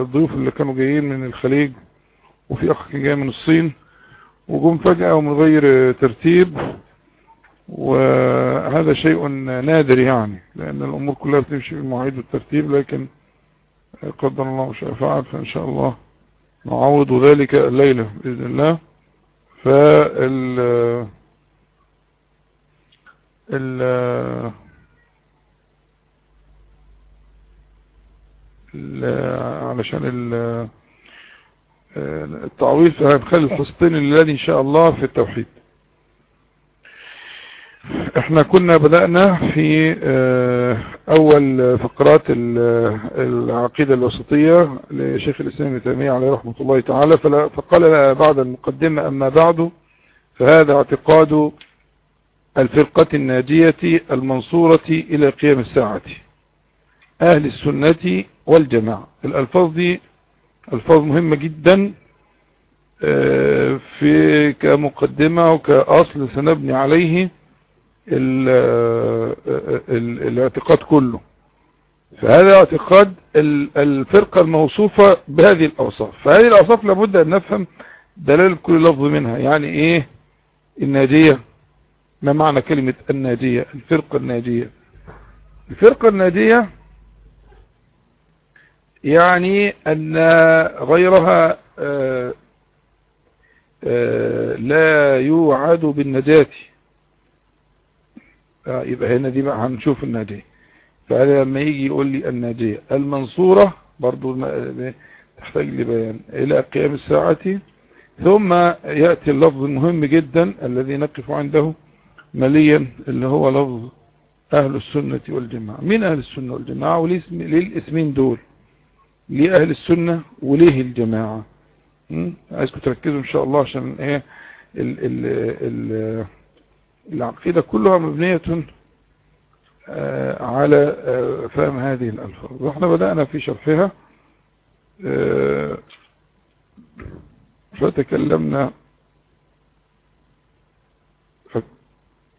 الضيوف اللي كانوا جايين من الخليج وفي أخ كان جاي من الصين وجم فجأة ومن غير ترتيب وهذا شيء نادر يعني لأن الأمور كلها بتمشي بالمواعيد والترتيب لكن قدر الله ما شاء فعل فإن شاء الله نعوض ذلك الليلة بإذن الله. فال ال علشان التعويض هنخلي الحصتين الليلة إن شاء الله في التوحيد. إحنا كنا بدأنا في أول فقرات العقيدة الوسطية لشيخ الإسلام تيمية عليه رحمة الله تعالى فقال بعد المقدمة أما بعد فهذا اعتقاد الفرقة الناجية المنصورة إلى قيام الساعة. أهل السنة والجماعة الألفاظ دي ألفاظ مهمة جدا في كمقدمة وكأصل سنبني عليه ال الاعتقاد كله. فهذا اعتقاد الفرقة الموصوفة بهذه الأوصاف. فهذه الأوصاف لابد أن نفهم دلالة كل لفظ منها. يعني إيه؟ الناجية. ما معنى كلمة الناجية؟ الفرقة الناجية. الفرقة الناجية يعني أن غيرها آآ آآ لا يوعد بالنجاة. يبقى هنا دي بقى هنشوف الناجية فهذا لما يجي يقول لي الناجية المنصورة برضو تحتاج لبيان. إلى قيام الساعة. ثم يأتي اللفظ المهم جدا الذي نقف عنده مليا اللي هو لفظ أهل السنة والجماعة. من أهل السنة والجماعة وليه الاسمين دول. ليه أهل السنة وليه الجماعة. عايزكم تركزوا إن شاء الله عشان إيه ال ال ال العقيدة كلها مبنية على فهم هذه الألفاظ. وإحنا بدأنا في شرحها فتكلمنا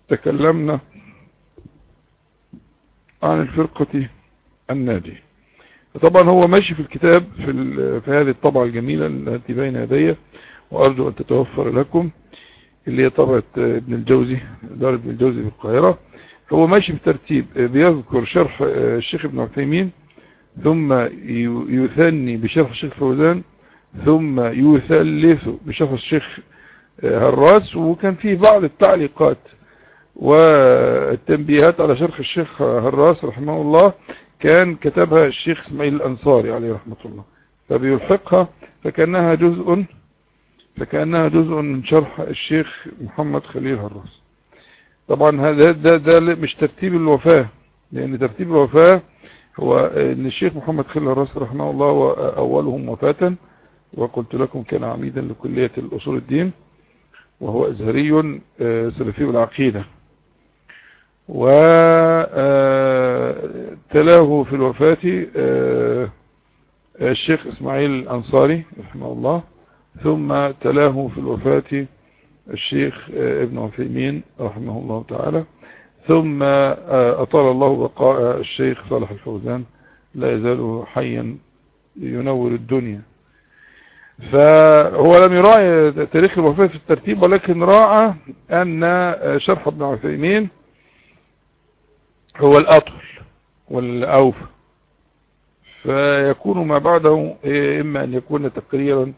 فتكلمنا عن الفرقة الناجية. طبعا هو ماشي في الكتاب في, في هذه الطبعة الجميلة التي بين يدي وأرجو أن تتوفر لكم اللي هي طبعة ابن الجوزي دار ابن الجوزي في القاهرة. هو ماشي بترتيب بيذكر شرح الشيخ ابن عثيمين ثم يثني بشرح الشيخ فوزان ثم يثلث بشرح الشيخ هراس. وكان فيه بعض التعليقات والتنبيهات على شرح الشيخ هراس رحمه الله. كان كتبها الشيخ إسماعيل الأنصاري عليه رحمة الله. فبيلحقها فكأنها جزء فكأنها جزء من شرح الشيخ محمد خليل هراس. طبعا هذا ده, ده مش ترتيب الوفاة لأن ترتيب الوفاة هو إن الشيخ محمد خليل هراس رحمه الله هو أولهم وفاة وقلت لكم كان عميدا لكلية الأصول الدين وهو أزهري سلفي بالعقيدة وتلاه في الوفاة الشيخ إسماعيل الأنصاري رحمه الله ثم تلاه في الوفاة الشيخ ابن عثيمين رحمه الله تعالى ثم أطال الله بقاء الشيخ صالح الفوزان لا يزال حيا ينور الدنيا. فهو لم يراعي تاريخ الوفاة في الترتيب ولكن راعى أن شرح ابن عثيمين هو الأطول والأوفى فيكون ما بعده إما أن يكون تقريرا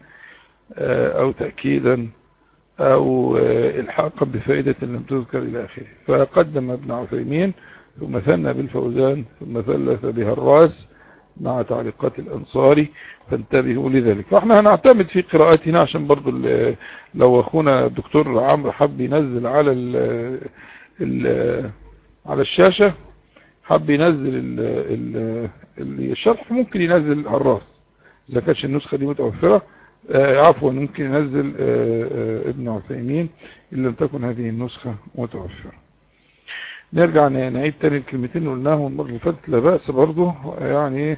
أو تأكيدا أو إلحاقا بفائدة لم تذكر إلى آخره. فقدم ابن عثيمين ثم ثنى بالفوزان ثم ثلث بها الرأس مع تعليقات الأنصاري فانتبهوا لذلك. فإحنا هنعتمد في قراءتنا عشان برضو لو أخونا الدكتور عمرو حب ينزل على ال ال على الشاشة حب ينزل ال ال الشرح ممكن ينزل على الراس. إذا كانتش النسخة دي متوفرة عفوا ممكن ينزل ابن عثيمين إن لم تكن هذه النسخة متوفرة. نرجع نعيد تاني الكلمتين قلناهم المرة اللي فاتت لا بأس برضه يعني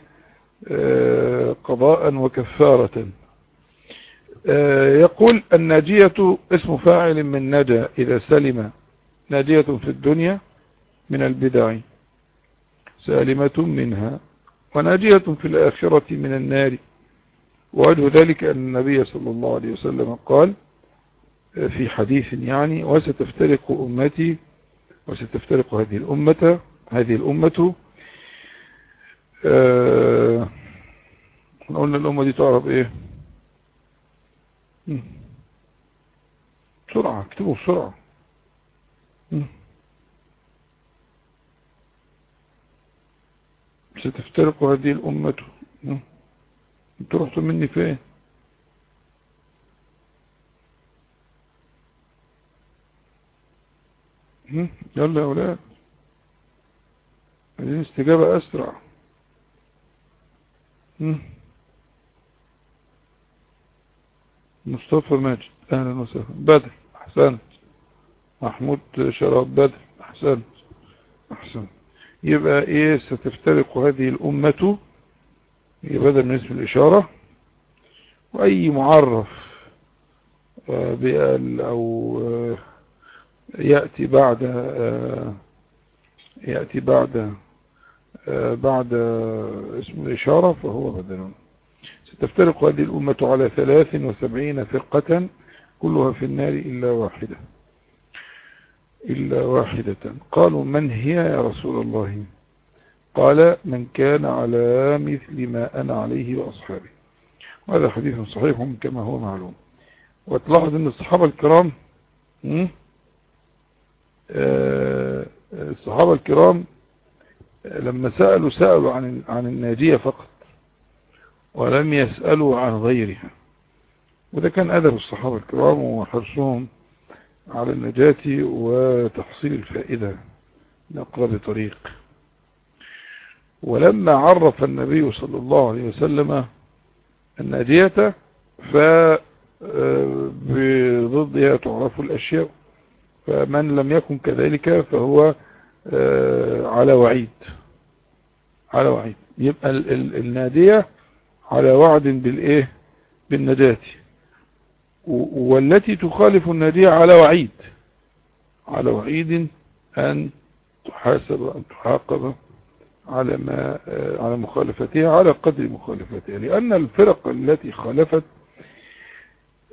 قضاء وكفارة. يقول الناجية اسم فاعل من نجا إذا سلم ناجية في الدنيا. من البدع. سالمة منها وناجية في الآخرة من النار. ووجه ذلك أن النبي صلى الله عليه وسلم قال في حديث يعني وستفترق أمتي وستفترق هذه الأمة هذه الأمة. آه قلنا الأمة دي تعرف إيه؟ بسرعة اكتبوا بسرعة ستفترق هذه الأمة. أنتوا رحتوا مني فين يلا يا أولاد. عايزين استجابة أسرع. مصطفى ماجد. أهلا وسهلا. بدر. أحسنت. محمود شراب بدر. أحسنت. أحسنت. يبقى إيه ستفترق هذه الأمة بدل من اسم الإشارة. وأي معرف آه، بأل أو آه، يأتي بعد آه، يأتي بعد بعد اسم الإشارة فهو بدل. ستفترق هذه الأمة على ثلاث وسبعين فرقة كلها في النار إلا واحدة. إلا واحدة. قالوا من هي يا رسول الله؟ قال من كان على مثل ما أنا عليه وأصحابي. وهذا حديث صحيح كما هو معلوم. وتلاحظ أن الصحابة الكرام آه، الصحابة الكرام لما سألوا سألوا عن عن الناجية فقط ولم يسألوا عن غيرها. وده كان أدب الصحابة الكرام وحرصهم على النجاة وتحصيل الفائدة. لأقرب طريق ولما عرف النبي صلى الله عليه وسلم الناجية فبضدها تعرف الأشياء فمن لم يكن كذلك فهو آه، على وعيد. على وعيد. يبقى النادية على وعد بالإيه؟ بالنجاة. والتي تخالف النادية على وعيد. على وعيد أن تحاسب وأن تعاقب على ما على مخالفتها على قدر مخالفتها لأن الفرق التي خالفت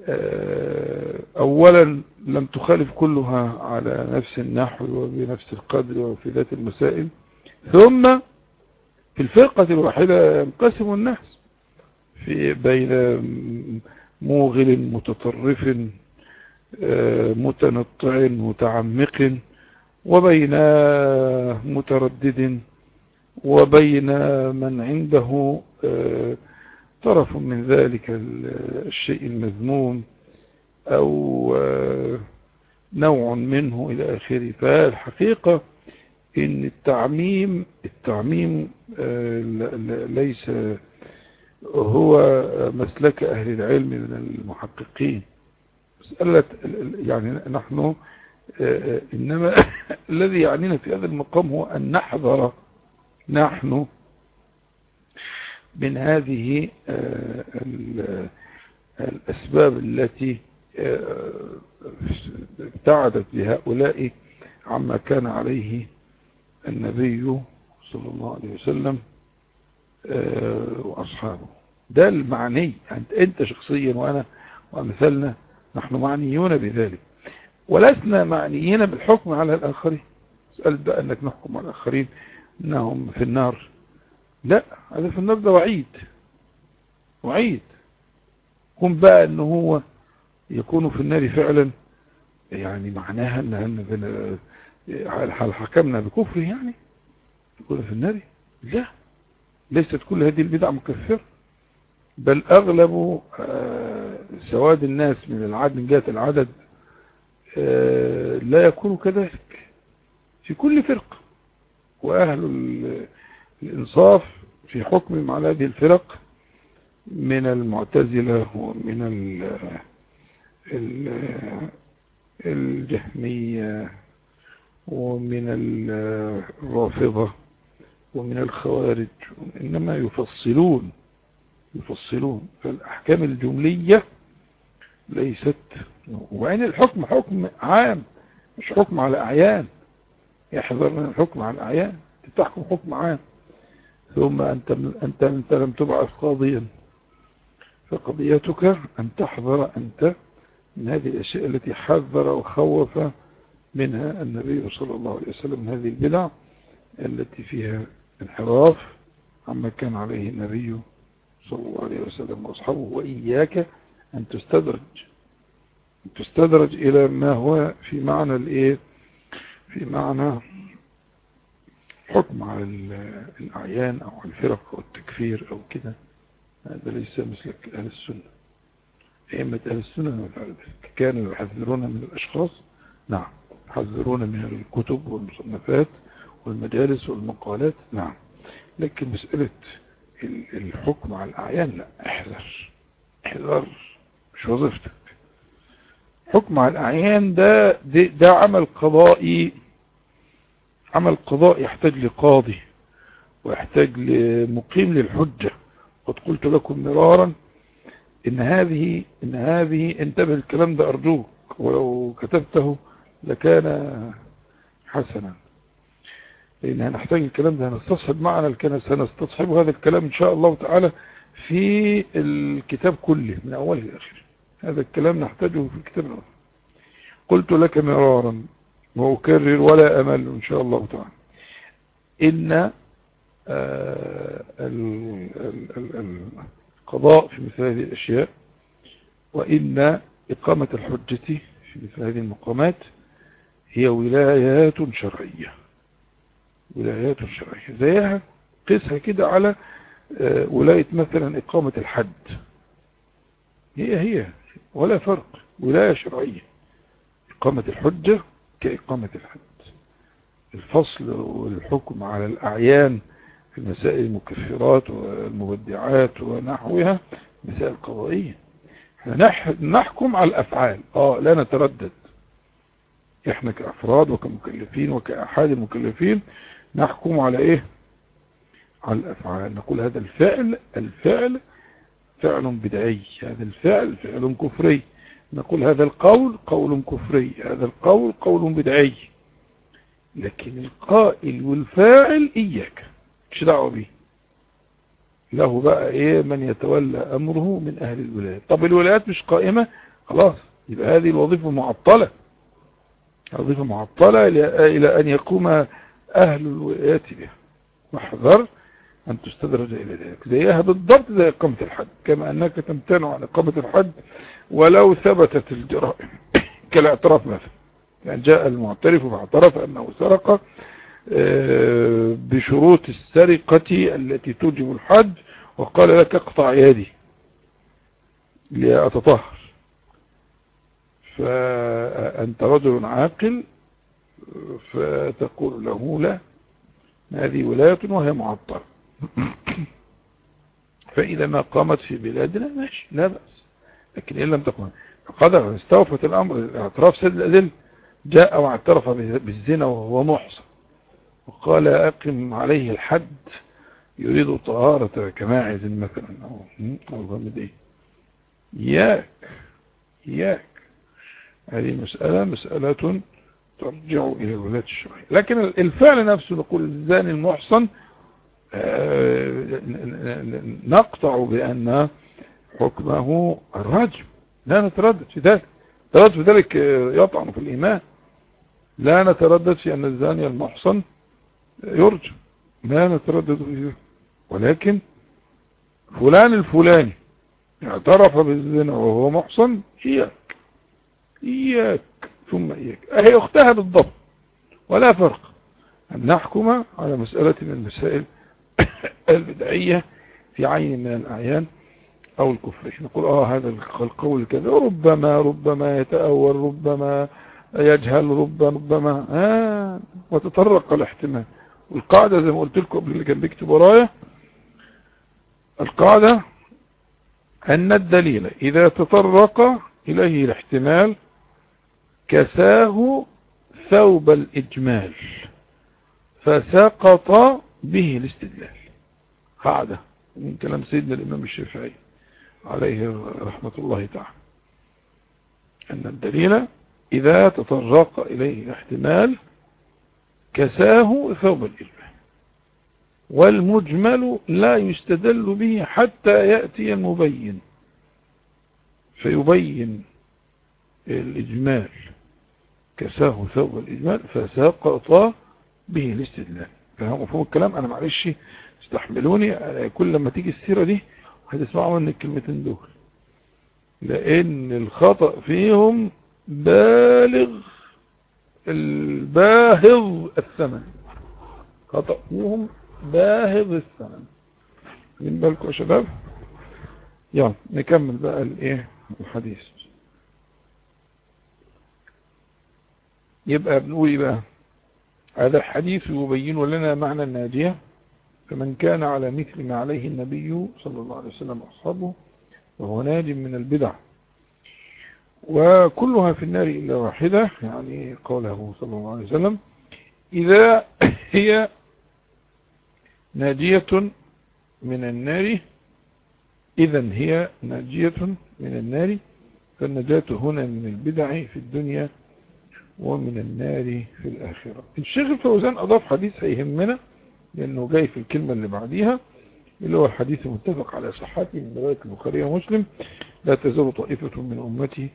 آه، أولا لم تخالف كلها على نفس النحو وبنفس القدر وفي ذات المسائل. ثم في الفرقة الواحدة ينقسم الناس في بين موغل متطرف آه، متنطع متعمق وبين متردد وبين من عنده آه، طرف من ذلك الشيء المذموم أو آه، نوع منه إلى آخره. فالحقيقة إن التعميم التعميم ليس هو مسلك أهل العلم من المحققين. مسألة يعني نحن إنما الذي يعنينا في هذا المقام هو أن نحذر نحن من هذه الأسباب التي ابتعدت لهؤلاء عما كان عليه النبي صلى الله عليه وسلم. وأصحابه ده المعني أنت شخصيا وأنا وأمثالنا نحن معنيون بذلك ولسنا معنيين بالحكم على الآخرين سألت بقى أنك نحكم على الآخرين أنهم في النار لا هذا في النار ده وعيد وعيد هم بقى أنه هو يكون في النار فعلا يعني معناها أن هل حكمنا بكفره يعني يكون في النار لا ليست كل هذه البدع مكفرة بل أغلب آه، سواد الناس من العدد من جهة العدد آه، لا يكون كذلك. في كل فرق وأهل الإنصاف في حكم على هذه الفرق من المعتزلة ومن الجهمية ومن الرافضة. ومن الخوارج إنما يفصلون يفصلون. فالأحكام الجملية ليست وعين الحكم حكم عام مش حكم على أعيان. يحذر من الحكم على الأعيان تحكم حكم عام. ثم أنت, أنت, أنت لم تبعث قاضيا. فقضيتك أن تحذر أنت من هذه الأشياء التي حذر وخوف منها النبي صلى الله عليه وسلم من هذه البدع التي فيها انحراف عما كان عليه النبي صلى الله عليه وسلم وأصحابه وإياك أن تستدرج. أن تستدرج إلى ما هو في معنى الإيه؟ في معنى حكم على الأعيان أو الفرق أو التكفير أو كده. هذا ليس مثلك أهل السنة. أئمة أهل السنة كانوا يحذرون من الأشخاص. نعم يحذرون من الكتب والمصنفات والمجالس والمقالات نعم. لكن مسألة الحكم على الأعيان لا. احذر. احذر. مش وظيفتك. حكم على الأعيان ده, ده, عمل قضائي عمل قضاء يحتاج لقاضي ويحتاج لمقيم للحجة. قد قلت لكم مرارا إن هذه إن هذه انتبه الكلام ده أرجوك ولو كتبته لكان حسنا. لأن هنحتاج الكلام ده هنستصحب معنا الكلام سنستصحب هذا الكلام إن شاء الله تعالى في الكتاب كله من أوله لآخره هذا الكلام نحتاجه في الكتاب الأول. قلت لك مرارا وأكرر ولا أمل إن شاء الله تعالى. إن آه، القضاء في مثل هذه الأشياء وإن إقامة الحجة في مثل هذه المقامات هي ولايات شرعية. ولايات شرعية زيها قسها كده على آه، ولاية مثلا إقامة الحد. هي هي ولا فرق. ولاية شرعية. إقامة الحجة كإقامة الحد. الفصل والحكم على الأعيان في مسائل المكفرات والمبدعات ونحوها مسائل قضائية. نحكم على الأفعال. آه لا نتردد. إحنا كأفراد وكمكلفين وكأحد المكلفين نحكم على إيه؟ على الأفعال. نقول هذا الفعل الفعل فعل بدعي. هذا الفعل فعل كفري. نقول هذا القول قول كفري. هذا القول قول بدعي. لكن القائل والفاعل إياك. مش دعوة به. له بقى إيه؟ من يتولى أمره من أهل الولايات. طب الولايات مش قائمة؟ خلاص. يبقى هذه الوظيفة معطلة. وظيفة معطلة إلى أن يقوم أهل الولايات بها. واحذر أن تستدرج إلى ذلك. زيها بالضبط زي اقامة الحد. كما أنك تمتنع عن اقامة الحد ولو ثبتت الجرائم كالاعتراف مثلا. يعني جاء المعترف فاعترف أنه سرق آه، بشروط السرقة التي توجب الحد وقال لك اقطع يدي لأتطهر. فأنت رجل عاقل فتقول له لا هذه ولاية وهي معطلة فإذا ما قامت في بلادنا ماشي لا بأس. لكن إن لم تقم فقد استوفت الأمر اعتراف سيد الأدل جاء واعترف بالزنا وهو محصن. وقال أقم عليه الحد يريد طهارة كماعز مثلا أو غمد إيه. إياك إياك. هذه مسألة مسألة ترجع إلى الولاة الشرعية لكن الفعل نفسه نقول الزاني المحصن آه، نقطع بأن حكمه الرجم لا نتردد في ذلك. تردد في ذلك يطعن في الإيمان. لا نتردد في أن الزاني المحصن يرجى لا نتردد فيه. ولكن فلان الفلاني اعترف بالزنا وهو محصن إياك إياك. ثم إياك. أهي أختها بالضبط. ولا فرق. أن نحكم على مسألة من المسائل البدعية في عين من الأعيان أو الكفر. نقول آه هذا القول كذا. ربما ربما يتأول ربما يجهل ربما ربما آه وتطرق الاحتمال. والقاعدة زي ما قلت لكم قبل اللي كان بيكتب ورايا القاعدة أن الدليل إذا تطرق إليه الاحتمال كساه ثوب الإجمال فسقط به الاستدلال. قاعدة من كلام سيدنا الإمام الشافعي عليه رحمة الله تعالى أن الدليل إذا تطرق إليه الاحتمال كساه ثوب الإجمال والمجمل لا يستدل به حتى يأتي المبين فيبين الإجمال. كساه ثوب الإجمال فسقط به الاستدلال. فهم مفهوم الكلام؟ أنا معلش استحملوني. كل لما تيجي السيرة دي هتسمعوا من الكلمتين دول. لأن الخطأ فيهم بالغ الباهظ الثمن. خطأ فيهم باهظ الثمن. من بالكم يا شباب؟ يلا نكمل بقى الإيه؟ الحديث. يبقى بنقول إيه بقى؟ هذا الحديث يبين لنا معنى الناجية. فمن كان على مثل ما عليه النبي صلى الله عليه وسلم وأصحابه وهو ناج من البدع. وكلها في النار إلا واحدة يعني قوله صلى الله عليه وسلم إذا هي ناجية من النار إذا هي ناجية من النار فالنجاة هنا من البدع في الدنيا ومن النار في الآخرة. الشيخ الفوزان أضاف حديث هيهمنا لأنه جاي في الكلمة اللي بعديها اللي هو الحديث المتفق على صحته من رواية البخاري ومسلم لا تزال طائفة من أمتي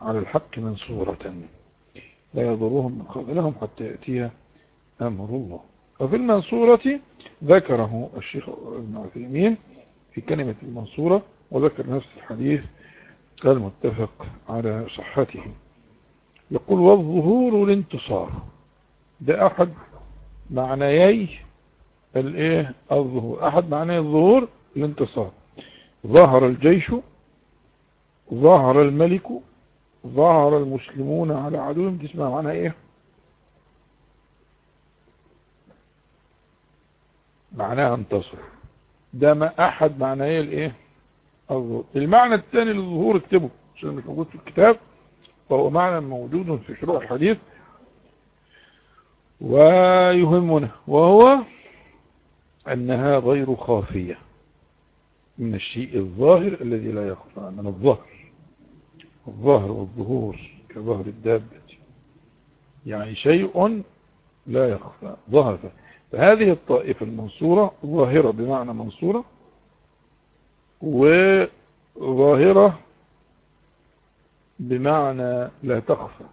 على الحق منصورة. لا يضرهم من خذلهم حتى يأتي أمر الله. وفي المنصورة ذكره الشيخ ابن عثيمين في كلمة المنصورة وذكر نفس الحديث المتفق على صحته. يقول والظهور الانتصار. ده أحد معنيي الإيه؟ الظهور. أحد معنيي الظهور الانتصار. ظهر الجيش ظهر الملك ظهر المسلمون على عدوهم. تسمع معنى إيه؟ معناها انتصر. ده ما أحد معناه الإيه؟ الظهور. المعنى الثاني للظهور اكتبه عشان مش موجود في الكتاب. وهو معنى موجود في شروع الحديث. ويهمنا وهو أنها غير خافية من الشيء الظاهر الذي لا يخفى من الظهر. الظهر والظهور كظهر الدابة. يعني شيء لا يخفى ظهر. فهذه الطائفة المنصورة ظاهرة بمعنى منصورة وظاهرة بمعنى لا تخفى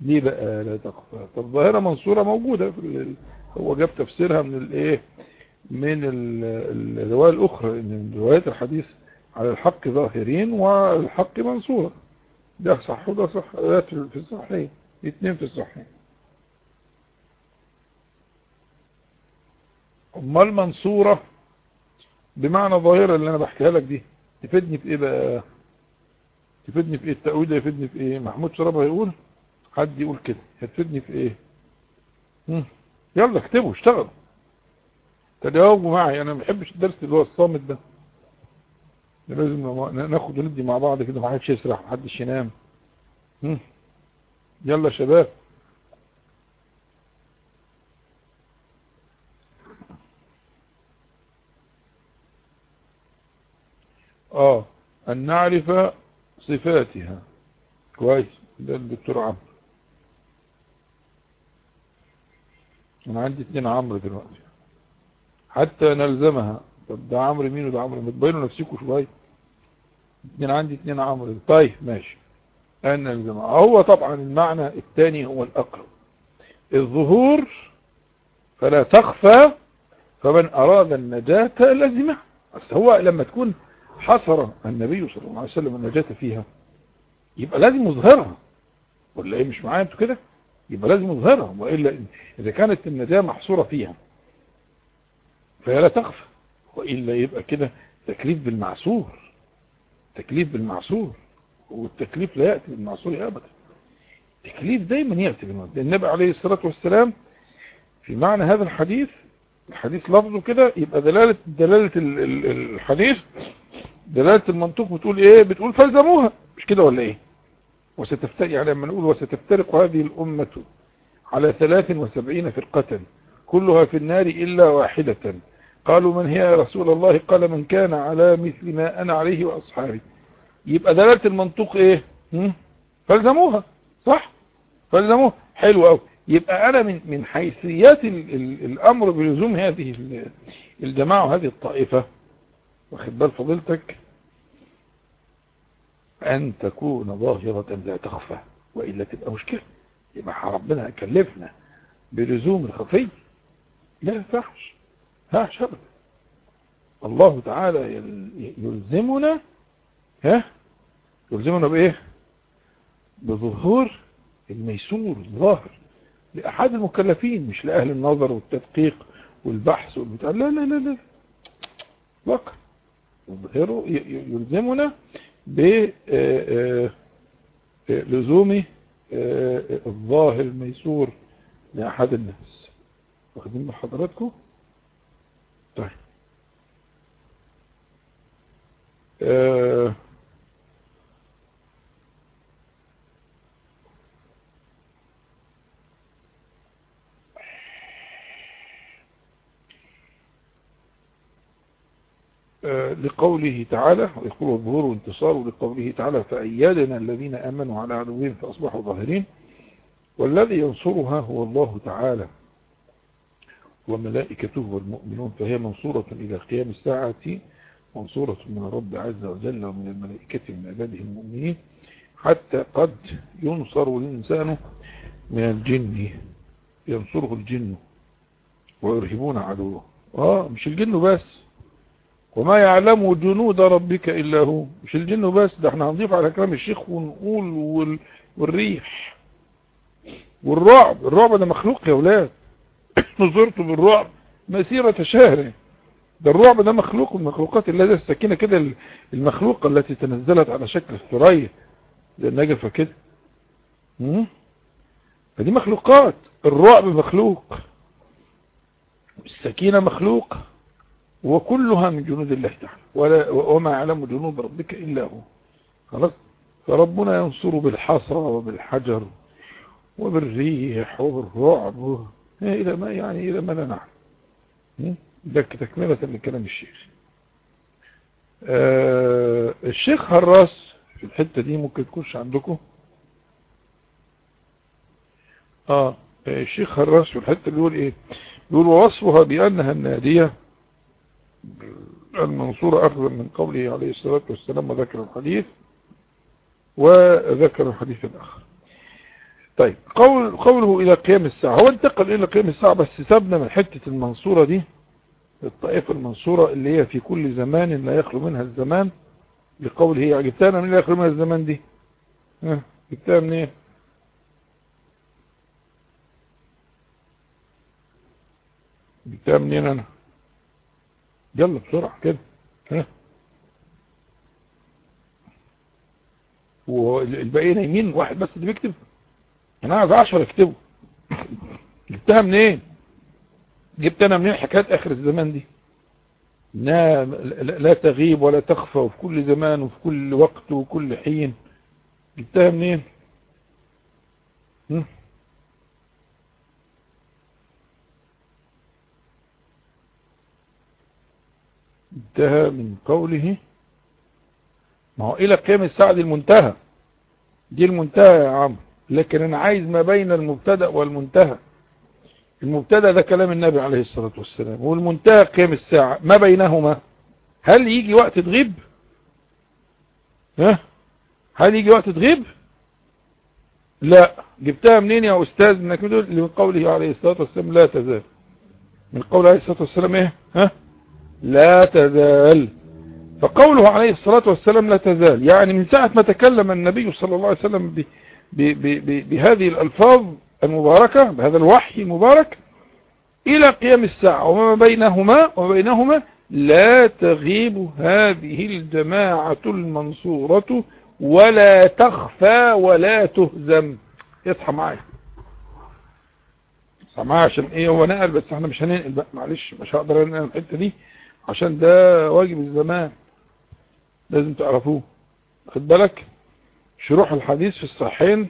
ليه بقى لا تخفى طب ظاهرة منصورة موجودة في ال... هو جاب تفسيرها من الايه من الرواية الأخرى إن روايات الحديث على الحق ظاهرين والحق منصورة. ده صح وده صح في الصحيح اثنين في الصحيح امال منصورة بمعنى ظاهرة اللي أنا بحكيها لك دي تفيدني في إيه بقى؟ تفيدني في إيه؟ التأويل ده يفيدني في إيه؟ محمود شرابة يقول حد يقول كده. هتفيدني في إيه؟ مم. يلا اكتبوا اشتغلوا. تجاوبوا معي. أنا ما بحبش الدرس اللي هو الصامت ده. لازم ناخد وندي مع بعض كده ما حدش يسرح ما حدش ينام. مم. يلا شباب. آه. أن نعرف صفاتها. كويس. ده الدكتور عمرو. أنا عندي اتنين عمرو دلوقتي. حتى نلزمها. طب ده عمرو مين وده عمرو؟ متبينوا نفسكم شوية. اتنين عندي اتنين عمرو. طيب ماشي. ان نلزمها. هو طبعا المعنى الثاني هو الأقرب. الظهور فلا تخفى فمن أراد النجاة لازمه. بس هو لما تكون حصر النبي صلى الله عليه وسلم النجاة فيها. يبقى لازم يظهرها. ولا إيه مش معايا أنتوا كده؟ يبقى لازم يظهرها. وإلا إذا كانت النجاة محصورة فيها فهي لا تخفى. وإلا يبقى كده تكليف بالمعصور. تكليف بالمعصور. والتكليف لا يأتي بالمعصور أبدا. التكليف دايما يأتي بالمعصور. النبي عليه الصلاة والسلام في معنى هذا الحديث الحديث لفظه كده يبقى دلالة دلالة الحديث دلالة المنطوق بتقول إيه؟ بتقول فالزموها. مش كده ولا إيه؟ وستفترق يعني لما نقول وستفترق هذه الأمة على 73 فرقة كلها في النار إلا واحدة. قالوا من هي يا رسول الله؟ قال من كان على مثل ما أنا عليه وأصحابي. يبقى دلالة المنطوق إيه؟ فالزموها. صح؟ فالزموها. حلو قوي يبقى أنا من من حيثيات ال ال الأمر بلزوم هذه الجماعة وهذه الطائفة واخد بال فضيلتك أن تكون ظاهرة لا تخفى وإلا تبقى مشكلة. يبقى ربنا كلفنا بلزوم الخفي لا ينفعش ها شبك الله تعالى يلزمنا ها؟ يلزمنا بإيه؟ بظهور الميسور الظاهر. لأحد المكلفين مش لأهل النظر والتدقيق والبحث والبتاع. لا لا لا لا. فقط يظهره يلزمنا بلزوم الظاهر الميسور لأحد الناس. واخدين حضراتكم طيب. لقوله تعالى ويقول الظهور وانتصار لقوله تعالى فأيدنا الذين أمنوا على عدوهم فأصبحوا ظاهرين. والذي ينصرها هو الله تعالى وملائكته والمؤمنون فهي منصورة إلى قيام الساعة منصورة من الرب عز وجل ومن الملائكة من عباده المؤمنين حتى قد ينصر الإنسان من الجن ينصره الجن ويرهبون عدوه. آه مش الجن بس. وما يعلم جنود ربك إلا هو. مش الجن بس ده إحنا هنضيف على كلام الشيخ ونقول وال... والريح والرعب. الرعب ده مخلوق يا ولاد نظرت بالرعب. مسيرة شهر. ده الرعب ده مخلوق من مخلوقات ده السكينة كده المخلوقة التي تنزلت على شكل الثريا. زي النجفة كده. فدي مخلوقات. الرعب مخلوق. السكينة مخلوق وكلها من جنود الله تعالى. ولا وما يعلم جنود ربك إلا هو. خلاص؟ فربنا ينصر بالحصى وبالحجر وبالريح وبالرعب. إلى ما يعني إلى ما لا نعلم. ده تكملة لكلام الشيخ. آه الشيخ هراس في الحتة دي ممكن تكونش عندكم؟ آه الشيخ هراس في الحتة بيقول إيه؟ بيقول ووصفها بأنها النادية المنصورة أخذا من قوله عليه الصلاة والسلام وذكر الحديث وذكر الحديث الآخر طيب قول قوله إلى قيام الساعة هو انتقل إلى قيام الساعة بس سابنا من حتة المنصورة دي الطائفة المنصورة اللي هي في كل زمان لا يخلو منها الزمان لقوله هي جبتها من لا يخلو منها الزمان دي. ها جبتها من إيه جبتها منين أنا؟ يلا بسرعة كده. ها. والباقيين نايمين واحد بس اللي بيكتب. أنا عايز 10 يكتبوا. جبتها منين؟ جبت أنا منين حكايات آخر الزمان دي؟ لا, لا تغيب ولا تخفى وفي كل زمان وفي كل وقت وكل حين. جبتها منين؟ انتهى من قوله ما هو إلى قيام الساعة دي المنتهى. دي المنتهى يا عم. لكن أنا عايز ما بين المبتدأ والمنتهى. المبتدأ ده كلام النبي عليه الصلاة والسلام. والمنتهى قيام الساعة. ما بينهما؟ هل يجي وقت تغيب؟ ها؟ هل يجي وقت تغيب؟ لا. جبتها منين يا أستاذ؟ انك من قوله عليه الصلاة والسلام لا تزال. من قوله عليه الصلاة والسلام إيه؟ ها؟ لا تزال. فقوله عليه الصلاة والسلام لا تزال. يعني من ساعة ما تكلم النبي صلى الله عليه وسلم ب ب ب بهذه الألفاظ المباركة بهذا الوحي المبارك إلى قيام الساعة. وما بينهما وبينهما لا تغيب هذه الجماعة المنصورة ولا تخفى ولا تهزم. يصحى معايا. يصحى معايا عشان إيه؟ هو نقل بس إحنا مش هننقل بقى. معلش مش هقدر أنقل الحتة دي. عشان ده واجب الزمان. لازم تعرفوه. خد بالك؟ شروح الحديث في الصحيحين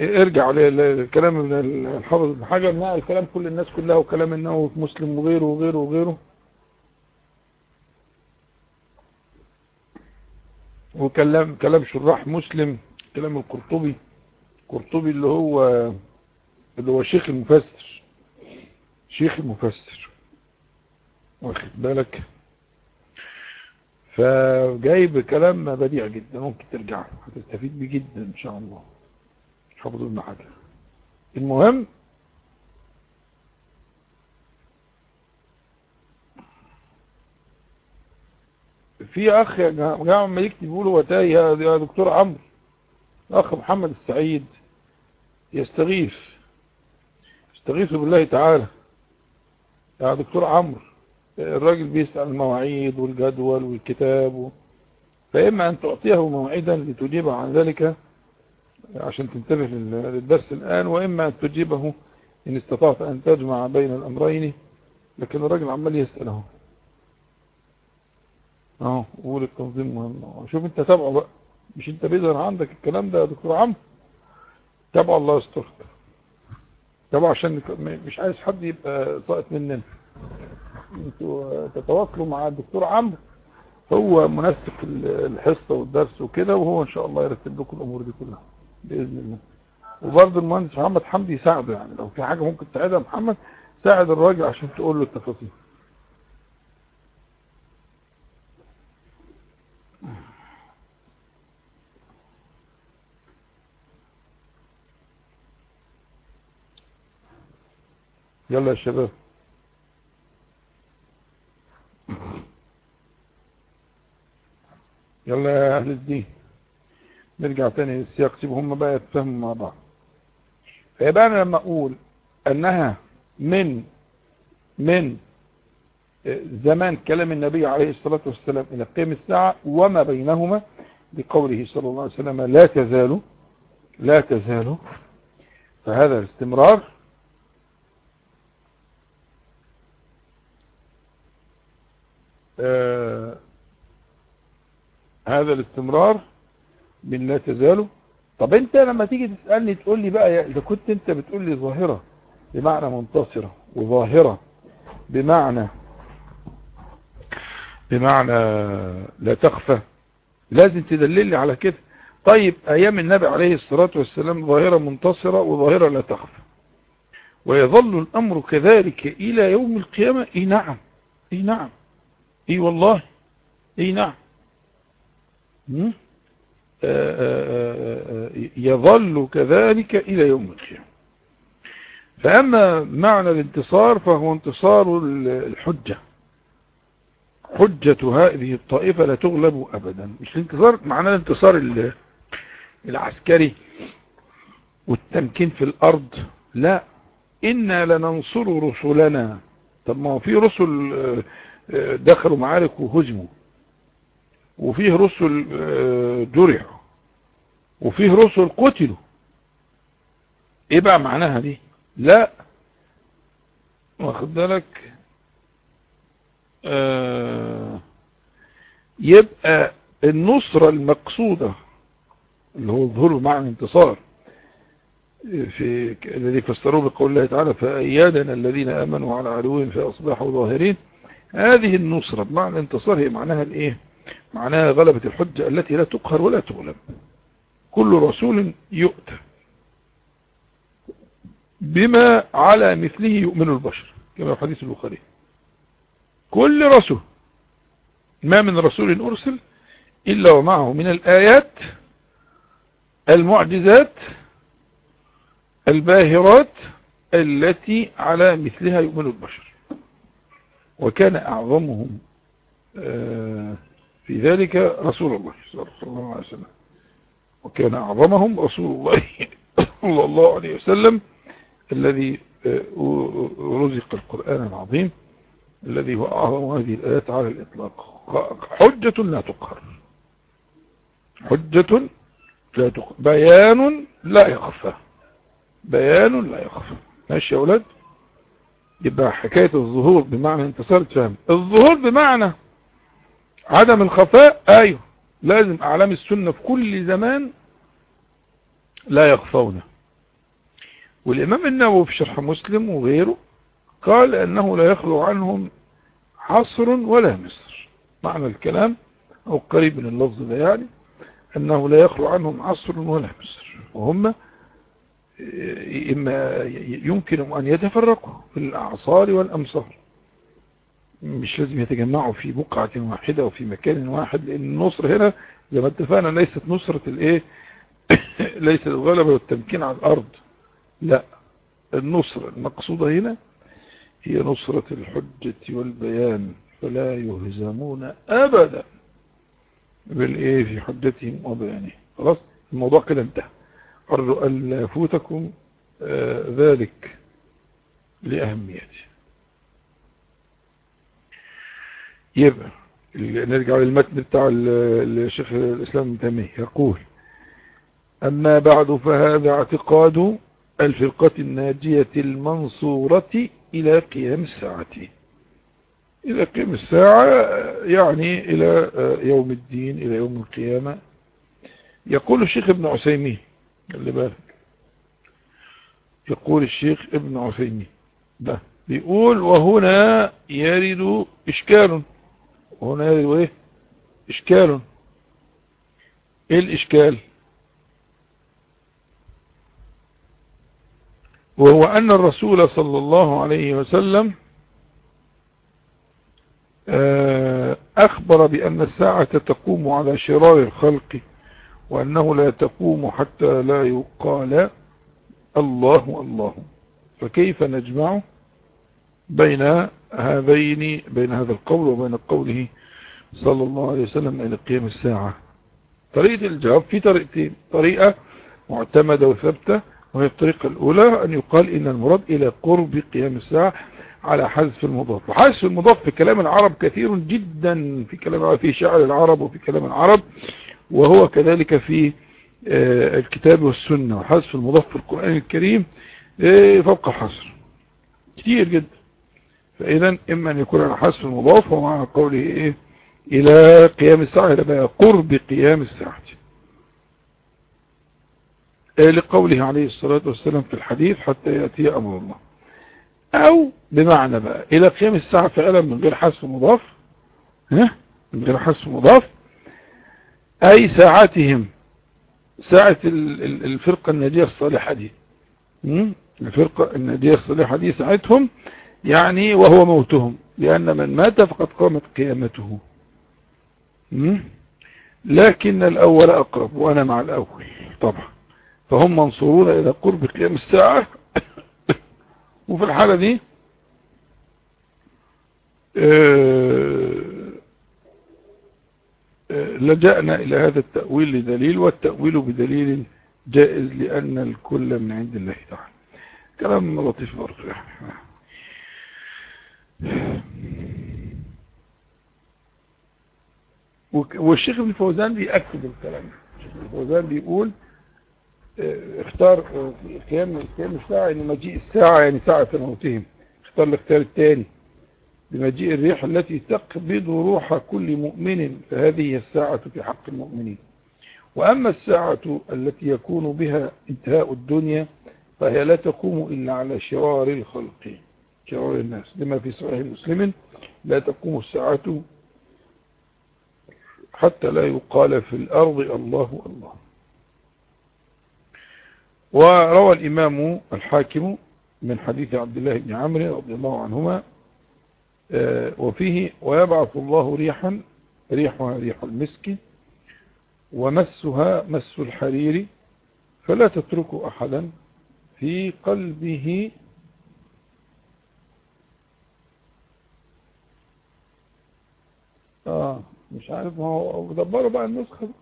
ارجع للكلام من الحافظ ابن حجر. نقل كلام كل الناس كلها وكلام النووي في مسلم وغيره وغيره وغيره. وكلام كلام شراح مسلم كلام القرطبي. القرطبي اللي هو اللي هو شيخ المفسر. شيخ المفسر. واخد بالك؟ فجايب كلام بديع جدا ممكن ترجع هتستفيد بيه جدا إن شاء الله. حفظ ابن حجر. المهم في أخ يا جماعة لما يكتب يقول هو تايه يا دكتور عمرو. الأخ محمد السعيد يستغيث يستغيث بالله تعالى. يا دكتور عمرو الراجل بيسأل المواعيد والجدول والكتاب. فإما أن تعطيه موعدا لتجيب عن ذلك عشان تنتبه للدرس الآن وإما أن تجيبه إن استطعت أن تجمع بين الأمرين لكن الراجل عمال يسأله. أهو قول التنظيم مهم. شوف أنت تابعه بقى. مش أنت بيظهر عندك الكلام ده يا دكتور عمرو تابعه الله يسترك. تابعه عشان مش عايز حد يبقى ساقط مننا. تتواصلوا مع الدكتور عمرو. هو منسق الحصة والدرس وكده وهو إن شاء الله يرتب لكم الأمور دي كلها بإذن الله. وبرضه المهندس محمد حمدي يساعده يعني. لو في حاجة ممكن تساعدها محمد ساعد الراجل عشان تقول له التفاصيل. يلا يا شباب. يلا يا أهل الدين. نرجع تاني للسياق سيبهم بقى يتفهموا مع بعض. فيبقى أنا لما أقول أنها من من زمان كلام النبي عليه الصلاة والسلام إلى قيم الساعة وما بينهما بقوله صلى الله عليه وسلم لا تزال لا تزال. فهذا الاستمرار هذا الاستمرار من لا تزال. طب انت لما تيجي تسألني تقول لي بقى إذا كنت انت بتقول لي ظاهرة بمعنى منتصرة وظاهرة بمعنى بمعنى لا تخفى لازم تدلل لي على كده. طيب أيام النبي عليه الصلاة والسلام ظاهرة منتصرة وظاهرة لا تخفى. ويظل الأمر كذلك إلى يوم القيامة. إي نعم إي نعم. إي والله. إي نعم. آآ آآ يظل كذلك إلى يوم القيامة. فأما معنى الانتصار فهو انتصار الحجة. حجة هذه الطائفة لا تغلب ابدا. مش الانتصار معناه الانتصار العسكري والتمكين في الأرض. لا. إنا لننصر رسلنا. طب ما هو في رسل دخلوا معارك وهزموا. وفيه رسل جرحوا. وفيه رسل قتلوا. إيه بقى معناها دي؟ لا. واخد بالك؟ آه يبقى النصرة المقصودة اللي هو الظهور معنى الانتصار في الذي فسروه بقول الله تعالى فأيادنا الذين آمنوا على عدوهم فأصبحوا ظاهرين. هذه النصرة بمعنى الانتصار هي معناها الإيه؟ معناها غلبة الحجة التي لا تقهر ولا تغلب كل رسول يؤتى بما على مثله يؤمن البشر كما في حديث البخاري. كل رسول ما من رسول أرسل إلا ومعه من الآيات المعجزات الباهرات التي على مثلها يؤمن البشر. وكان أعظمهم في ذلك رسول الله صلى الله عليه وسلم. وكان أعظمهم رسول الله صلى الله عليه وسلم الذي رزق القرآن العظيم الذي هو أعظم هذه الآيات على الإطلاق. حجة لا تقهر. حجة لا تقهر. بيان لا يخفى. بيان لا يخفى. ماشي يا أولاد؟ يبقى حكاية الظهور بمعنى انتصار فهم الظهور بمعنى عدم الخفاء أيوه لازم أعلام السنة في كل زمان لا يخفون. والإمام النووي في شرح مسلم وغيره قال إنه لا يخلو عنهم حصر ولا مصر. معنى الكلام أو قريب من اللفظ ده يعني إنه لا يخلو عنهم عصر ولا مصر. وهم إما يمكن أن يتفرقوا في الأعصار والأمصار. مش لازم يتجمعوا في بقعة واحدة وفي مكان واحد لأن النصر هنا زي ما اتفقنا ليست نصرة الإيه؟ ليست الغلبة والتمكين على الأرض. لا النصرة المقصودة هنا هي نصرة الحجة والبيان فلا يهزمون أبدا بالإيه؟ في حجتهم وبيانهم. خلاص الموضوع كده انتهى. أرجو أن لا يفوتكم آه ذلك لأهميته. يبقى نرجع للمتن بتاع الشيخ الإسلام ابن تيمية. يقول أما بعد فهذا اعتقاد الفرقة الناجية المنصورة إلى قيام الساعة. إلى قيام الساعة يعني إلى يوم الدين إلى يوم القيامة. يقول الشيخ ابن عثيمين اللي بالك. يقول الشيخ ابن عثيمين ده بيقول وهنا يرد إشكال. وهنا يرد إيه؟ إشكال. إيه الإشكال؟ وهو أن الرسول صلى الله عليه وسلم أخبر بأن الساعة تقوم على شرار الخلق. وأنه لا تقوم حتى لا يقال الله الله. فكيف نجمع بين هذين بين هذا القول وبين قوله صلى الله عليه وسلم إلى قيام الساعة؟ طريقة الجواب في طريقتين. طريقة معتمدة وثابتة وهي الطريقة الأولى أن يقال إن المراد إلى قرب قيام الساعة على حذف المضاف. وحذف المضاف في كلام العرب كثير جدا في كلام في شعر العرب وفي كلام العرب. وهو كذلك في الكتاب والسنة وحذف المضاف في القرآن الكريم فوق الحصر. كتير جدا. فإذا إما أن يكون على حذف المضاف ومعنى قوله إيه؟ إلى قيام الساعة إلى قرب قيام الساعة. لقوله عليه الصلاة والسلام في الحديث حتى يأتي أمر الله. أو بمعنى بقى إلى قيام الساعة فعلا من غير حذف مضاف ها؟ من غير حذف مضاف أي ساعاتهم. ساعة الفرقة الناجية الصالحة دي الفرقة الناجية الصالحة دي ساعتهم يعني وهو موتهم. لأن من مات فقد قامت قيامته. لكن الأول أقرب وأنا مع الأول. طبعا. فهم منصورون إلى قرب قيام الساعة. وفي الحالة دي لجأنا إلى هذا التأويل لدليل والتأويل بدليل جائز لأن الكل من عند الله تعالى. كلام لطيف برضه يعني. والشيخ ابن فوزان بيأكد الكلام. الشيخ ابن فوزان بيقول اختار في قيام الساعة ان مجيء الساعة يعني ساعة موتهم. اختار الاختيار الثاني بمجيء الريح التي تقبض روح كل مؤمن فهذه هي الساعة في حق المؤمنين. وأما الساعة التي يكون بها انتهاء الدنيا فهي لا تقوم إلا على شرار الخلق شرار الناس. لما في صحيح مسلم لا تقوم الساعة حتى لا يقال في الأرض الله الله. وروى الإمام الحاكم من حديث عبد الله بن عمرو رضي الله عنهما وفيه ويبعث الله ريحا ريحها ريح المسك ومسها مس الحرير فلا تترك أحدا في قلبه. آه مش عارف ما هو دبروا بقى النسخة دي.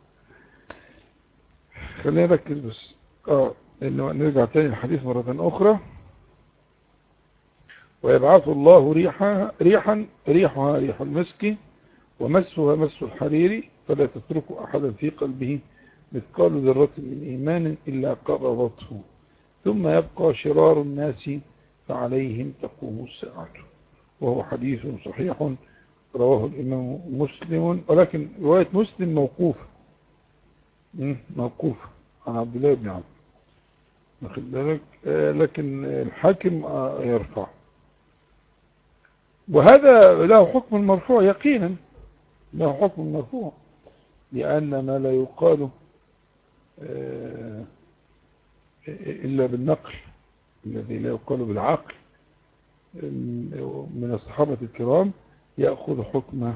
خلينا نركز بس. إنه نرجع تاني الحديث مرة أخرى. ويبعث الله ريحها ريحا ريحها ريح المسك ومسها مس الحرير فلا تترك أحدا في قلبه مثقال ذرة من إيمان إلا قرضته ثم يبقى شرار الناس فعليهم تقوم الساعة. وهو حديث صحيح رواه الإمام مسلم. ولكن رواية مسلم موقوفة موقوفة عن عبد الله بن عمرو واخد بالك؟ آه لكن الحاكم آه يرفع. وهذا له حكم المرفوع يقينا له حكم المرفوع لأن ما لا يقال آه إلا بالنقل الذي لا يقال بالعقل. من الصحابة الكرام يأخذ حكم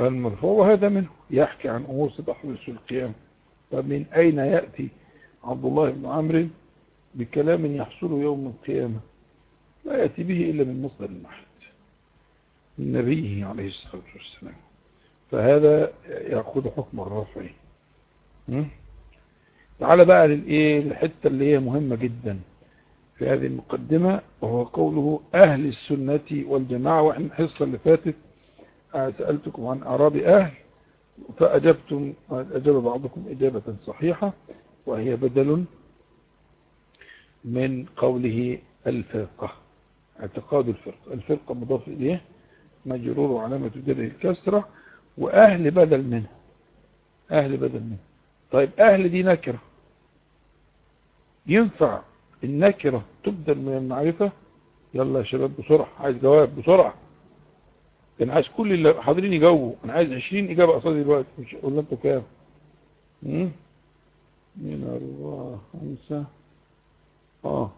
المرفوع وهذا منه يحكي عن أمور ستحدث في القيامة فمن أين يأتي عبد الله بن عمرو بكلام يحصل يوم القيامة؟ لا يأتي به إلا من مصدر من نبيه عليه الصلاة والسلام. فهذا يأخذ حكم الرفع. تعال بقى للإيه؟ اللي هي مهمة جدا في هذه المقدمة وهو قوله أهل السنة والجماعة. وإحنا الحصة اللي فاتت سألتكم عن أعراب أهل فأجبتم أجاب بعضكم إجابة صحيحة وهي بدل من قوله الفرقة اعتقاد الفرقة. الفرقة مضاف إليه مجرور علامة جره الكسرة وأهل بدل منه. أهل بدل منه. طيب أهل دي نكرة. ينفع النكرة تبدل من المعرفة؟ يلا يا شباب بسرعة. عايز جواب بسرعة. كان عايز كل اللي حاضرين يجاوبوا. أنا عايز 20 إجابة قصادي دلوقتي. مش ولا أنتوا كام. من أربعة خمسة. آه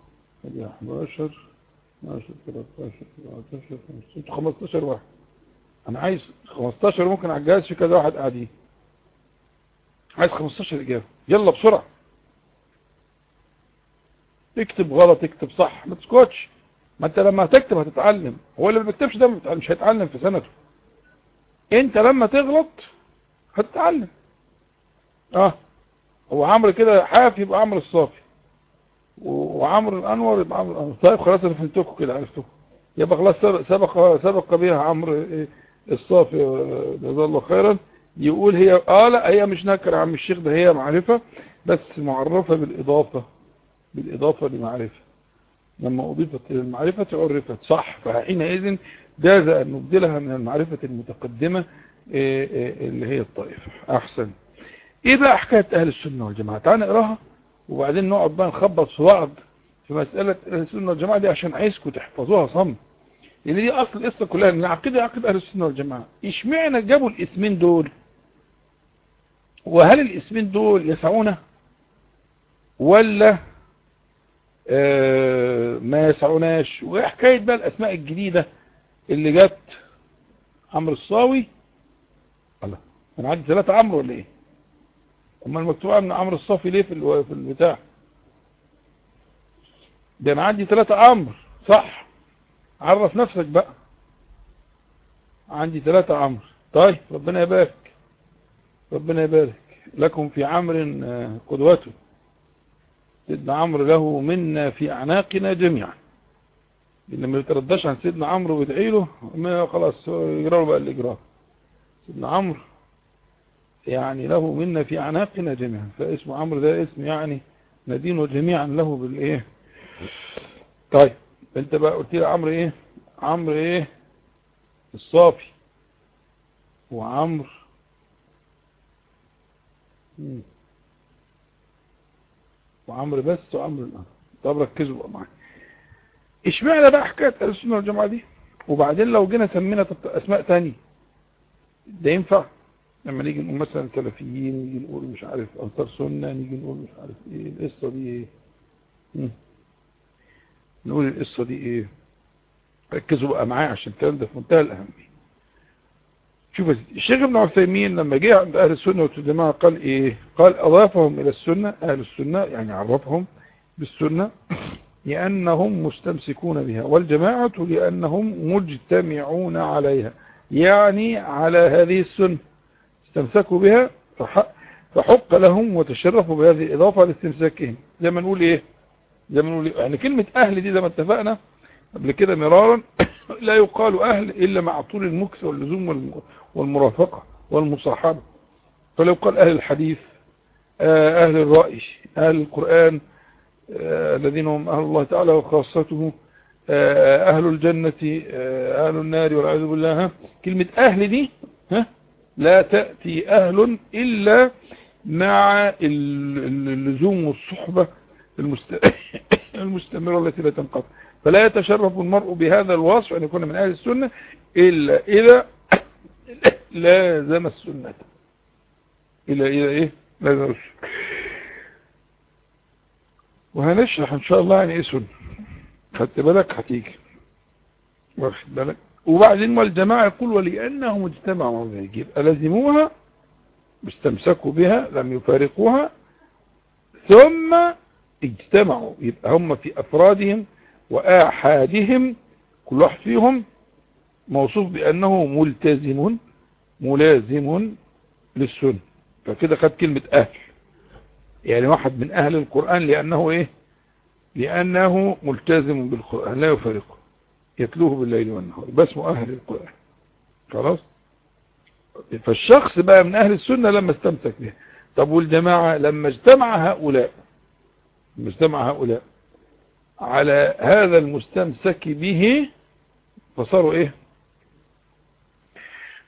ادي 11 12 13 14 15 15 واحد. أنا عايز 15 ممكن على الجهاز في كذا واحد قاعدين. عايز 15 إجابة. يلا بسرعة. اكتب غلط اكتب صح. ما تسكتش. ما أنت لما هتكتب هتتعلم. هو اللي ما بيكتبش ده مش هيتعلم في سنته. أنت لما تغلط هتتعلم. آه. هو عمرو كده حاف يبقى عمرو الصافي. وعمرو الأنور يبقى عمرو الأنور. طيب خلاص أنا فهمتكم كده عرفتكم يبقى خلاص سبق سبق بها عمرو الصافي جزاه الله خيرا. يقول هي آه لا هي مش نكرة عم الشيخ ده هي معرفة بس معرفة بالإضافة بالإضافة لمعرفة. لما أضيفت إلى المعرفة عرفت صح. فحينئذ جاز أن نبدلها من المعرفة المتقدمة اللي هي الطائفة. أحسن. إيه بقى حكاية أهل السنة والجماعة؟ تعال نقراها. وبعدين نقعد بقى نخبط في بعض في مسألة أهل السنة والجماعة دي عشان عايزكم تحفظوها صم. لأن دي أصل القصة كلها من عقيدة عقيدة أهل السنة والجماعة. إشمعنى جابوا الاسمين دول؟ وهل الاسمين دول يسعونه ولا ما يسعوناش؟ وحكاية بقى الأسماء الجديدة اللي جت عمرو الصاوي. الله. أنا عندي ثلاثة عمرو ولا إيه؟ أما المكتوبة من عمرو الصافي ليه في في البتاع؟ ده أنا عندي ثلاثة عمرو صح. عرف نفسك بقى. عندي ثلاثة عمرو طيب ربنا يبارك. ربنا يبارك. لكم في عمر قدوته. سيدنا عمرو له منا في أعناقنا جميعا. اللي ما يترداش عن سيدنا عمرو ويدعي له خلاص يجرى له بقى الإجراء. سيدنا عمرو يعني له منا في أعناقنا جميعا. فاسم عمرو ده اسم يعني ندين جميعا له بالإيه؟ طيب أنت بقى قلت لي عمرو إيه؟ عمرو إيه؟ الصافي وعمرو وعمرو بس وعمرو الأمر. طب ركزوا بقى معايا. إشمعنى بقى حكاية أهل السنة والجماعة دي؟ وبعدين لو جينا سمينا أسماء تاني ده ينفع؟ لما نيجي نقول مثلا سلفيين نيجي نقول مش عارف انصار سنة نيجي نقول مش عارف إيه القصة دي مم. نقول القصة دي إيه؟ ركزوا بقى معايا عشان الكلام ده في منتهى الأهمية. شوف الشيخ ابن عثيمين لما جه عند أهل السنة والجماعه قال إيه؟ قال أضافهم إلى السنة أهل السنة يعني عرفهم بالسنة لأنهم مستمسكون بها والجماعة لأنهم مجتمعون عليها يعني على هذه السنة. استمسكوا بها فحق لهم وتشرفوا بهذه الإضافة لاستمساكهم. زي ما نقول إيه؟ زي ما نقول إيه؟ يعني كلمة أهل دي زي ما اتفقنا قبل كده مرارا لا يقال أهل إلا مع طول المكس واللزوم والمرافقة والمصاحبة. فلو قال أهل الحديث أهل الرأي أهل القرآن الذين هم أهل الله تعالى وخاصته أهل الجنة أهل النار والعياذ بالله كلمة أهل دي لا تأتي أهل إلا مع اللزوم والصحبة المستمرة التي لا تنقطع فلا يتشرف المرء بهذا الوصف أن يكون من أهل السنة إلا إذا لازم السنة. إلا إذا إيه؟ لازم السنة. وهنشرح إن شاء الله يعني إيه سنة. خدت بالك؟ هتيجي. واخد بالك؟ وبعدين والجماعة يقول ولأنهم اجتمعوا على يبقى لزموها استمسكوا بها لم يفارقوها ثم اجتمعوا. يبقى هم في أفرادهم وآحادهم كل واحد فيهم موصوف بأنه ملتزم ملازم للسنة. فكده خد كلمة أهل. يعني واحد من أهل القرآن لأنه إيه؟ لأنه ملتزم بالقرآن لا يفارقه. يتلوه بالليل والنهار. بس اسمه أهل القرآن. خلاص؟ فالشخص بقى من أهل السنة لما استمسك بها طب والجماعة لما اجتمع هؤلاء لما اجتمع هؤلاء على هذا المستمسك به فصاروا إيه؟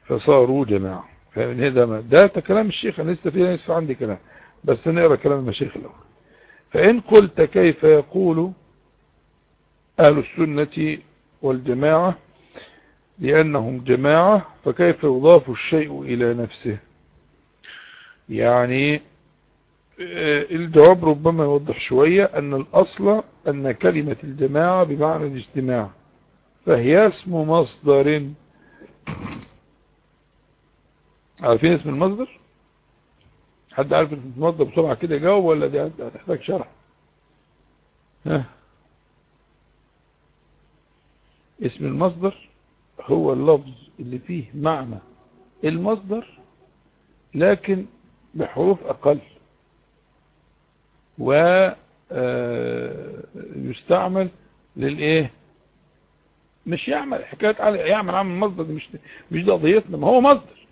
فصاروا جماعة. فده ده كلام الشيخ أنا لسه فيه لسه عندي كلام. بس نقرأ كلام المشايخ الأول. فإن قلت كيف يقول أهل السنة والجماعة لأنهم جماعة فكيف يضاف الشيء إلى نفسه؟ يعني الجواب ربما يوضح شوية أن الأصل أن كلمة الجماعة بمعنى الاجتماع فهي اسم مصدر. عارفين اسم المصدر؟ حد عارف اسم المصدر بسرعة كده جاوب ولا دي هتحتاج شرح؟ ها؟ اسم المصدر هو اللفظ اللي فيه معنى المصدر لكن بحروف أقل. ويستعمل للإيه؟ مش يعمل حكاية يعمل عمل مصدر مش مش ده قضيتنا ما هو مصدر.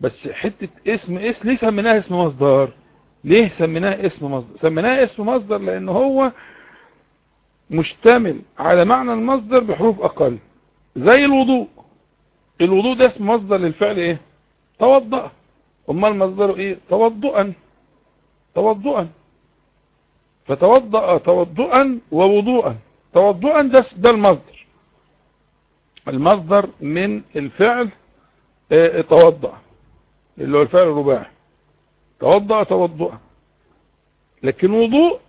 بس حتة اسم اسم ليه سميناه اسم مصدر؟ ليه سميناه اسم مصدر؟ سميناه اسم مصدر لأن هو مشتمل على معنى المصدر بحروف أقل. زي الوضوء. الوضوء ده اسم مصدر للفعل إيه؟ توضأ. أمال مصدره إيه؟ توضؤا. توضؤا. فتوضأ توضؤا ووضوءا. توضؤا ده, ده المصدر. المصدر من الفعل آه توضأ. اللي هو الفعل الرباعي. توضأ توضؤا. لكن وضوء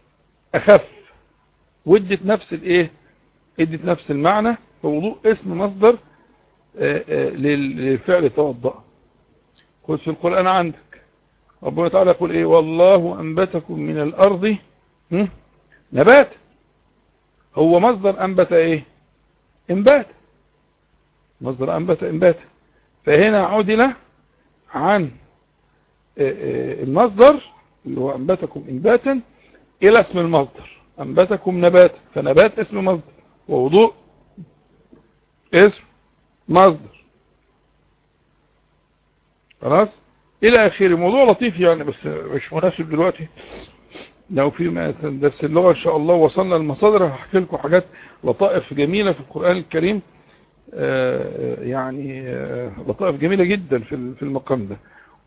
أخف. ودت نفس الايه؟ ادت نفس المعنى فوضوء اسم مصدر آه آه للفعل توضأ. خذ في القرآن عندك. ربنا تعالى يقول إيه؟ والله أنبتكم من الأرض نبات. هو مصدر أنبت إيه؟ إنبات. مصدر أنبت إنبات. فهنا عدل عن المصدر اللي هو أنبتكم إنباتا إلى اسم المصدر. أنبتكم نباتا فنبات اسم مصدر ووضوء اسم مصدر. خلاص؟ إلى آخره. موضوع لطيف يعني بس مش مناسب دلوقتي. لو في درس اللغة إن شاء الله وصلنا للمصادر هحكي لكم حاجات لطائف جميلة في القرآن الكريم. يعني لطائف جميلة جدا في المقام ده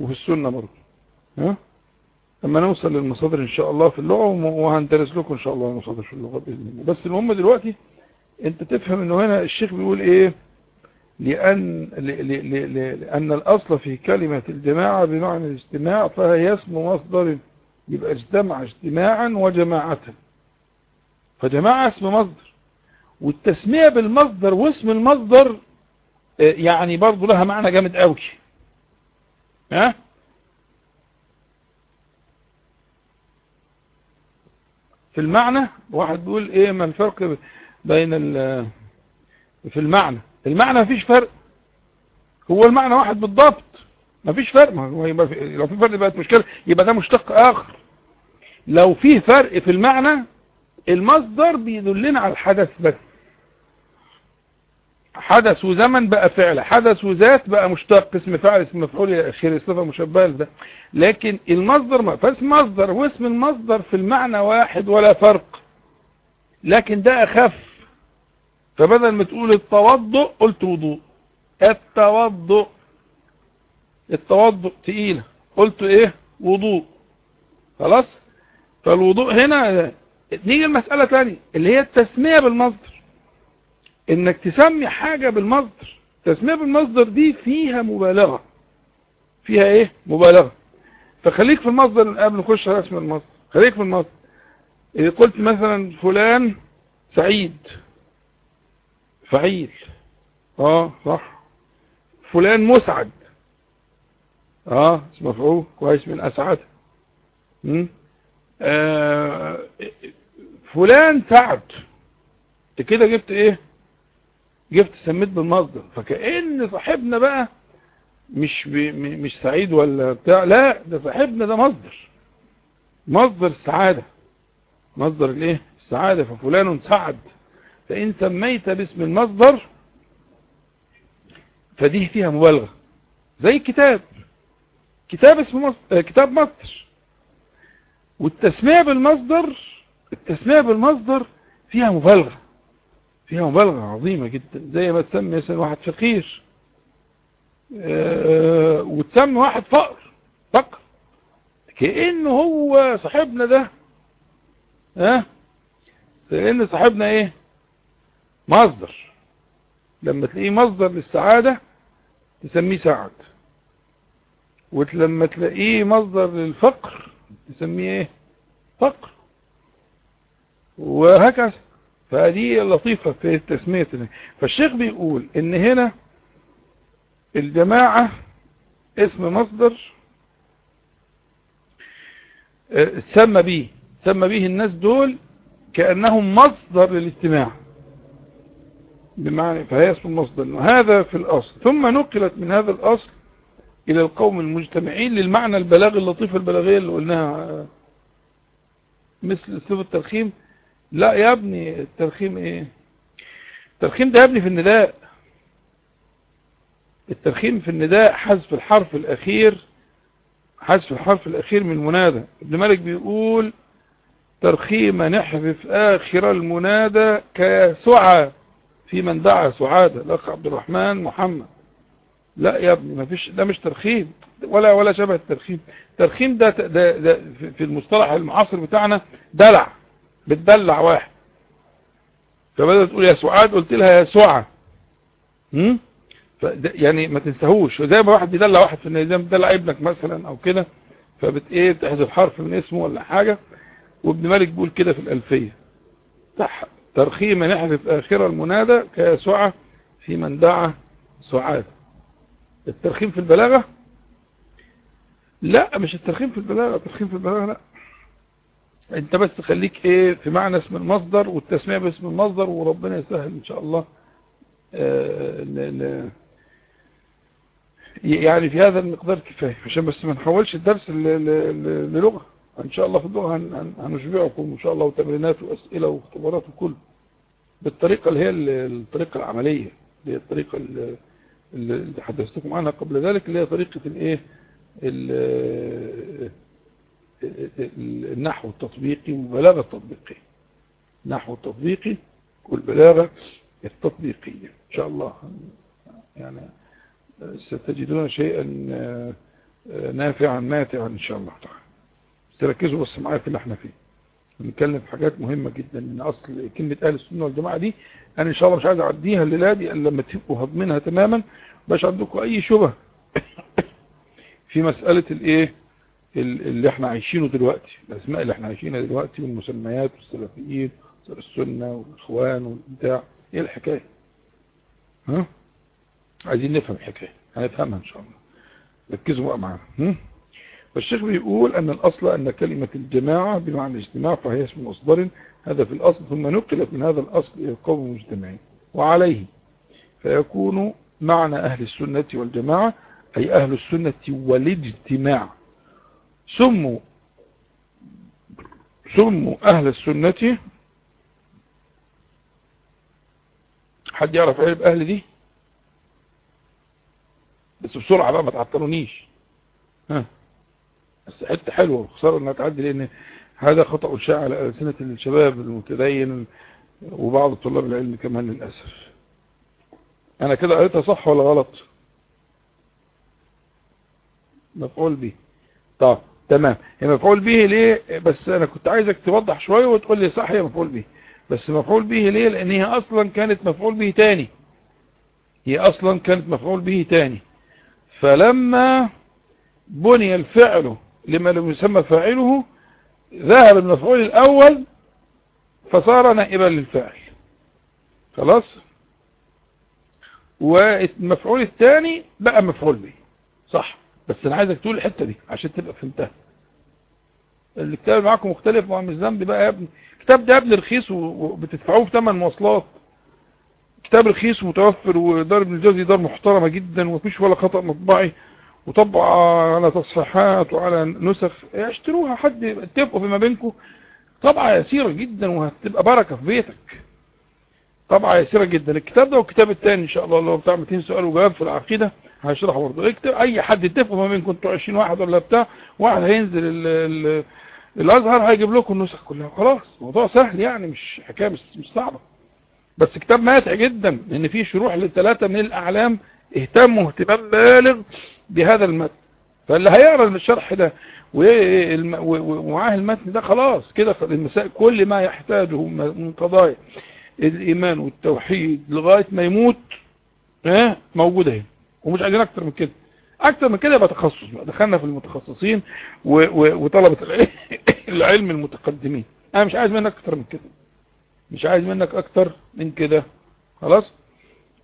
وفي السنة برضه. ها؟ لما نوصل للمصادر إن شاء الله في اللغة وهندرس لكم إن شاء الله المصادر في اللغة بإذن الله. بس المهم دلوقتي أنت تفهم إنه هنا الشيخ بيقول إيه؟ لأن, لأن الأصل في كلمة الجماعة بمعنى الاجتماع فهي اسم مصدر يبقى اجتمع اجتماعا وجماعة. فجماعة اسم مصدر. والتسمية بالمصدر واسم المصدر يعني برضو لها معنى جامد قوي ها؟ في المعنى واحد بيقول إيه ما الفرق بين في المعنى؟ المعنى مفيش فرق. هو المعنى واحد بالضبط. مفيش فرق. لو في فرق بقت مشكلة يبقى ده مشتق آخر. لو في فرق في المعنى المصدر بيدلنا على الحدث بس. حدث وزمن بقى فعل حدث وذات بقى مشتق اسم فاعل اسم مفعول إلى اخره الصفه مشبهة ده لكن المصدر ما فاسم مصدر واسم المصدر في المعنى واحد ولا فرق. لكن ده أخف. فبدل ما تقول التوضؤ قلت وضوء. التوضؤ التوضؤ تقيلة قلت إيه؟ وضوء. خلاص؟ فالوضوء هنا نيجي المسألة تانية اللي هي التسمية بالمصدر. إنك تسمي حاجة بالمصدر. التسمية بالمصدر دي فيها مبالغة. فيها إيه؟ مبالغة. فخليك في المصدر قبل نخش على اسم المصدر. خليك في المصدر. اذا قلت مثلا فلان سعيد. فعيل. آه صح. فلان مسعد. آه اسم مفعول كويس من أسعد. آه فلان سعد. كده جبت إيه؟ جبت سميت بالمصدر. فكأن صاحبنا بقى مش مش سعيد ولا بتاع لا ده صاحبنا ده مصدر. مصدر السعادة. مصدر الايه؟ السعادة. ففلان سعد. فإن سميت باسم المصدر فدي فيها مبالغة. زي كتاب. كتاب اسمه مصدر كتاب مصدر. والتسمية بالمصدر التسمية بالمصدر فيها مبالغة. فيها مبالغة عظيمة جدا زي ما تسمي مثلا واحد فقير أه وتسمي واحد فقر فقر. كأنه هو صاحبنا ده ها؟ لأن صاحبنا إيه؟ مصدر. لما تلاقيه مصدر للسعادة تسميه سعد. ولما تلاقيه مصدر للفقر تسميه إيه؟ فقر. وهكذا. فدي لطيفة في التسمية. فالشيخ بيقول إن هنا الجماعة اسم مصدر سمى به سمى به الناس دول كأنهم مصدر للاجتماع. بمعنى فهي اسم المصدر وهذا في الأصل. ثم نقلت من هذا الأصل إلى القوم المجتمعين للمعنى البلاغي اللطيفة البلاغية اللي قلناها مثل اسلوب الترخيم. لا يا ابني الترخيم إيه؟ الترخيم ده يا ابني في النداء. الترخيم في النداء حذف الحرف الأخير حذف الحرف الأخير من المنادى. ابن مالك بيقول ترخيم نحذف آخر المنادى كسعى في من دعا سعادة الأخ عبد الرحمن محمد. لا يا ابني ما فيش ده مش ترخيم ولا ولا شبه الترخيم. الترخيم ده, ده, ده في المصطلح المعاصر بتاعنا دلع. بتدلع واحد. فبدأت تقول يا سعاد قلت لها يا سعى؟ يعني ما تنساهوش. زي ما واحد بيدلع واحد في النظام بيدلع ابنك مثلا أو كده فبت إيه بتحذف حرف من اسمه ولا حاجة. وابن مالك بيقول كده في الألفية. ترخيم نحذف آخر المنادى كيسعى في من دعا سعاد. الترخيم في البلاغة؟ لا مش الترخيم في البلاغة. الترخيم في البلاغة لا. انت بس خليك إيه في معنى اسم المصدر والتسمية باسم المصدر وربنا يسهل ان شاء الله آه ل ل يعني في هذا المقدار كفاية عشان بس ما نحولش الدرس للغة. ان شاء الله في اللغة هنشبعكم ان شاء الله وتمرينات وأسئلة واختبارات وكل بالطريقة اللي هي الطريقة العملية اللي هي الطريقة اللي حدثتكم عنها قبل ذلك اللي هي طريقة الايه النحو التطبيقي والبلاغة التطبيقية النحو التطبيقي والبلاغة التطبيقية. إن شاء الله يعني ستجدون شيئا نافعا ماتعا إن شاء الله تعالى. تركزوا بس معايا في اللي إحنا فيه. بنتكلم في حاجات مهمة جدا. ان أصل كلمة أهل السنة والجماعة دي أنا إن شاء الله مش عايز أعديها الليلة دي إلا لما تبقوا هضمينها تماما. باش عندكم أي شبه في مسألة الإيه؟ اللي إحنا عايشينه دلوقتي الأسماء اللي إحنا عايشينها دلوقتي والمسميات والسلفيين السنة والإخوان والبتاع إيه الحكاية. ها؟ عايزين نفهم الحكاية هنفهمها إن شاء الله. ركزوا بقى معانا. فالشيخ بيقول أن الأصل أن كلمة الجماعة بمعنى الاجتماع فهي اسم مصدر هذا في الأصل ثم نقلت من هذا الأصل إلى القوم المجتمعين وعليه. فيكون معنى أهل السنة والجماعة أي أهل السنة والاجتماع. سموا سموا أهل السنة. حد يعرف عرب أهل دي؟ بس بسرعة بقى ما تعطلونيش. ها. بس حتة حلوة خساره إنها تعدي لأن هذا خطأ شائع على ألسنة الشباب المتدين وبعض طلاب العلم كمان للأسف. أنا كده قريتها صح ولا غلط؟ مفعول به طب تمام. هي مفعول به ليه؟ بس أنا كنت عايزك توضح شوية وتقول لي صح هي مفعول به. بس مفعول به ليه؟ لأن هي أصلا كانت مفعول به تاني. هي أصلا كانت مفعول به تاني. فلما بني الفعل لما لم يسمى فاعله ذهب المفعول الأول فصار نائبا للفاعل. خلاص؟ والمفعول الثاني بقى مفعول به. صح. بس أنا عايزك تقول الحتة دي عشان تبقى فهمتها. الكتاب معاكم مختلف مع مش ذنب بقى يا ابني. الكتاب ده يا ابني رخيص وبتدفعوه في ثمن مواصلات. كتاب رخيص ومتوفر ودار ابن الجوزي دار محترمة جدا ومفيش ولا خطأ مطبعي. وطبع على تصحيحات وعلى نسخ. اشتروها حد اتفقوا فيما بينكم. طبعة يسيرة جدا وهتبقى بركة في بيتك. طبعة يسيرة جدا. الكتاب ده والكتاب الثاني إن شاء الله اللي هو بتاع 200 سؤال وجواب في العقيدة. هشرحه برضه. اكتب أي حد اتفقوا ما بينكم أنتوا 20 واحد ولا بتاع واحد هينزل ال ال الأزهر هيجيب لكم النسخ كلها. خلاص موضوع سهل يعني مش حكاية مش, مش صعبة. بس كتاب ماتع جدا لأن فيه شروح للثلاثة من الأعلام اهتموا اهتمام بالغ بهذا المتن. فاللي هيقرا الشرح ده ومعاه المتن ده خلاص كده المسائل كل ما يحتاجه من قضايا الإيمان والتوحيد لغاية ما يموت ها موجوده هنا. ومش عايزين أكتر من كده. أكتر من كده يبقى تخصص بقى. دخلنا في المتخصصين وطلبة العلم المتقدمين. أنا مش عايز منك أكتر من كده. مش عايز منك أكتر من كده. خلاص؟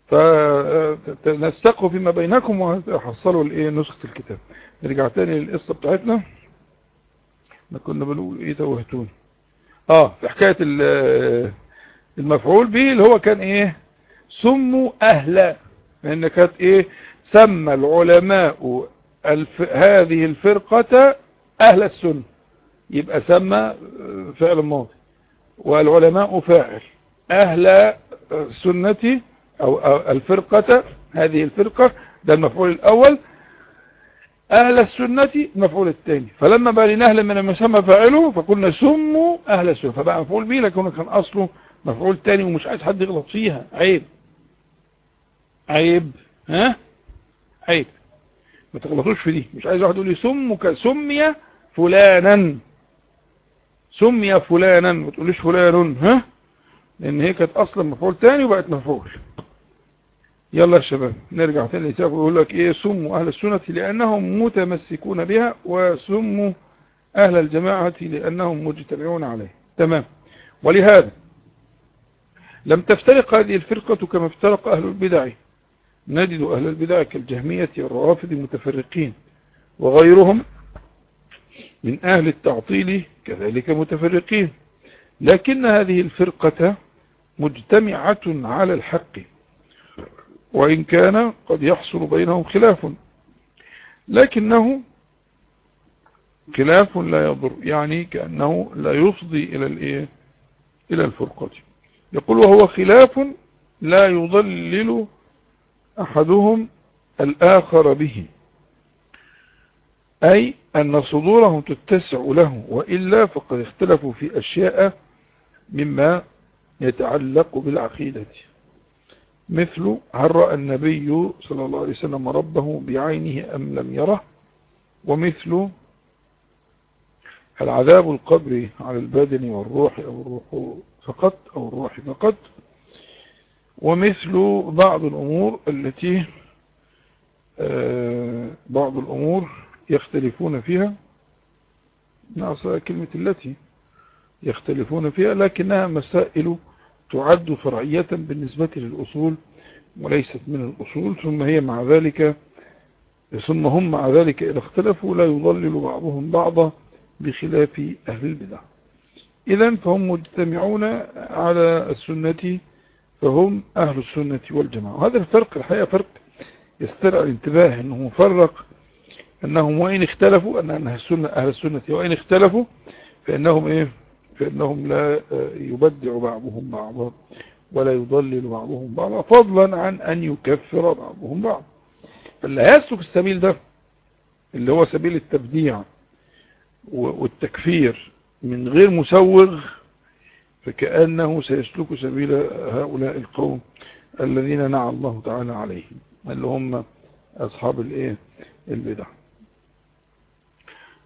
فنسقوا فيما بينكم وحصلوا نسخة الكتاب. نرجع تاني للقصة بتاعتنا. ما كنا بنقول إيه توهتون آه في حكاية المفعول به اللي هو كان إيه؟ سموا أهلا. لأن كانت إيه؟ سمى العلماء الف... هذه الفرقة أهل السنة. يبقى سمى فعل ماضي. والعلماء فاعل. أهل السنة أو الفرقة هذه الفرقة ده المفعول الأول. أهل السنة المفعول الثاني. فلما بقى أهل من المسمى فاعله فقلنا سموا أهل السنة. فبقى مفعول به لكنه كان أصله مفعول ثاني ومش عايز حد يغلط فيها. عيب. عيب. ها؟ عيب ما تغلطوش في دي. مش عايز واحد يقول لي سمك سمي فلانا. سمي فلانا. ما تقوليش فلان. ها؟ لأن هي كانت أصلا مفعول تاني وبقت مفعول. يلا يا شباب نرجع تاني لساق ويقول لك إيه؟ سموا أهل السنة لأنهم متمسكون بها وسموا أهل الجماعة لأنهم مجتمعون عليه تمام. ولهذا لم تفترق هذه الفرقة كما افترق أهل البدع. نجد أهل البدع كالجهمية والروافد متفرقين وغيرهم من أهل التعطيل كذلك متفرقين. لكن هذه الفرقة مجتمعة على الحق وإن كان قد يحصل بينهم خلاف. لكنه خلاف لا يضر يعني كأنه لا يفضي إلى الإيه؟ إلى الفرقة. يقول وهو خلاف لا يضلل أحدهم الآخر به. أي أن صدورهم تتسع له وإلا فقد اختلفوا في أشياء مما يتعلق بالعقيدة. مثل هل رأى النبي صلى الله عليه وسلم ربه بعينه أم لم يره؟ ومثل العذاب القبر على البدن والروح أو الروح فقط أو الروح فقط. ومثل بعض الأمور التي بعض الأمور يختلفون فيها. نعصى كلمة التي يختلفون فيها لكنها مسائل تعد فرعية بالنسبة للأصول وليست من الأصول ثم هي مع ذلك ثم هم مع ذلك إذا اختلفوا لا يضلل بعضهم بعضا بخلاف أهل البدع. إذا فهم مجتمعون على السنة فهم أهل السنة والجماعة. وهذا الفرق الحقيقة فرق يسترع الانتباه أنه مفرق أنهم وإن اختلفوا أن السنة, أهل السنة وإن اختلفوا فإنهم إيه؟ فإنهم لا يبدع بعضهم بعضا ولا يضلل بعضهم بعضا فضلا عن أن يكفر بعضهم بعض فاللي هيسلك السبيل ده اللي هو سبيل التبديع والتكفير من غير مسوغ فكأنه سيسلك سبيل هؤلاء القوم الذين نعى الله تعالى عليهم اللي هم أصحاب الإيه؟ البدع.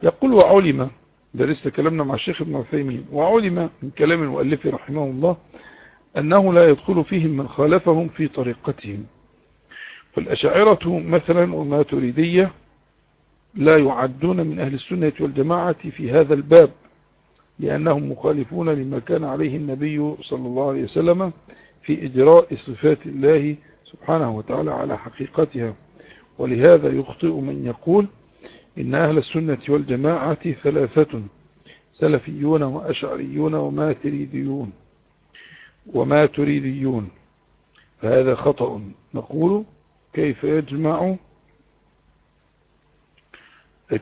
يقول وعلم ده لسه كلامنا مع الشيخ ابن عثيمين وعلم من كلام المؤلف رحمه الله أنه لا يدخل فيهم من خالفهم في طريقتهم. فالأشاعرة مثلا والماتريدية لا يعدون من أهل السنة والجماعة في هذا الباب. لأنهم مخالفون لما كان عليه النبي صلى الله عليه وسلم في إجراء صفات الله سبحانه وتعالى على حقيقتها. ولهذا يخطئ من يقول إن أهل السنة والجماعة ثلاثة سلفيون وأشعريون وما تريديون وما تريديون. فهذا خطأ. نقول كيف يجمع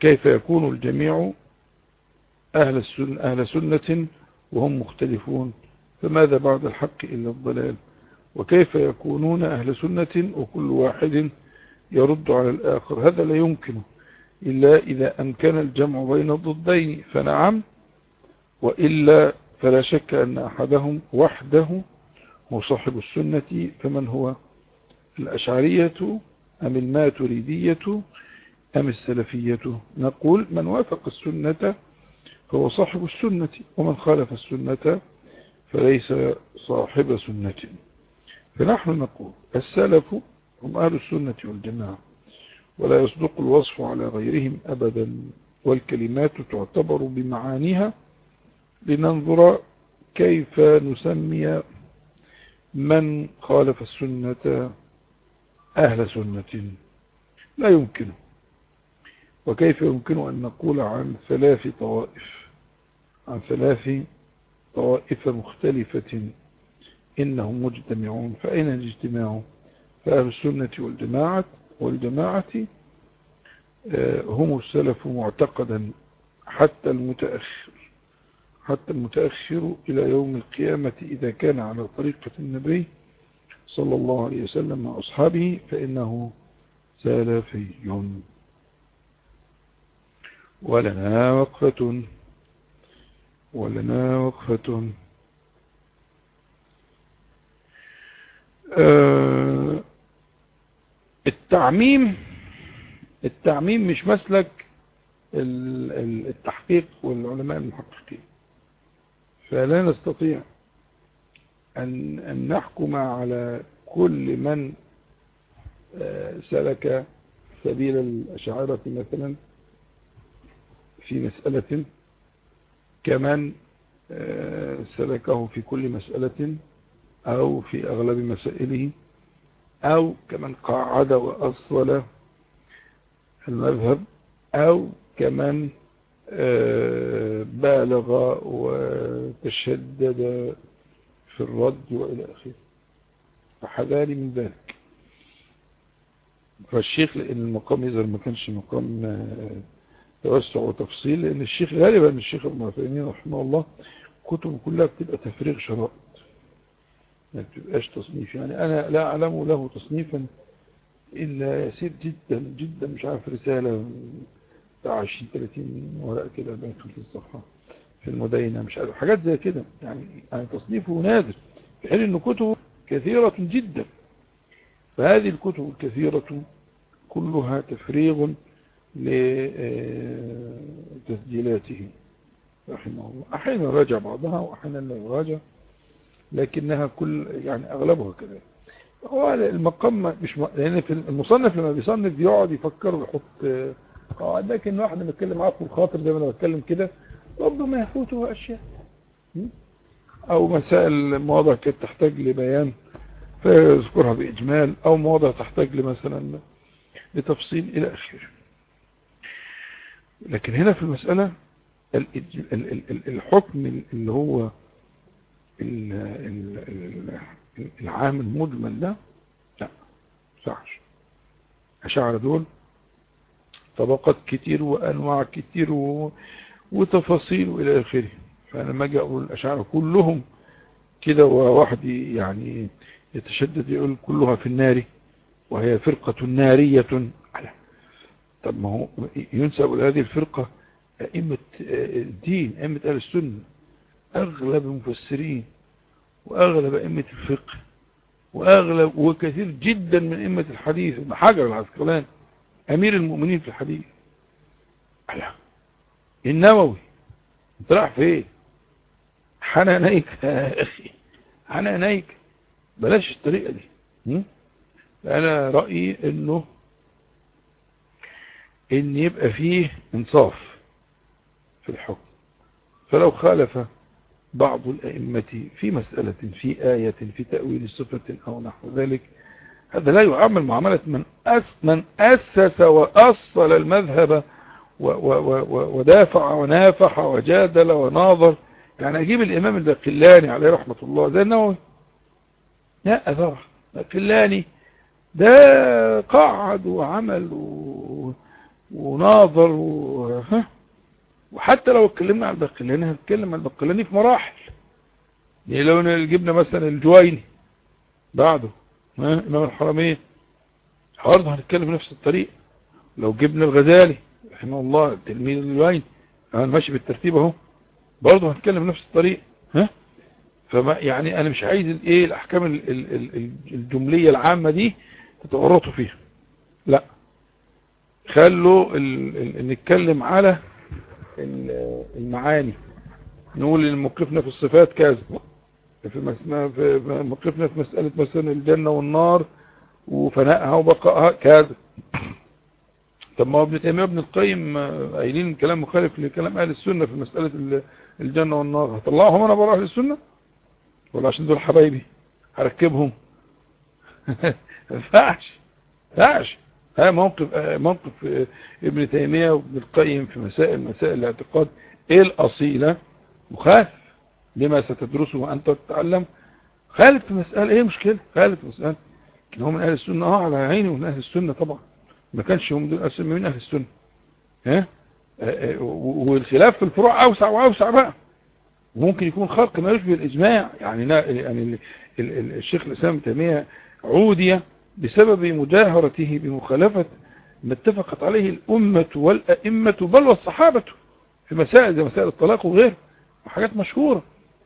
كيف يكون الجميع أهل, السنة أهل سنة وهم مختلفون فماذا بعد الحق إلا الضلال؟ وكيف يكونون أهل سنة وكل واحد يرد على الآخر؟ هذا لا يمكن إلا إذا أمكن الجمع بين الضدين فنعم. وإلا فلا شك أن أحدهم وحده هو صاحب السنة فمن هو؟ الأشعرية أم الماتريدية أم السلفية؟ نقول من وافق السنة فهو صاحب السنة ومن خالف السنة فليس صاحب سنة. فنحن نقول السلف هم أهل السنة والجماعة ولا يصدق الوصف على غيرهم أبدا والكلمات تعتبر بمعانيها لننظر كيف نسمي من خالف السنة أهل سنة. لا يمكن. وكيف يمكن أن نقول عن ثلاث طوائف؟ عن ثلاث طوائف مختلفة إنهم مجتمعون. فأين الاجتماع؟ فأهل السنة والجماعة والجماعة آه، هم السلف معتقدا حتى المتأخر حتى المتأخر إلى يوم القيامة إذا كان على طريقة النبي صلى الله عليه وسلم وأصحابه فإنه سلفي. ولنا وقفة. ولنا وقفة. آه، التعميم التعميم مش مسلك التحقيق والعلماء المحققين. فلا نستطيع أن, أن نحكم على كل من آه، سلك سبيل الأشاعرة مثلا. في مسألة كمن آه، سلكه في كل مسألة أو في أغلب مسائله أو كمن قاعد وأصل المذهب أو كمن آه، بالغ وتشدد في الرد وإلى آخره. فحذاري من ذلك. فالشيخ لأن المقام يظهر ما كانش مقام آه، توسع وتفصيل لأن الشيخ غالبا الشيخ ابن عثيمين رحمه الله كتب كلها بتبقى تفريغ شرائط. ما بتبقاش تصنيف. يعني أنا لا أعلم له تصنيفا إلا يسير جدا جدا مش عارف رسالة بتاع 20 30 ورقة كده بين في الصفحة في المدينة مش عارف حاجات زي كده. يعني يعني تصنيفه نادر في حين أن كتبه كثيرة جدا. فهذه الكتب الكثيرة كلها تفريغ لتسجيلاته رحمه الله. أحيانا راجع بعضها وأحيانا لا يراجع لكنها كل يعني أغلبها كذلك هو المقام مش م... لأن في المصنف لما بيصنف بيقعد يفكر ويحط قواعد لكن واحد لما يتكلم عفو الخاطر زي ما أنا بتكلم كده ربما يفوته أشياء. أو مسائل مواضع كانت تحتاج لبيان فيذكرها بإجمال أو مواضع تحتاج لمثلا لتفصيل إلى آخره. لكن هنا في المسألة الحكم اللي هو العام المجمل ده لا صحش أشعر دول طبقات كتير وأنواع كتير وتفاصيل وإلى آخره. فأنا ما أجي أقول الأشعار كلهم كده وواحد يعني يتشدد يقول كلها في النار وهي فرقة نارية. طب ما هو ينسب لهذه الفرقة أئمة الدين أئمة أهل السنة أغلب المفسرين وأغلب أئمة الفقه وأغلب وكثير جدا من أئمة الحديث ابن حجر العسقلان أمير المؤمنين في الحديث. على النووي. أنت راح فين؟ حنانيك يا أخي. حنانيك. بلاش الطريقة دي. أنا رأيي أنه إن يبقى فيه انصاف في الحكم. فلو خالف بعض الأئمة في مسألة في آية في تأويل صفة أو نحو ذلك هذا لا يعامل معاملة من أس من أسس وأصل المذهب ودافع ونافح وجادل وناظر. يعني أجيب الإمام الباقلاني عليه رحمة الله زي النووي لا طبعا الباقلاني ده قعد وعمل و... وناظر و... وحتى لو اتكلمنا عن الباقلاني هنتكلم عن الباقلاني في مراحل. يعني لو جبنا مثلا الجويني بعده إمام الحرمين برضه هنتكلم نفس الطريق لو جبنا الغزالي رحمه الله تلميذ الجويني أنا ماشي بالترتيب أهو برضه هنتكلم نفس الطريق ها. فما يعني أنا مش عايز الايه الأحكام الجملية العامة دي تتورطوا فيها. لا. خلوا نتكلم على المعاني. نقول ان موقفنا في الصفات كذا. في, موقفنا في مسألة مثلا الجنة والنار وفنائها وبقائها كذا. طب ما هو ابن تيمية ابن القيم قايلين كلام مخالف لكلام أهل السنة في مسألة الجنة والنار. هطلعهم أنا بروح للسنة؟ ولا عشان دول حبايبي. هركبهم. ما ينفعش ها موقف موقف ابن تيمية وابن القيم في مسائل مسائل الاعتقاد. إيه الأصيلة؟ مخالف لما ستدرسه وأنت تتعلم. خالف في مسألة إيه مشكلة خالف في مسألة. لكن هو من أهل السنة. آه على عيني ومن أهل السنة طبعا. ما كانش هم دول اسم من أهل السنة. ها؟ والخلاف في الفروع أوسع وأوسع بقى. ممكن يكون خلق ما يشبه الاجماع يعني يعني الشيخ الإسلام تيمية عودية. بسبب مجاهرته بمخالفة ما اتفقت عليه الأمة والأئمة بل والصحابة في مسائل زي مسائل الطلاق وغيره وحاجات مشهورة.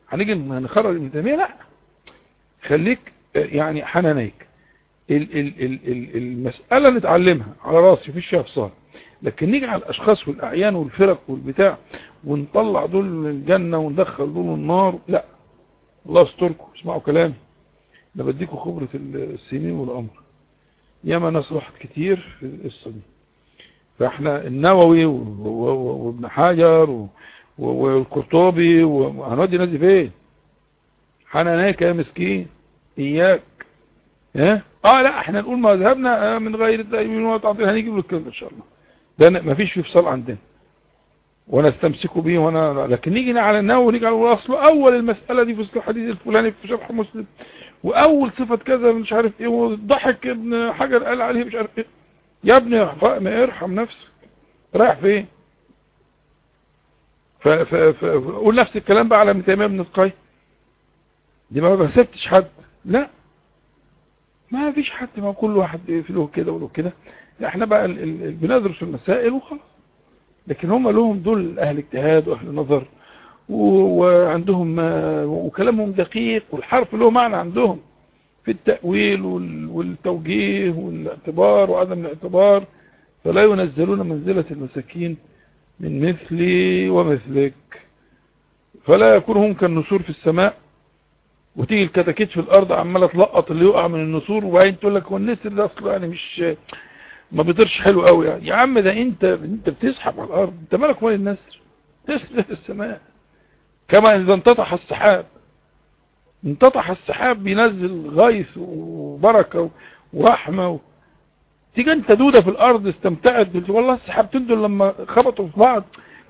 هنيجي نخرج ابن تيمية لا. خليك يعني حنانيك. المسألة نتعلمها على راسي في فصال لكن نيجي على الأشخاص والأعيان والفرق والبتاع ونطلع دول الجنة وندخل دول النار. لا. الله استركم اسمعوا كلامي. أنا بديكم خبرة السنين والأمر ياما ناس راحت كتير في القصة دي فإحنا النووي وابن حجر والقرطبي وهنودي نادي فين؟ حنانيك يا مسكين. إياك. آه آه لا إحنا نقول مذهبنا من غير التأمين والتعطيل هنجيب له الكلام إن شاء الله. ده ما فيش فيه فصال عندنا ونستمسكوا به وأنا لكن نيجي على النووي ونيجي على الاصل أول المسألة دي في الحديث الفلاني في شرح مسلم. وأول صفة كذا مش عارف إيه وضحك ابن حجر قال عليه مش عارف إيه. يا ابني ارحم نفسك. رايح فين؟ فقول نفس الكلام بقى على ابن تيمية ابن القيم دي ما بسبتش حد. لا. ما فيش حد ما كل واحد له كده وله كده. إحنا بقى بندرس المسائل وخلاص. لكن هم لهم دول أهل اجتهاد وأهل نظر. وعندهم وكلامهم دقيق والحرف له معنى عندهم في التأويل والتوجيه والاعتبار وعدم الاعتبار. فلا ينزلون منزلة المساكين من مثلي ومثلك. فلا يكون هم كالنسور في السماء. وتيجي الكتاكيت في الأرض عمالة تلقط اللي يقع من النسور وبعدين تقول لك هو النسر ده أصلا يعني مش ما بيطيرش حلو قوي يعني. يا عم ده أنت أنت بتزحف على الأرض. أنت مالك مال النسر؟ نسر في السماء. كما إذا انتطح السحاب. انتطح السحاب بينزل غيث وبركة ورحمة. تيجي أنت دودة في الأرض استمتعت والله السحابتين دول لما خبطوا في بعض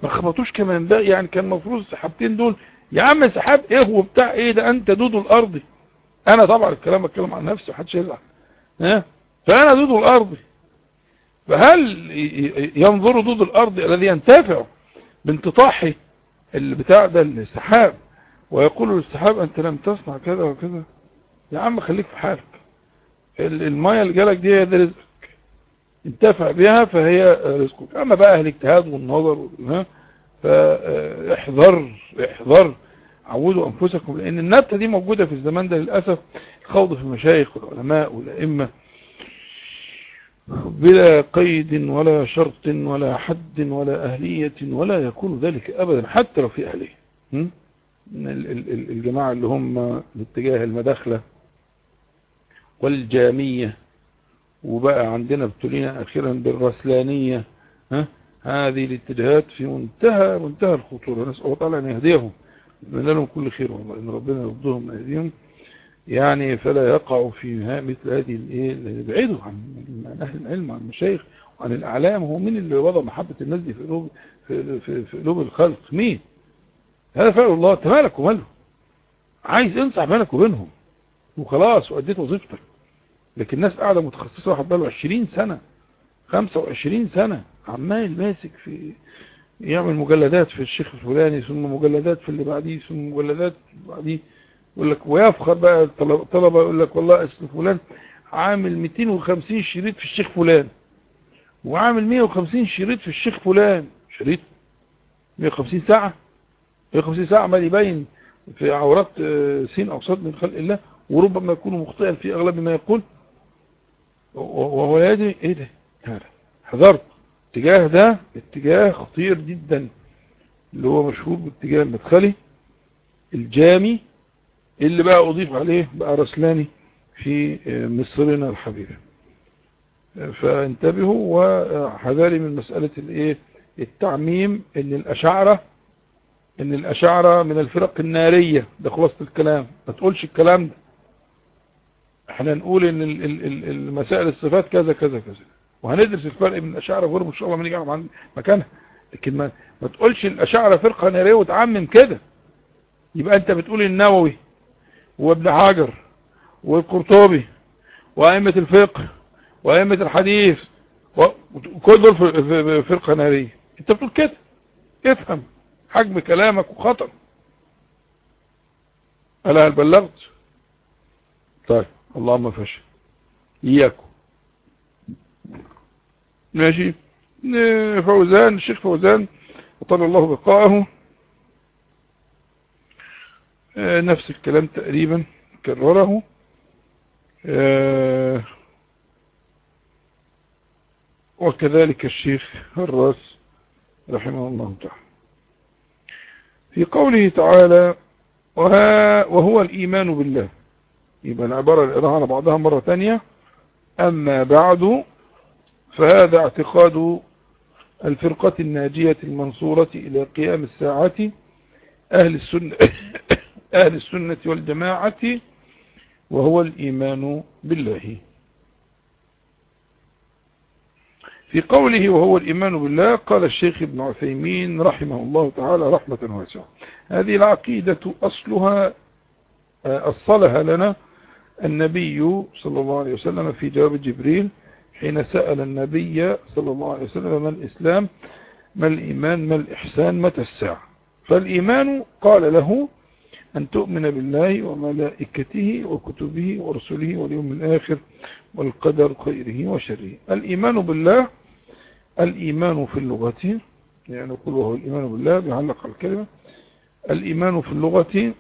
ما خبطوش كما ينبغي يعني كان المفروض السحابتين دول يا عم سحاب إيه هو بتاع إيه ده أنت دودو الارضي أنا طبعا الكلام بتكلم عن نفسي محدش يزعل. ها؟ فأنا دودو الارضي فهل ينظر دود الأرض الذي ينتفع بانتطاحه البتاع ده السحاب ويقول للسحاب أنت لم تصنع كذا وكذا. يا عم خليك في حالك. المية اللي جالك دي هي ده رزقك. انتفع بها فهي رزقك. أما بقى أهل الاجتهاد والنظر فاحذر احذر. عودوا أنفسكم لأن النبتة دي موجودة في الزمان ده للأسف. الخوض في المشايخ والعلماء والأئمة. بلا قيد ولا شرط ولا حد ولا أهلية ولا يكون ذلك أبدا حتى لو في أهلية. الجماعة اللي هم باتجاه المداخلة والجامية وبقى عندنا ابتلينا أخيرا بالرسلانية ها؟ هذه الاتجاهات في منتهى منتهى الخطورة. نسأل الله تعالى أن يهديهم. نتمنى لهم كل خير والله. إن ربنا يرضهم ويهديهم. يعني فلا يقع في مثل هذه ابعدوا عن أهل العلم عن المشايخ وعن الأعلام هو مين اللي وضع محبة الناس دي في قلوب في, في, في قلوب الخلق؟ مين؟ هذا فعل الله انت مالك وماله عايز انصح بينك وبينهم وخلاص وأديت وظيفتك. لكن الناس قاعدة متخصصة واحد بقاله 20 سنة 25 سنة عمال ماسك في يعمل مجلدات في الشيخ الفلاني ثم مجلدات في اللي بعديه ثم مجلدات بعديه. يقول لك ويفخر بقى الطلبة يقول لك والله اسم فلان عامل 250 شريط في الشيخ فلان وعامل 150 شريط في الشيخ فلان. شريط؟ 150 ساعة؟ 150 ساعة عمال يبين في عورات آه، سين أو صد من خلق الله وربما يكون مخطئا في أغلب ما يقول. وهو يدري إيه ده؟ حذرت. اتجاه ده اتجاه خطير جدا اللي هو مشهور باتجاه المدخلي الجامي اللي بقى أضيف عليه؟ بقى رسلاني في مصرنا الحبيبة. فانتبهوا وحذاري من مسألة الإيه؟ التعميم إن الاشاعرة إن الاشاعرة من الفرق النارية. ده خلاصة الكلام. ما تقولش الكلام ده. إحنا نقول إن المسائل الصفات كذا كذا كذا. وهندرس الفرق بين الاشاعره وغيرهم ان شاء الله ما نيجي عن مكانها. لكن ما, ما تقولش الاشاعره فرقة نارية وتعمم كده. يبقى أنت بتقول النووي. وابن حجر والقرطبي وأئمة الفقه وأئمة الحديث وكل دول فرقة نارية. انت بتقول كده. افهم. حجم كلامك وخطر. ألا هل بلغت؟ طيب. اللهم فشل. إياكم. ماشي. فوزان الشيخ فوزان وطال الله بقاءه. آه، نفس الكلام تقريبا كرره. آه، وكذلك الشيخ الراس رحمه الله تعالى. في قوله تعالى وهو الإيمان بالله. يبقى العبارة الإراء على بعضها مرة تانية. أما بعد فهذا اعتقاد الفرقة الناجية المنصورة إلى قيام الساعة. أهل السنة, أهل السنة والجماعة وهو الإيمان بالله. في قوله وهو الإيمان بالله قال الشيخ ابن عثيمين رحمه الله تعالى رحمة واسعة. هذه العقيدة أصلها أصلها لنا النبي صلى الله عليه وسلم في جواب جبريل حين سأل النبي صلى الله عليه وسلم ما الإسلام ما الإيمان ما الإحسان متى الساعة. فالإيمان قال له أن تؤمن بالله وملائكته وكتبه ورسله واليوم الآخر والقدر خيره وشره. الإيمان بالله الإيمان في اللغة يعني قل وهو الإيمان بالله بيعلق الكلمة. الإيمان في اللغة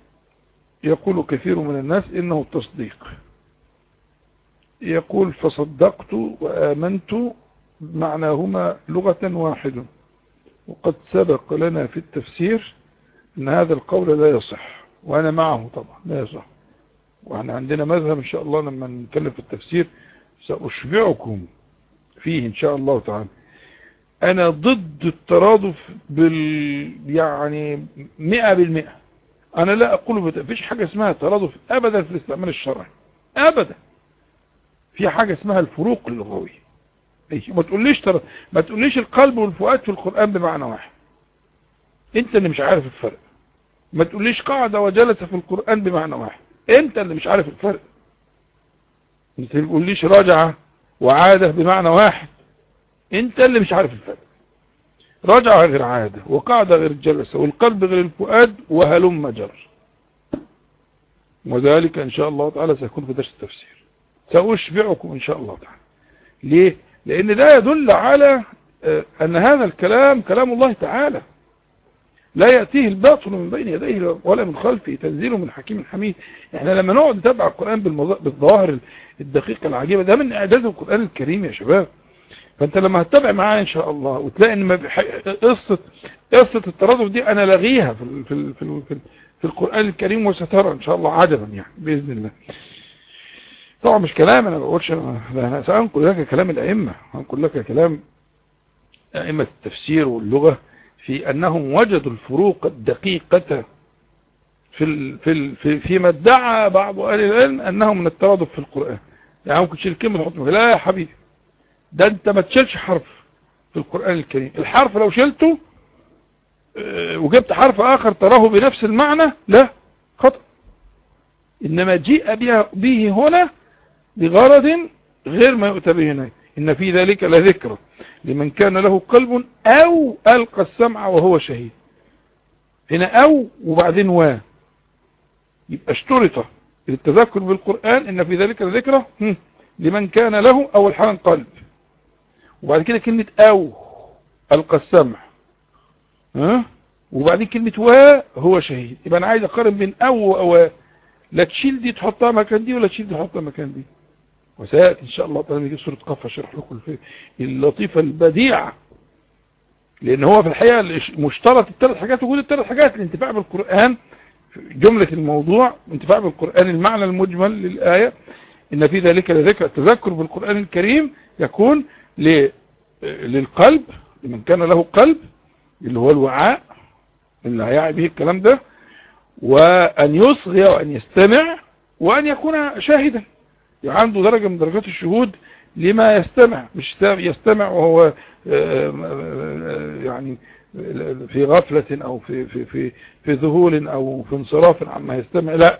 يقول كثير من الناس إنه التصديق يقول فصدقت وآمنت معناهما لغة واحدة. وقد سبق لنا في التفسير أن هذا القول لا يصح. وأنا معه طبعا لا يصح. وأنا عندنا مذهب إن شاء الله لما نتكلم في التفسير سأشبعكم فيه إن شاء الله تعالى. أنا ضد الترادف بال يعني مئة بالمئة. أنا لا أقول فيش حاجة اسمها ترادف أبدا في الاستعمال الشرعي أبدا. في حاجة اسمها الفروق اللغوية. ما تقوليش تر... ما تقوليش القلب والفؤاد في القرآن بمعنى واحد. أنت اللي مش عارف الفرق. ما تقوليش قاعدة وجلس في القرآن بمعنى واحد. انت اللي مش عارف الفرق. ما تقوليش رجع وعادة بمعنى واحد. انت اللي مش عارف الفرق. رجع غير عادة وقاعدة غير جلسة والقلب غير الفؤاد وهلم جر. وذلك إن شاء الله تعالى سيكون في درس التفسير. سأشبعكم إن شاء الله تعالى. ليه؟ لأن ده يدل على آه، أن هذا الكلام كلام الله تعالى. لا يأتيه الباطل من بين يديه ولا من خلفه تنزيله من حكيم حميد. إحنا لما نقعد نتابع القرآن بالظواهر الدقيقة العجيبة ده من إعداد القرآن الكريم يا شباب. فأنت لما هتتابع معايا إن شاء الله وتلاقي إن قصة قصة الترادف دي أنا لغيها في, في, في, في, في القرآن الكريم وسترى إن شاء الله عجبا يعني بإذن الله. طبعا مش كلام أنا بقولش أنا سأنقل لك كلام الأئمة هنقل لك كلام أئمة التفسير واللغة. في أنهم وجدوا الفروق الدقيقة في في في فيما ادعى بعض أهل العلم انه من الترادف في القرآن. يعني ممكن تشيل كلمة تحط لا يا حبيبي. ده أنت ما تشيلش حرف في القرآن الكريم. الحرف لو شلته آه، وجبت حرف آخر تراه بنفس المعنى لا خطأ. إنما جيء به هنا لغرض غير ما يؤتى به هناك إن في ذلك لذكرى لمن كان له قلب أو ألقى السمع وهو شهيد. هنا أو وبعدين و. يبقى اشترط للتذكر بالقرآن إن في ذلك لذكرى لمن كان له اول حاجة قلب. وبعد كده كلمة أو ألقى السمع. ها؟ وبعدين كلمة و هو شهيد. يبقى أنا عايز أقارن بين أو و لا تشيل دي تحطها مكان دي ولا تشيل دي تحطها مكان دي. وسيأتي إن شاء الله تعالى نجيب سورة قف شرح لكم اللطيفة البديعة. لأن هو في الحقيقة مشترط الثلاث حاجات وجود الثلاث حاجات الانتفاع بالقرآن جملة الموضوع انتفاع بالقرآن المعنى المجمل للآية. إن في ذلك لذكر التذكر بالقرآن الكريم يكون للقلب لمن كان له قلب اللي هو الوعاء اللي هيعي به الكلام ده وأن يصغي وأن يستمع وأن يكون شاهدا. عنده درجة من درجات الشهود لما يستمع مش يستمع وهو آه، آه، يعني في غفلة أو في في في في ذهول أو في انصراف عما يستمع لا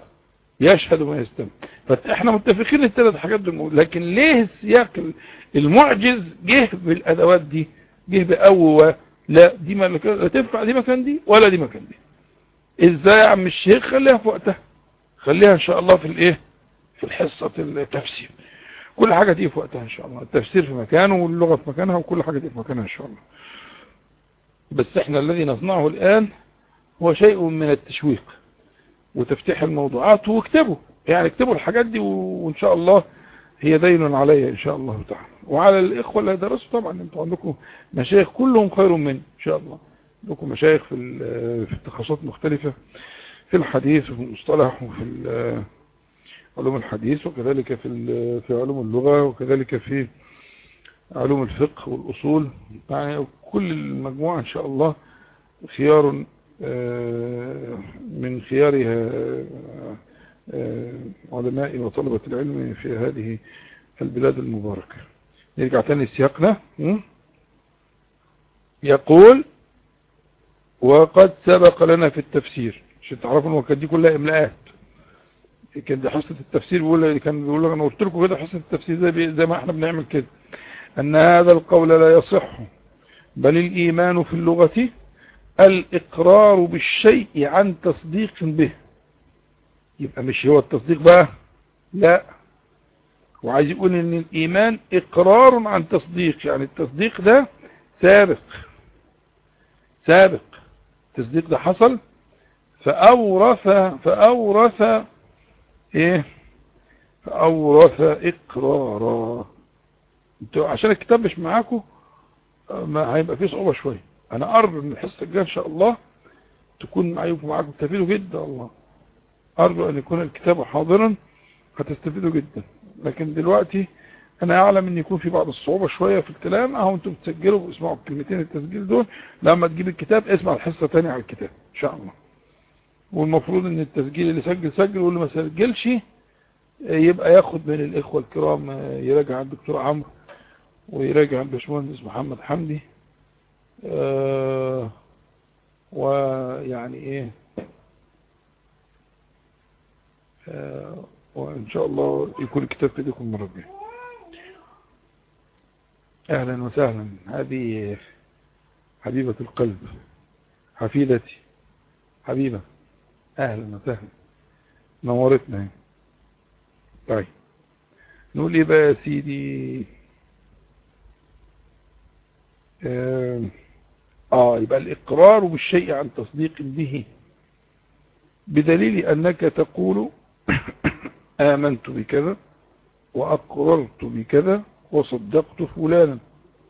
يشهد ما يستمع. فاحنا متفقين الثلاث حاجات دول لكن ليه السياق المعجز جه بالأدوات دي؟ جه باو لا دي ما تنفع دي مكان دي ولا دي مكان دي. إزاي يا عم الشيخ؟ خليها في وقتها. خليها إن شاء الله في الإيه؟ في الحصة التفسير. كل حاجة تيجي في وقتها إن شاء الله. التفسير في مكانه واللغة في مكانها وكل حاجة تيجي في مكانها إن شاء الله. بس إحنا الذي نصنعه الآن هو شيء من التشويق وتفتيح الموضوعات واكتبوا. يعني اكتبوا الحاجات دي وإن شاء الله هي دين علي إن شاء الله تعالى. وعلى الإخوة اللي درسوا طبعا أنتوا عندكم مشايخ كلهم خير مني إن شاء الله. عندكم مشايخ في في التخصصات مختلفة في الحديث وفي المصطلح وفي علوم الحديث وكذلك في في علوم اللغة وكذلك في علوم الفقه والأصول. يعني كل المجموعة إن شاء الله خيار آه، من خيارها آه، علماء وطلبة العلم في هذه البلاد المباركة. نرجع تاني سياقنا يقول وقد سبق لنا في التفسير. عشان تعرفوا إن دي كلها إملاءات. كان دي حصة التفسير بيقول كان بيقول أنا قلت لكم كده حصة التفسير زي زي ما إحنا بنعمل كده. أن هذا القول لا يصح بل الإيمان في اللغة الإقرار بالشيء عن تصديق به. يبقى مش هو التصديق بقى؟ لا. وعايز يقول إن الإيمان إقرار عن تصديق يعني التصديق ده سابق. سابق. التصديق ده حصل فأورث فأورث إيه؟ فأورث إقرارا. أنتوا عشان الكتاب مش معاكم ما هيبقى فيه صعوبة شوية. أنا ارجو من الحصة الجاية إن شاء الله تكون معاكم معاكم تستفيدوا جدا الله أرجو أن يكون الكتاب حاضرا هتستفيدوا جدا. لكن دلوقتي أنا أعلم إن يكون في بعض الصعوبة شوية في الكلام. أهو أنتم بتسجلوا واسمعوا الكلمتين التسجيل دول. لما تجيب الكتاب اسمع الحصة تاني على الكتاب إن شاء الله. والمفروض إن التسجيل اللي سجل سجل واللي ما سجلش يبقى ياخد من الإخوة الكرام يراجع الدكتور عمرو ويراجع الباشمهندس محمد حمدي. آه ويعني إيه آه وإن شاء الله يكون الكتاب في إيديكم المره الجايه أهلا وسهلا. هذه حبيبة القلب حفيدتي حبيبة. أهلا وسهلا. نورتنا. طيب. نقول إيه بقى يا سيدي؟ آه, يبقى الإقرار بالشيء عن تصديق به. بدليل أنك تقول آمنت بكذا وأقررت بكذا وصدقت فلانا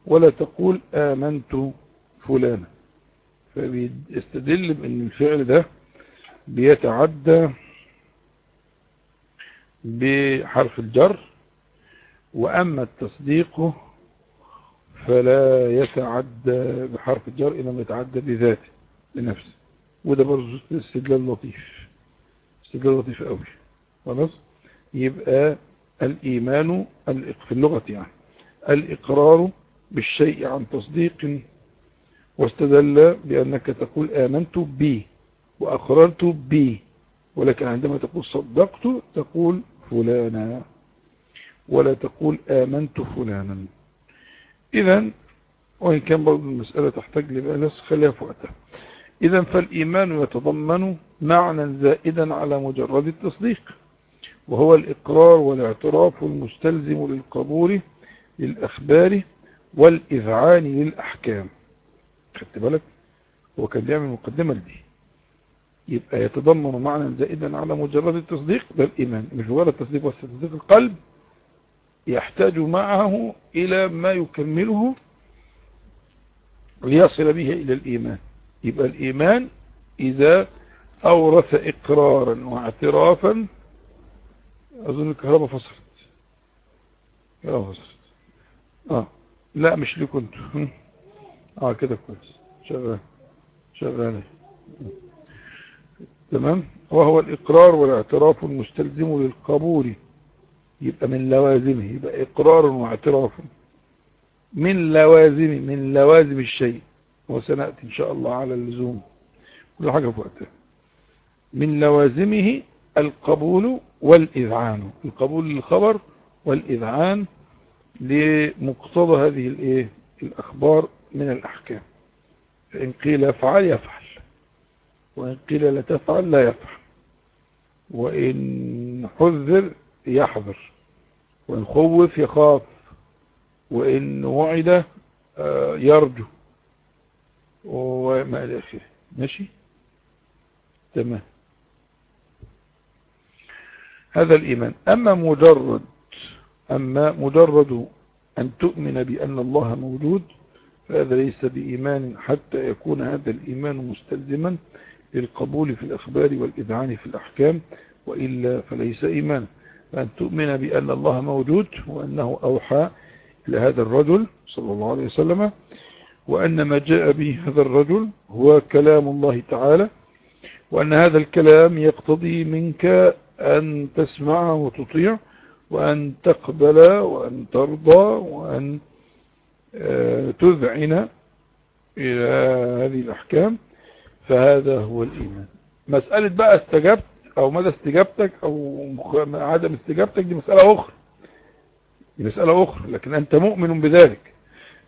ولا تقول آمنت فلانا. فبيستدل بإن الفعل ده بيتعدى بحرف الجر وأما التصديق فلا يتعدى بحرف الجر إنما يتعدى بذاته لنفسه وده برضه استدلال لطيف استدلال لطيف قوي. خلاص؟ يبقى الإيمان في اللغة يعني الإقرار بالشيء عن تصديق واستدل بأنك تقول آمنت بي وأقررت بي ولكن عندما تقول صدقت تقول فلانا ولا تقول آمنت فلانا. إذا وإن كان برضو المسألة تحتاج لبالس خليها في وقتها. إذا فالإيمان يتضمن معنى زائدا على مجرد التصديق وهو الإقرار والاعتراف المستلزم للقبول للأخبار والإذعان للأحكام. خدت بالك؟ هو كان بيعمل مقدمة لدي. يبقى يتضمن معنى زائدا على مجرد التصديق ده الإيمان مجرد التصديق بس تصديق القلب يحتاج معه إلى ما يكمله ليصل به إلى الإيمان. يبقى الإيمان إذا أورث إقرارا واعترافا أظن الكهرباء فصلت. الكهرباء فصلت. آه. لا مش لي كنت. آه كده كويس. شغال. شغال. تمام؟ وهو الإقرار والاعتراف المستلزم للقبول. يبقى من لوازمه يبقى إقرار واعتراف. من لوازم من لوازم الشيء. وسنأتي إن شاء الله على اللزوم. كل حاجة في وقتها. من لوازمه القبول والإذعان. القبول للخبر والإذعان لمقتضى هذه الإيه؟ الأخبار من الأحكام. فإن قيل افعل يفعل. وإن قيل لا تفعل لا يفعل. وإن حذر يحذر وإن خوف يخاف وإن وعد آه، يرجو. وما إلى آخره. ماشي؟ تمام. هذا الإيمان. أما مجرد أما مجرد أن تؤمن بأن الله موجود فهذا ليس بإيمان حتى يكون هذا الإيمان مستلزما. للقبول في الأخبار والإذعان في الأحكام وإلا فليس إيمانا. فأن تؤمن بأن الله موجود وأنه أوحى إلى هذا الرجل صلى الله عليه وسلم وأن ما جاء به هذا الرجل هو كلام الله تعالى وأن هذا الكلام يقتضي منك أن تسمع وتطيع وأن تقبل وأن ترضى وأن آه، تذعن إلى هذه الأحكام. فهذا هو الإيمان. مسألة بقى استجبت أو مدى استجابتك أو عدم استجابتك دي مسألة أخرى. دي مسألة أخرى. لكن أنت مؤمن بذلك.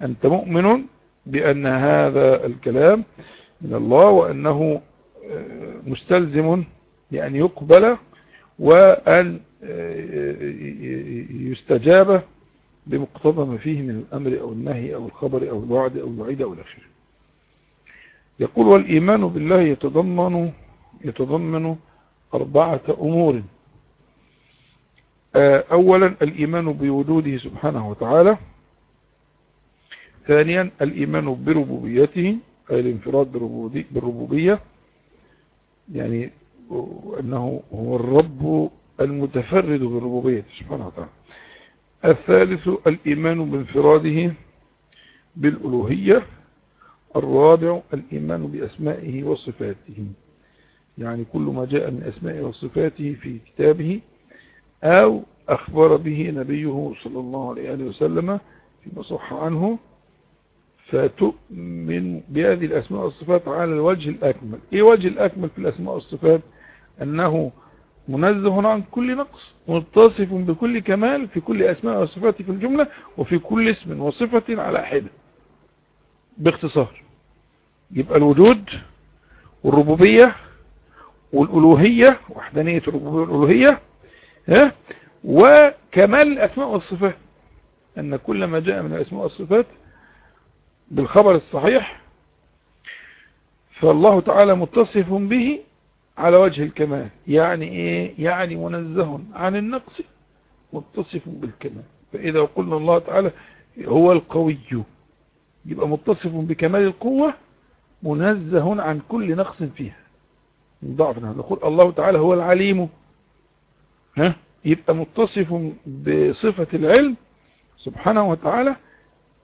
أنت مؤمن بأن هذا الكلام من الله وأنه آه، مستلزم لأن يقبل وأن يستجاب بمقتضى ما فيه من الأمر أو النهي أو الخبر أو الوعد أو الوعيد أو الأخير. يقول والإيمان بالله يتضمن يتضمن أربعة أمور. أولا الإيمان بوجوده سبحانه وتعالى. ثانيا الإيمان بربوبيته أي الانفراد بالربوبية. يعني أنه هو الرب المتفرد بالربوبية سبحانه وتعالى. الثالث الإيمان بانفراده بالألوهية. الرابع الإيمان بأسمائه وصفاته. يعني كل ما جاء من أسمائه وصفاته في كتابه أو أخبر به نبيه صلى الله عليه وسلم فيما صح عنه فتؤمن بهذه الأسماء والصفات على الوجه الأكمل. إيه وجه الأكمل في الأسماء والصفات؟ أنه منزه عن كل نقص متصف بكل كمال في كل أسماء وصفات في الجملة وفي كل اسم وصفة على حدة باختصار. يبقى الوجود والربوبية والألوهية وحدانية الربوبية والألوهية وكمال الأسماء والصفات. أن كل ما جاء من الأسماء والصفات بالخبر الصحيح فالله تعالى متصف به على وجه الكمال. يعني إيه؟ يعني منزه عن النقص متصف بالكمال. فإذا قلنا الله تعالى هو القوي يبقى متصف بكمال القوة منزه عن كل نقص فيها. من ضعفنا نقول الله تعالى هو العليم. ها؟ يبقى متصف بصفة العلم سبحانه وتعالى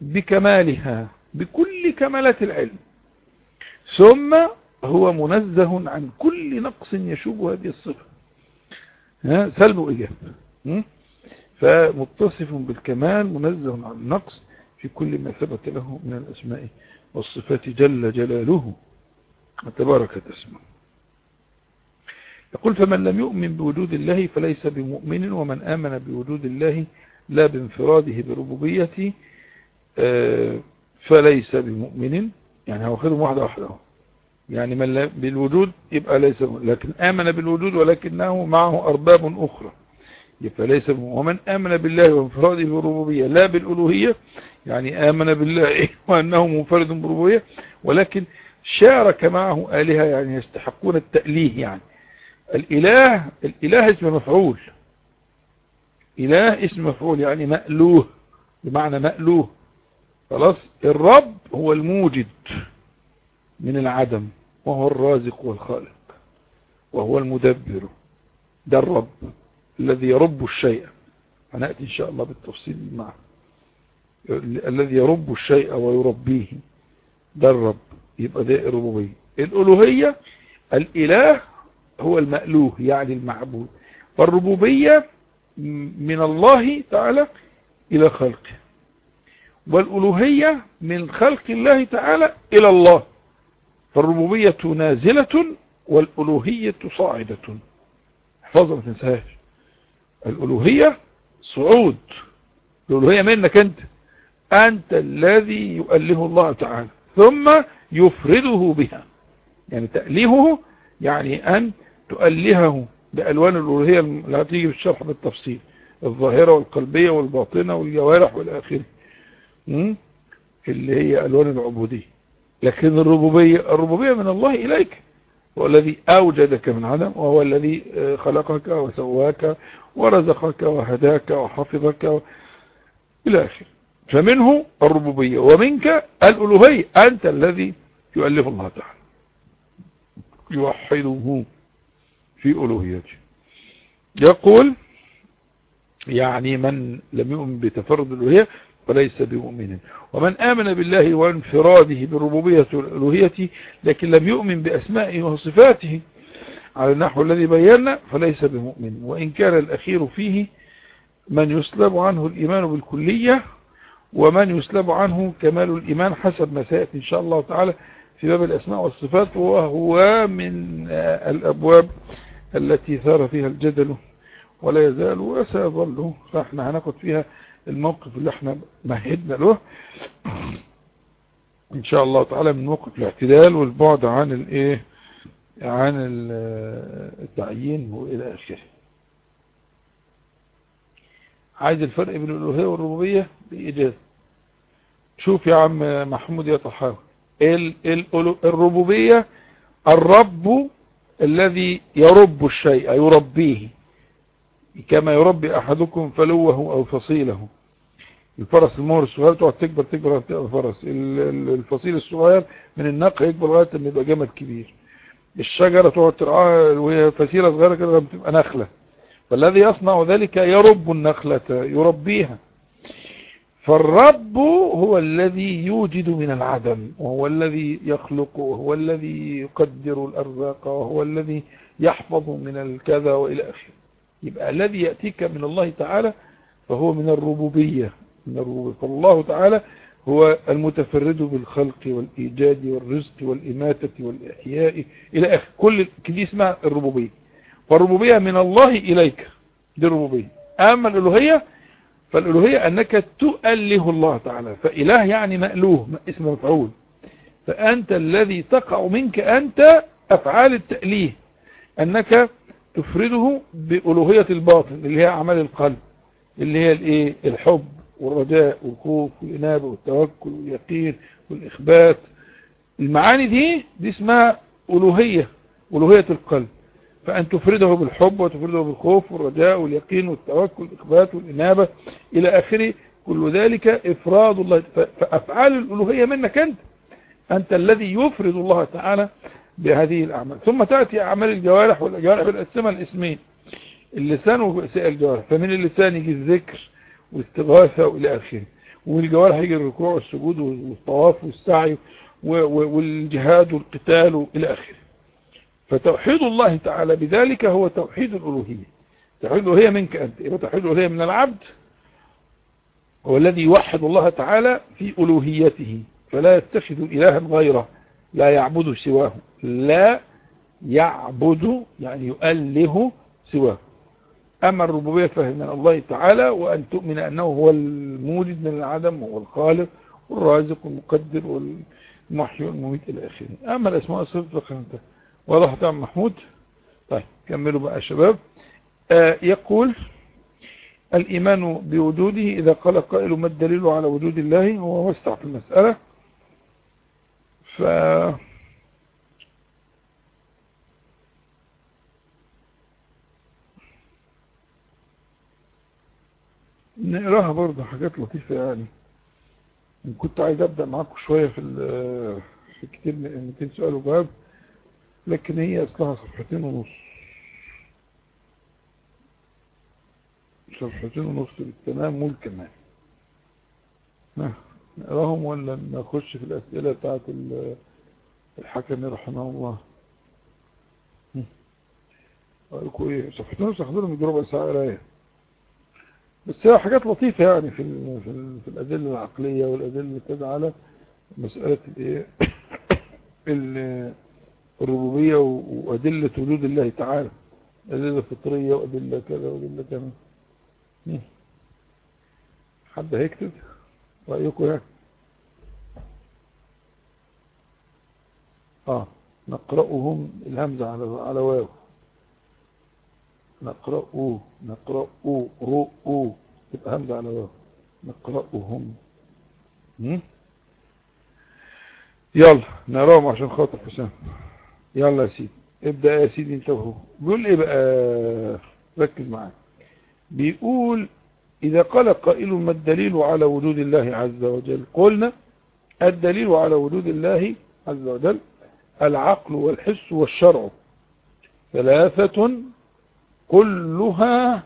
بكمالها بكل كمالات العلم. ثم هو منزه عن كل نقص يشوب هذه الصفة. ها؟ سلب وإجابة فمتصف بالكمال منزه عن النقص في كل ما ثبت له من الأسماء والصفات جل جلاله وتبارك اسمه. يقول فمن لم يؤمن بوجود الله فليس بمؤمن ومن آمن بوجود الله لا بانفراده بربوبيته آه، فليس بمؤمن. يعني هو خدهم واحدة واحدة يعني من بالوجود يبقى ليس لكن آمن بالوجود ولكنه معه أرباب أخرى. فليس ومن آمن بالله وانفراده بالربوبية لا بالألوهية يعني آمن بالله وأنه منفرد بالربوبية ولكن شارك معه آلهة يعني يستحقون التأليه يعني. الإله الإله اسم مفعول. إله اسم مفعول يعني مألوه بمعنى مألوه. خلاص؟ الرب هو الموجد من العدم وهو الرازق والخالق وهو المدبر. ده الرب. الذي يرب الشيء. هنأتي إن شاء الله بالتفصيل معه. الذي يرب الشيء ويربيه. ده الرب. يبقى ده الربوبية. الألوهية الإله هو المألوه يعني المعبود. والربوبية من الله تعالى إلى خلقه. والألوهية من خلق الله تعالى إلى الله. فالربوبية نازلة والألوهية صاعدة. احفظها ما تنساهاش. الألوهية صعود. الألوهية منك أنت؟ أنت الذي يؤله الله تعالى ثم يفرده بها. يعني تأليهه يعني أن تؤلهه بألوان الألوهية اللي هتيجي في الشرح بالتفصيل الظاهرة والقلبية والباطنة والجوارح والآخر اللي هي ألوان العبودية. لكن الربوبية الربوبية من الله إليك. هو الذي أوجدك من عدم وهو الذي خلقك وسواك ورزقك وهداك وحفظك إلى آخر فمنه الربوبية ومنك الألوهية أنت الذي يؤلف الله تعالى. يوحده في ألوهيته. يقول يعني من لم يؤمن بتفرد الألوهية فليس بمؤمن. ومن آمن بالله وانفراده بالربوبية والألوهية لكن لم يؤمن بأسمائه وصفاته على النحو الذي بينا فليس بمؤمن. وإن كان الأخير فيه من يسلب عنه الإيمان بالكلية ومن يسلب عنه كمال الإيمان حسب ما سيأتي إن شاء الله تعالى في باب الأسماء والصفات وهو من الأبواب التي ثار فيها الجدل ولا يزال وسيظل فاحنا هناخد فيها الموقف اللي إحنا مهدنا له. إن شاء الله تعالى من موقف الاعتدال والبعد عن الايه عن التعيين وإلى آخره. عايز الفرق بين الألوهية والربوبية؟ بإيجاز. شوف يا عم محمود يا طحاوي. الربوبية الرب الذي يرب الشيء يربيه. كما يربي أحدكم فلوه أو فصيله. الفرس المهر الصغير تقعد تكبر تكبر الفرس. الفصيل الصغير من النقع يكبر لغاية ما يبقى جمل كبير. الشجرة تقعد ترعاها وهي فسيلة صغيرة كده بتبقى نخلة. فالذي يصنع ذلك يرب النخلة يربيها. فالرب هو الذي يوجد من العدم وهو الذي يخلق وهو الذي يقدر الأرزاق وهو الذي يحفظ من الكذا وإلى آخره. يبقى الذي يأتيك من الله تعالى فهو من الربوبية. من الربوبية. فالله تعالى هو المتفرد بالخلق والإيجاد والرزق والإماتة والإحياء إلى آخر. كل دي اسمها الربوبية. فالربوبية من الله إليك. دي الربوبية. أما الألوهية فالألوهية أنك تؤله الله تعالى. فإله يعني مألوه اسم مفعول. فأنت الذي تقع منك أنت أفعال التأليه. أنك تفرده بألوهية الباطن اللي هي أعمال القلب اللي هي الإيه؟ الحب والرجاء والخوف والإنابة والتوكل واليقين والإخبات. المعاني دي دي اسمها ألوهية ألوهية القلب. فأن تفرده بالحب وتفرده بالخوف والرجاء واليقين والتوكل والإخبات والإنابة إلى آخره. كل ذلك إفراد الله. فأفعال الألوهية منك أنت. أنت الذي يفرد الله تعالى بهذه الأعمال. ثم تأتي أعمال الجوارح والجوارح بالأسماء الاسمين. اللسان وسائل الجوارح. فمن اللسان يجي الذكر والاستغاثة وإلى آخره. ومن الجوارح يجي الركوع والسجود والطواف والسعي والجهاد والقتال وإلى آخره. فتوحيد الله تعالى بذلك هو توحيد الألوهية. توحيد الألوهية منك أنت. يبقى توحيد الألوهية من العبد هو الذي يوحد الله تعالى في ألوهيته. فلا يتخذ إلها غيره. لا يعبد سواه. لا يعبد يعني يؤله سواه. أما الربوبية فهي من الله تعالى وأن تؤمن أنه هو الموجد من العدم وهو الخالق والرازق والمقدر والمحيي والمميت إلى آخره. أما الأسماء الصفة فهمت واضح تعمل محمود. طيب كملوا بقى شباب. آه يقول الإيمان بوجوده إذا قال قائل ما الدليل على وجود الله؟ هو وسع في المسألة. نقراها برضه حاجات لطيفة يعني. كنت عايز أبدأ معاكم شوية في في كتير 200 سؤال وجواب لكن هي أصلها صفحتين ونص. صفحتين ونص بالتمام والكمال نقراهم ولا نخش في الأسئلة بتاعت الحكم رحمه الله؟ قالكوا إيه؟ صفحتين ونص هاخدهم يجي ربع ساعة قراية. بس هي حاجات لطيفة يعني في في, في الأدلة العقلية والأدلة اللي كده على مسألة الإيه؟ الربوبية وأدلة وجود الله تعالى. أدلة فطرية وأدلة كذا وأدلة كذا. حد هيكتب؟ رأيكم يعني؟ آه. نقرأهم الهمزة على على واو. نقرأوا نقرأوا رؤوا تبقى همزة على واو. نقرأهم. يلا نراهم عشان خاطر حسام. يلا يا سيدي. ابدأ يا سيدي انت وهو. بيقول إيه بقى؟ ركز معايا. بيقول إذا قال قائل ما الدليل على وجود الله عز وجل؟ قلنا الدليل على وجود الله عز وجل العقل والحس والشرع. ثلاثة كلها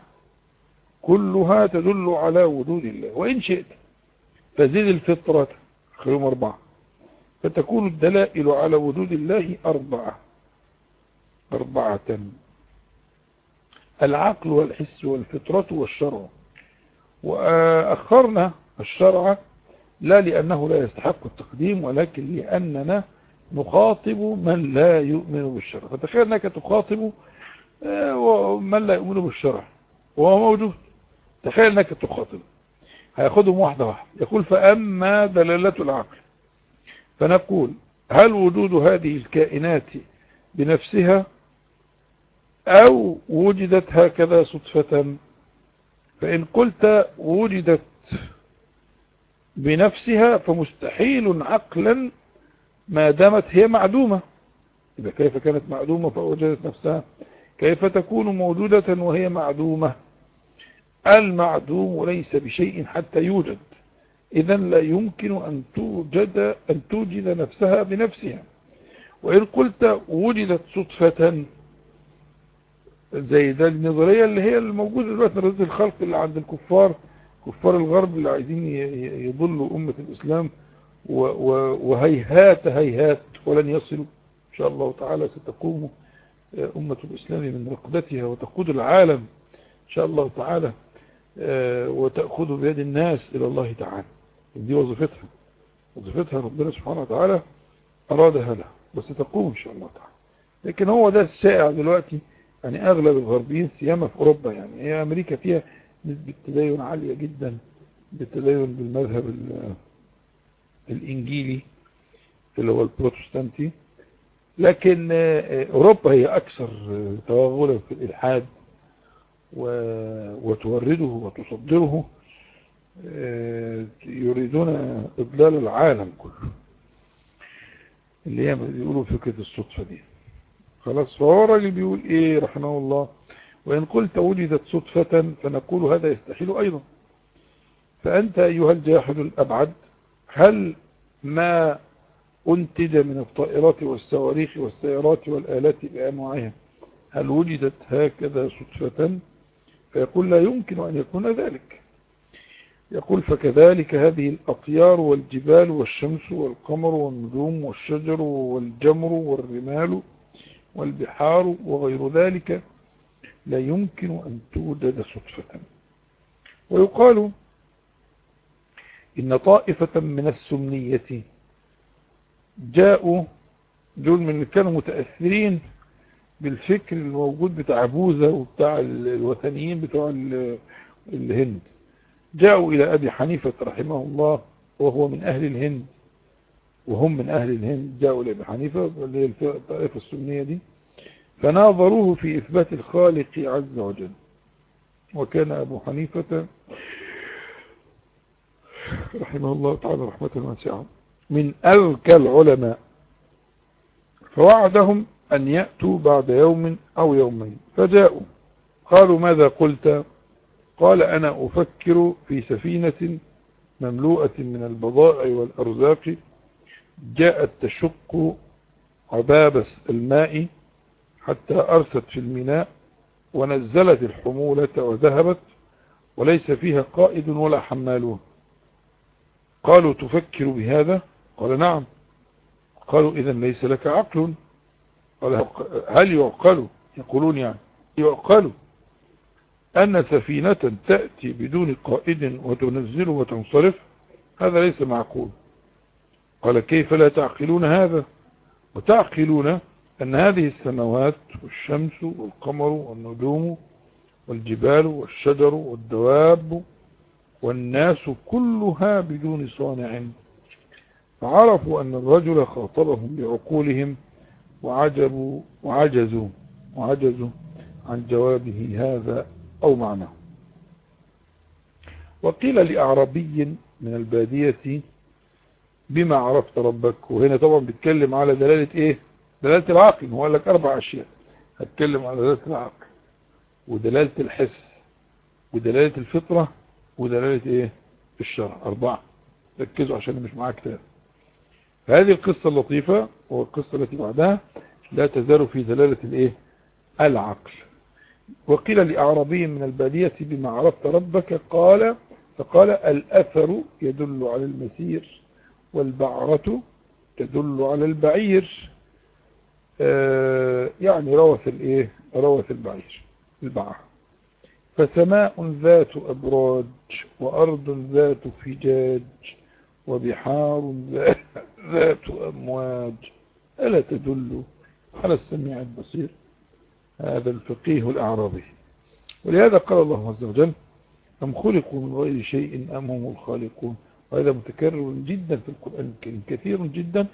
كلها تدل على وجود الله. وإن شئت فزيد الفطرة. خيرهم أربعة. فتكون الدلائل على وجود الله أربعة. أربعة. العقل والحس والفطرة والشرع. وأخرنا الشرع لا لأنه لا يستحق التقديم ولكن لأننا نخاطب من لا يؤمن بالشرع. فتخيل أنك تخاطب من لا يؤمن بالشرع وهو موجود. تخيل أنك تخاطب. هياخدهم واحدة واحدة. يقول فأما دلالة العقل فنقول هل وجود هذه الكائنات بنفسها أو وجدت هكذا صدفة؟ فإن قلت وجدت بنفسها فمستحيل عقلا ما دامت هي معدومة. إذا كيف كانت معدومة فوجدت نفسها. كيف تكون موجودة وهي معدومة؟ المعدوم ليس بشيء حتى يوجد. إذا لا يمكن أن توجد, أن توجد نفسها بنفسها. وإن قلت وجدت صدفة زي ده النظرية اللي هي الموجودة دلوقتي نظرية الخلق اللي عند الكفار. كفار الغرب اللي عايزين يضلوا أمة الإسلام. وهيهات هيهات ولن يصلوا. إن شاء الله تعالى ستقوم أمة الإسلام من رقدتها وتقود العالم. إن شاء الله تعالى وتأخذ بيد الناس إلى الله تعالى. دي وظيفتها. وظيفتها ربنا سبحانه وتعالى أرادها لها بس تقوم إن شاء الله تعالى. لكن هو ده السائع دلوقتي يعني أغلب الغربيين سيما في أوروبا يعني هي أمريكا فيها نسبة تدين عالية جدا بالتدين بالمذهب الإنجيلي اللي هو البروتستانتي. لكن أوروبا هي أكثر توغلا في الإلحاد وتورده وتصدره يريدون إضلال العالم كله. اللي هي بيقولوا فكرة الصدفة دي. خلاص فهو الراجل بيقول إيه رحمه الله وإن قلت وجدت صدفة فنقول هذا يستحيل أيضا. فأنت أيها الجاحد الأبعد هل ما أنتج من الطائرات والصواريخ والسيارات والآلات بأنواعها؟ هل وجدت هكذا صدفة؟ فيقول لا يمكن أن يكون ذلك. يقول فكذلك هذه الأطيار والجبال والشمس والقمر والنجوم والشجر والجمر والرمال والبحار وغير ذلك لا يمكن أن توجد صدفة. ويقال إن طائفة من السمنية جاءوا دول من اللي كانوا متأثرين بالفكر الموجود بتاع بوذا وبتاع الوثنيين بتوع الهند. جاءوا إلى أبي حنيفة رحمه الله وهو من أهل الهند وهم من أهل الهند جاءوا إلى أبي حنيفة اللي هي الطائفة السنية دي فناظروه في إثبات الخالق عز وجل. وكان أبو حنيفة رحمه الله تعالى رحمة واسعة. من أذكى العلماء. فوعدهم أن يأتوا بعد يوم أو يومين. فجاءوا. قالوا ماذا قلت؟ قال أنا أفكر في سفينة مملوءة من البضائع والأرزاق. جاءت تشق عباب الماء حتى أرست في الميناء ونزلت الحمولة وذهبت وليس فيها قائد ولا حمالون. قالوا تفكر بهذا؟ قال نعم. قالوا إذا ليس لك عقل. قال هل يعقل؟ يقولون يعني. يعقل أن سفينة تأتي بدون قائد وتنزل وتنصرف؟ هذا ليس معقول. قال كيف لا تعقلون هذا؟ وتعقلون أن هذه السماوات والشمس والقمر والنجوم والجبال والشجر والدواب والناس كلها بدون صانع. فعرفوا أن الرجل خاطبهم بعقولهم وعجبوا وعجزوا وعجزوا عن جوابه هذا أو معناه. وقيل لأعربي من البادية بما عرفت ربك؟ وهنا طبعا بيتكلم على دلالة إيه؟ دلالة العقل. هو قال لك أربع أشياء. هتكلم على دلالة العقل ودلالة الحس ودلالة الفطرة ودلالة إيه؟ الشرع. أربعة. ركزوا عشان مش معاك كتاب فهذه القصة اللطيفة والقصة التي بعدها لا تزال في دلالة الإيه؟ العقل. وقيل لأعربي من البادية بما عرفت ربك قال فقال الأثر يدل على المسير والبعرة تدل على البعير. آه يعني روث الإيه؟ روث البعير البعر فسماء ذات أبراج وأرض ذات فجاج وبحار ذات أمواج. ألا تدل على السميع البصير؟ هذا الفقيه الأعرابي. ولهذا قال الله عز وجل أم خلقوا من غير شيء أم هم الخالقون؟ وهذا متكرر جدا في القرآن الكريم كثير جدا.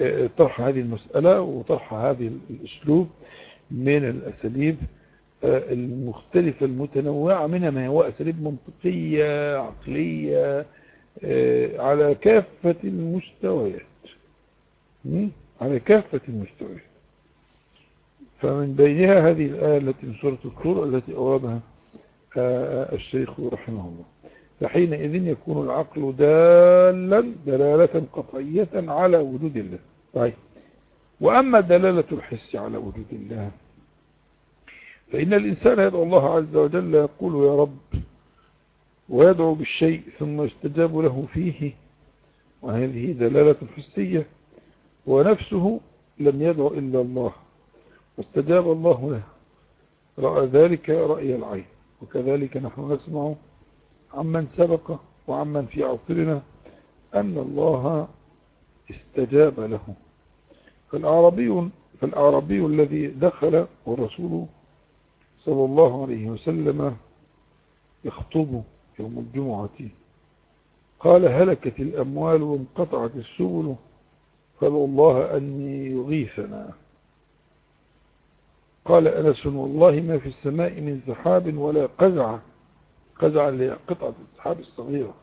آه، طرح هذه المسألة وطرح هذه الأسلوب من الأساليب. المختلفة المتنوعة منها ما هو أساليب منطقية عقلية آه، على كافة المستويات. على كافة المستويات. فمن بينها هذه الآية التي من سورة الطور التي أوردها الشيخ رحمه الله. فحينئذ يكون العقل دالا دلالة قطعية على وجود الله. طيب. وأما دلالة الحس على وجود الله فإن الإنسان يدعو الله عز وجل يقول يا رب ويدعو بالشيء ثم يستجاب له فيه. وهذه دلالة حسية. ونفسه لم يدعو إلا الله واستجاب الله له. رأى ذلك رأي العين. وكذلك نحن نسمع عمن سبق وعمن في عصرنا أن الله استجاب له. فالأعربي, فالأعربي الذي دخل والرسول صلى الله عليه وسلم يخطب يوم الجمعة. قال هلكت الأموال وانقطعت السبل فادعوا الله أن يغيثنا. قال أنس والله ما في السماء من سحاب ولا قزعة قزعة لقطعة السحاب الصغيرة.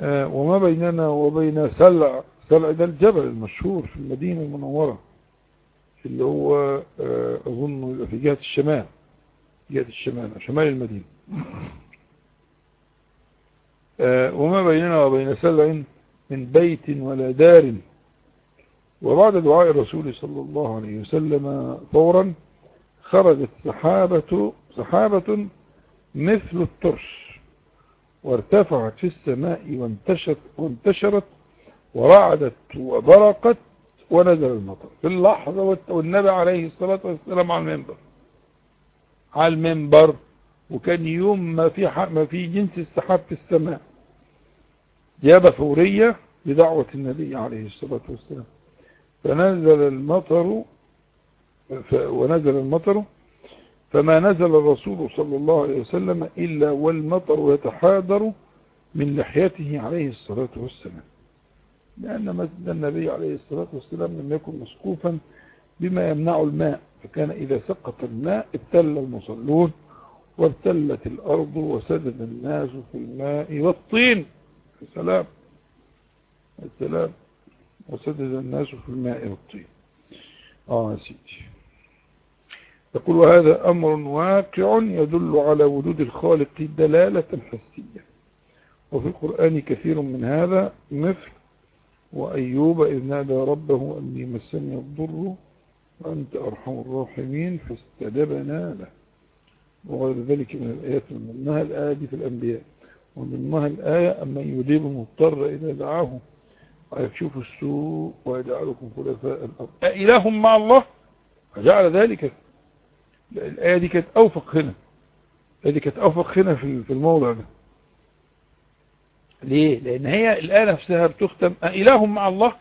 آه وما بيننا وبين سلع سلع ده الجبل المشهور في المدينة المنورة. اللي هو آه أظن في جهة الشمال جهة الشمال شمال المدينة. آه وما بيننا وبين سلع من بيت ولا دار. وبعد دعاء الرسول صلى الله عليه وسلم فورا خرجت سحابة سحابة مثل الترش وارتفعت في السماء وانتشرت, وانتشرت ورعدت وبرقت ونزل المطر. في اللحظة والنبي عليه الصلاة والسلام على المنبر. على المنبر. وكان يوم ما في ما في جنس السحاب في السماء. جابة فورية بدعوة النبي عليه الصلاة والسلام. فنزل المطر ونزل المطر. فما نزل الرسول صلى الله عليه وسلم إلا والمطر يتحادر من لحيته عليه الصلاة والسلام. لأن مسجد النبي عليه الصلاة والسلام لم يكن مسقوفا بما يمنع الماء فكان إذا سقط الماء ابتل المصلون وابتلت الأرض وسدد الناس في الماء والطين. السلام السلام وسدد الناس في الماء والطين. آه سيدي. يقول وهذا أمر واقع يدل على وجود الخالق دلالة حسية. وفي القرآن كثير من هذا مثل وأيوب إذ نادى ربه أني مسني الضر وأنت أرحم الراحمين فاستجبنا له. وغير ذلك من الآيات من ضمنها الآية دي في الأنبياء. ومن ضمنها الآية أما يجيب المضطر إذا دعاه. ويكشف السوء ويجعلكم خلفاء الأرض. أإله مع الله؟ فجعل ذلك. الآية دي كانت أوفق هنا. الآية دي كانت أوفق هنا في الموضع ده. ليه؟ لأن هي الآية نفسها بتختم. أإله مع الله؟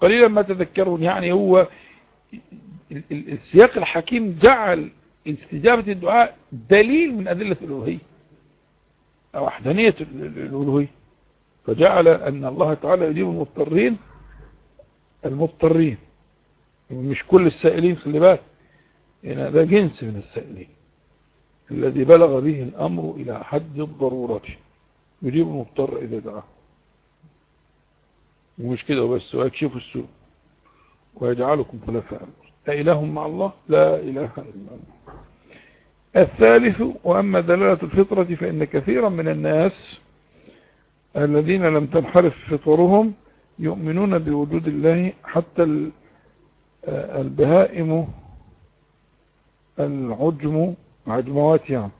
قليلا ما تذكرون. يعني هو السياق الحكيم جعل استجابة الدعاء دليل من أدلة الألوهية أو وحدانية الألوهية. فجعل أن الله تعالى يجيب المضطرين المضطرين. مش كل السائلين خلي بالك. هنا ده جنس من السائلين. الذي بلغ به الأمر إلى حد الضرورة يجيب المضطر إذا دعاه ومش كده وبس ويكشف السوء ويجعلكم خلفاء أإله مع الله لا إله إلا الله. الثالث وأما دلالة الفطرة فإن كثيرا من الناس الذين لم تنحرف فطرهم يؤمنون بوجود الله حتى البهائم العجم عجموات يعني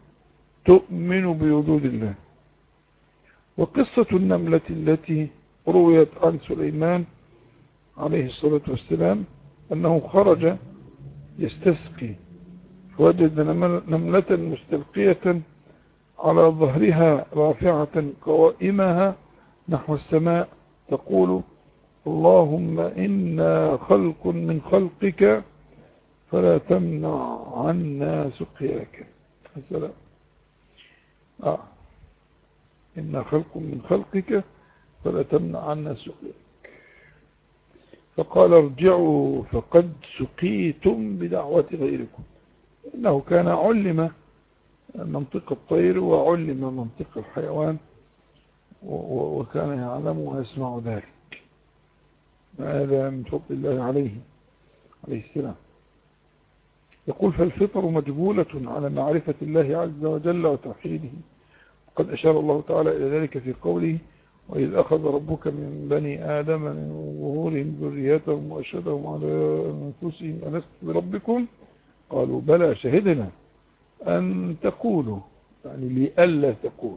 تؤمن بوجود الله. وقصة النملة التي رويت عن سليمان عليه الصلاة والسلام أنه خرج يستسقي فوجد نملة مستلقية على ظهرها رافعة قوائمها نحو السماء تقول اللهم إنا خلق من خلقك فلا تمنع عنا سقياك السلام آه. إنا خلق من خلقك فلا تمنع عنا سقياك فقال ارجعوا فقد سقيتم بدعوة غيركم. إنه كان علم منطق الطير وعلم منطق الحيوان وكان يعلم ويسمع ذلك. هذا من فضل الله عليه عليه السلام. يقول فالفطر مجبولة على معرفة الله عز وجل وتوحيده. وقد أشار الله تعالى إلى ذلك في قوله وإذ أخذ ربك من بني آدم من ظهورهم ذريتهم وأشهدهم على أنفسهم ألست بربكم؟ قالوا بلى شهدنا أن تقولوا يعني لألا تقولوا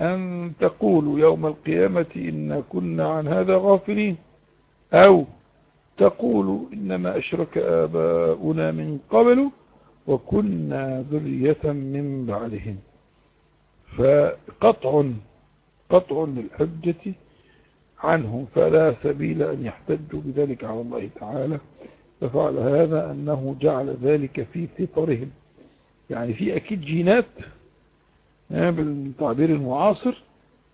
أن تقولوا يوم القيامة إن كنا عن هذا غافلين أو تقولوا إنما أشرك آباؤنا من قبل وكنا ذرية من بعدهم. فقطع قطع للحجة عنهم فلا سبيل أن يحتجوا بذلك على الله تعالى. ففعل هذا أنه جعل ذلك في فطرهم. يعني في أكيد جينات بالتعبير المعاصر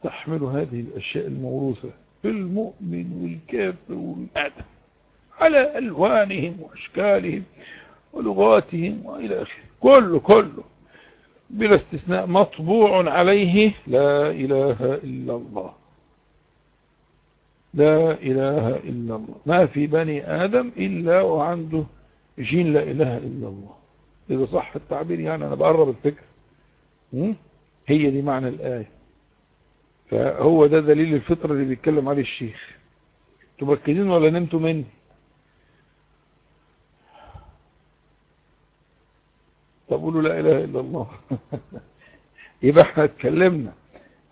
تحمل هذه الأشياء الموروثة في المؤمن والكافر والآدم على ألوانهم وأشكالهم ولغاتهم وإلى آخره. كله كله. بلا استثناء مطبوع عليه لا إله إلا الله. لا إله إلا الله. ما في بني آدم إلا وعنده جين لا إله إلا الله. إذا صح التعبير يعني أنا بقرب الفكر. هي دي معنى الآية. فهو ده دليل الفطرة اللي بيتكلم عليه الشيخ. تبكدين ولا نمتوا مني؟ طب قولوا لا إله إلا الله. يبقى إحنا اتكلمنا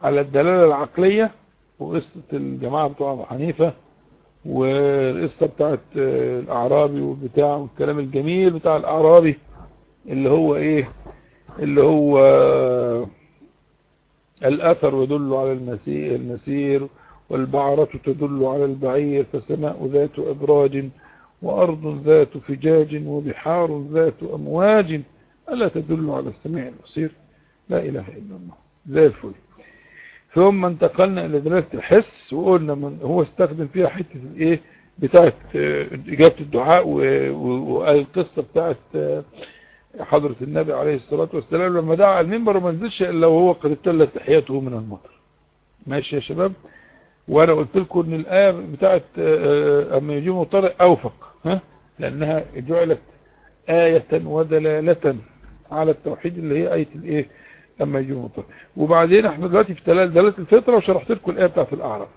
على الدلالة العقلية وقصة الجماعة بتوع أبو حنيفة والقصة بتاعت الأعرابي والبتاع والكلام الجميل بتاع الأعرابي اللي هو إيه؟ اللي هو الأثر يدل على المسير, المسير والبعرة تدل على البعير فسماء ذات أبراج وأرض ذات فجاج وبحار ذات أمواج. ألا تدل على السميع البصير؟ لا إله إلا الله. زي الفل. ثم انتقلنا إلى دلالة الحس وقلنا من هو استخدم فيها حتة الإيه؟ بتاعت إجابة الدعاء والقصة بتاعت حضرة النبي عليه الصلاة والسلام. لما دعا المنبر وما نزلش إلا وهو قد ابتلت تحياته من المطر. ماشي يا شباب؟ وأنا قلت لكم إن الآية بتاعت أما يجي مطر أوفق ها؟ لأنها جعلت آية ودلالة على التوحيد اللي هي آية الإيه؟ اما يجي مطر وبعدين إحنا دلوقتي في دلالة الفطرة وشرحت لكم الآية بتاعت الأعراف.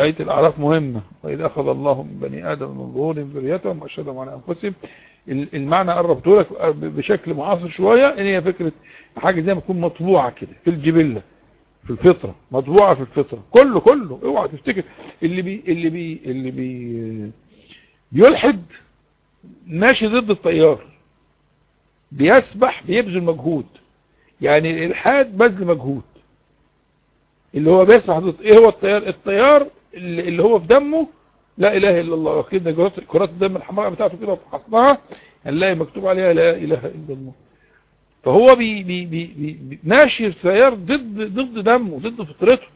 آية الأعراف مهمة. وإذا أخذ الله من بني آدم من ظهورهم ذريتهم وأشهدهم على أنفسهم. المعنى قربته لك بشكل معاصر شوية إن هي فكرة حاجة زي ما تكون مطبوعة كده في الجبلة في الفطرة. مطبوعة في الفطرة. كله كله. اوعى تفتكر. اللي بي اللي بي اللي بي بيلحد ماشي ضد التيار بيسبح بيبذل مجهود. يعني الالحاد بذل مجهود. اللي هو بيسبح ضد إيه هو التيار التيار اللي هو في دمه لا إله إلا الله. كده كرات الدم الحمراء بتاعته كده وفحصناها هنلاقي مكتوب عليها لا إله إلا الله. فهو بي بي بي بي ماشي السيار ضد ضد دمه ضد فطرته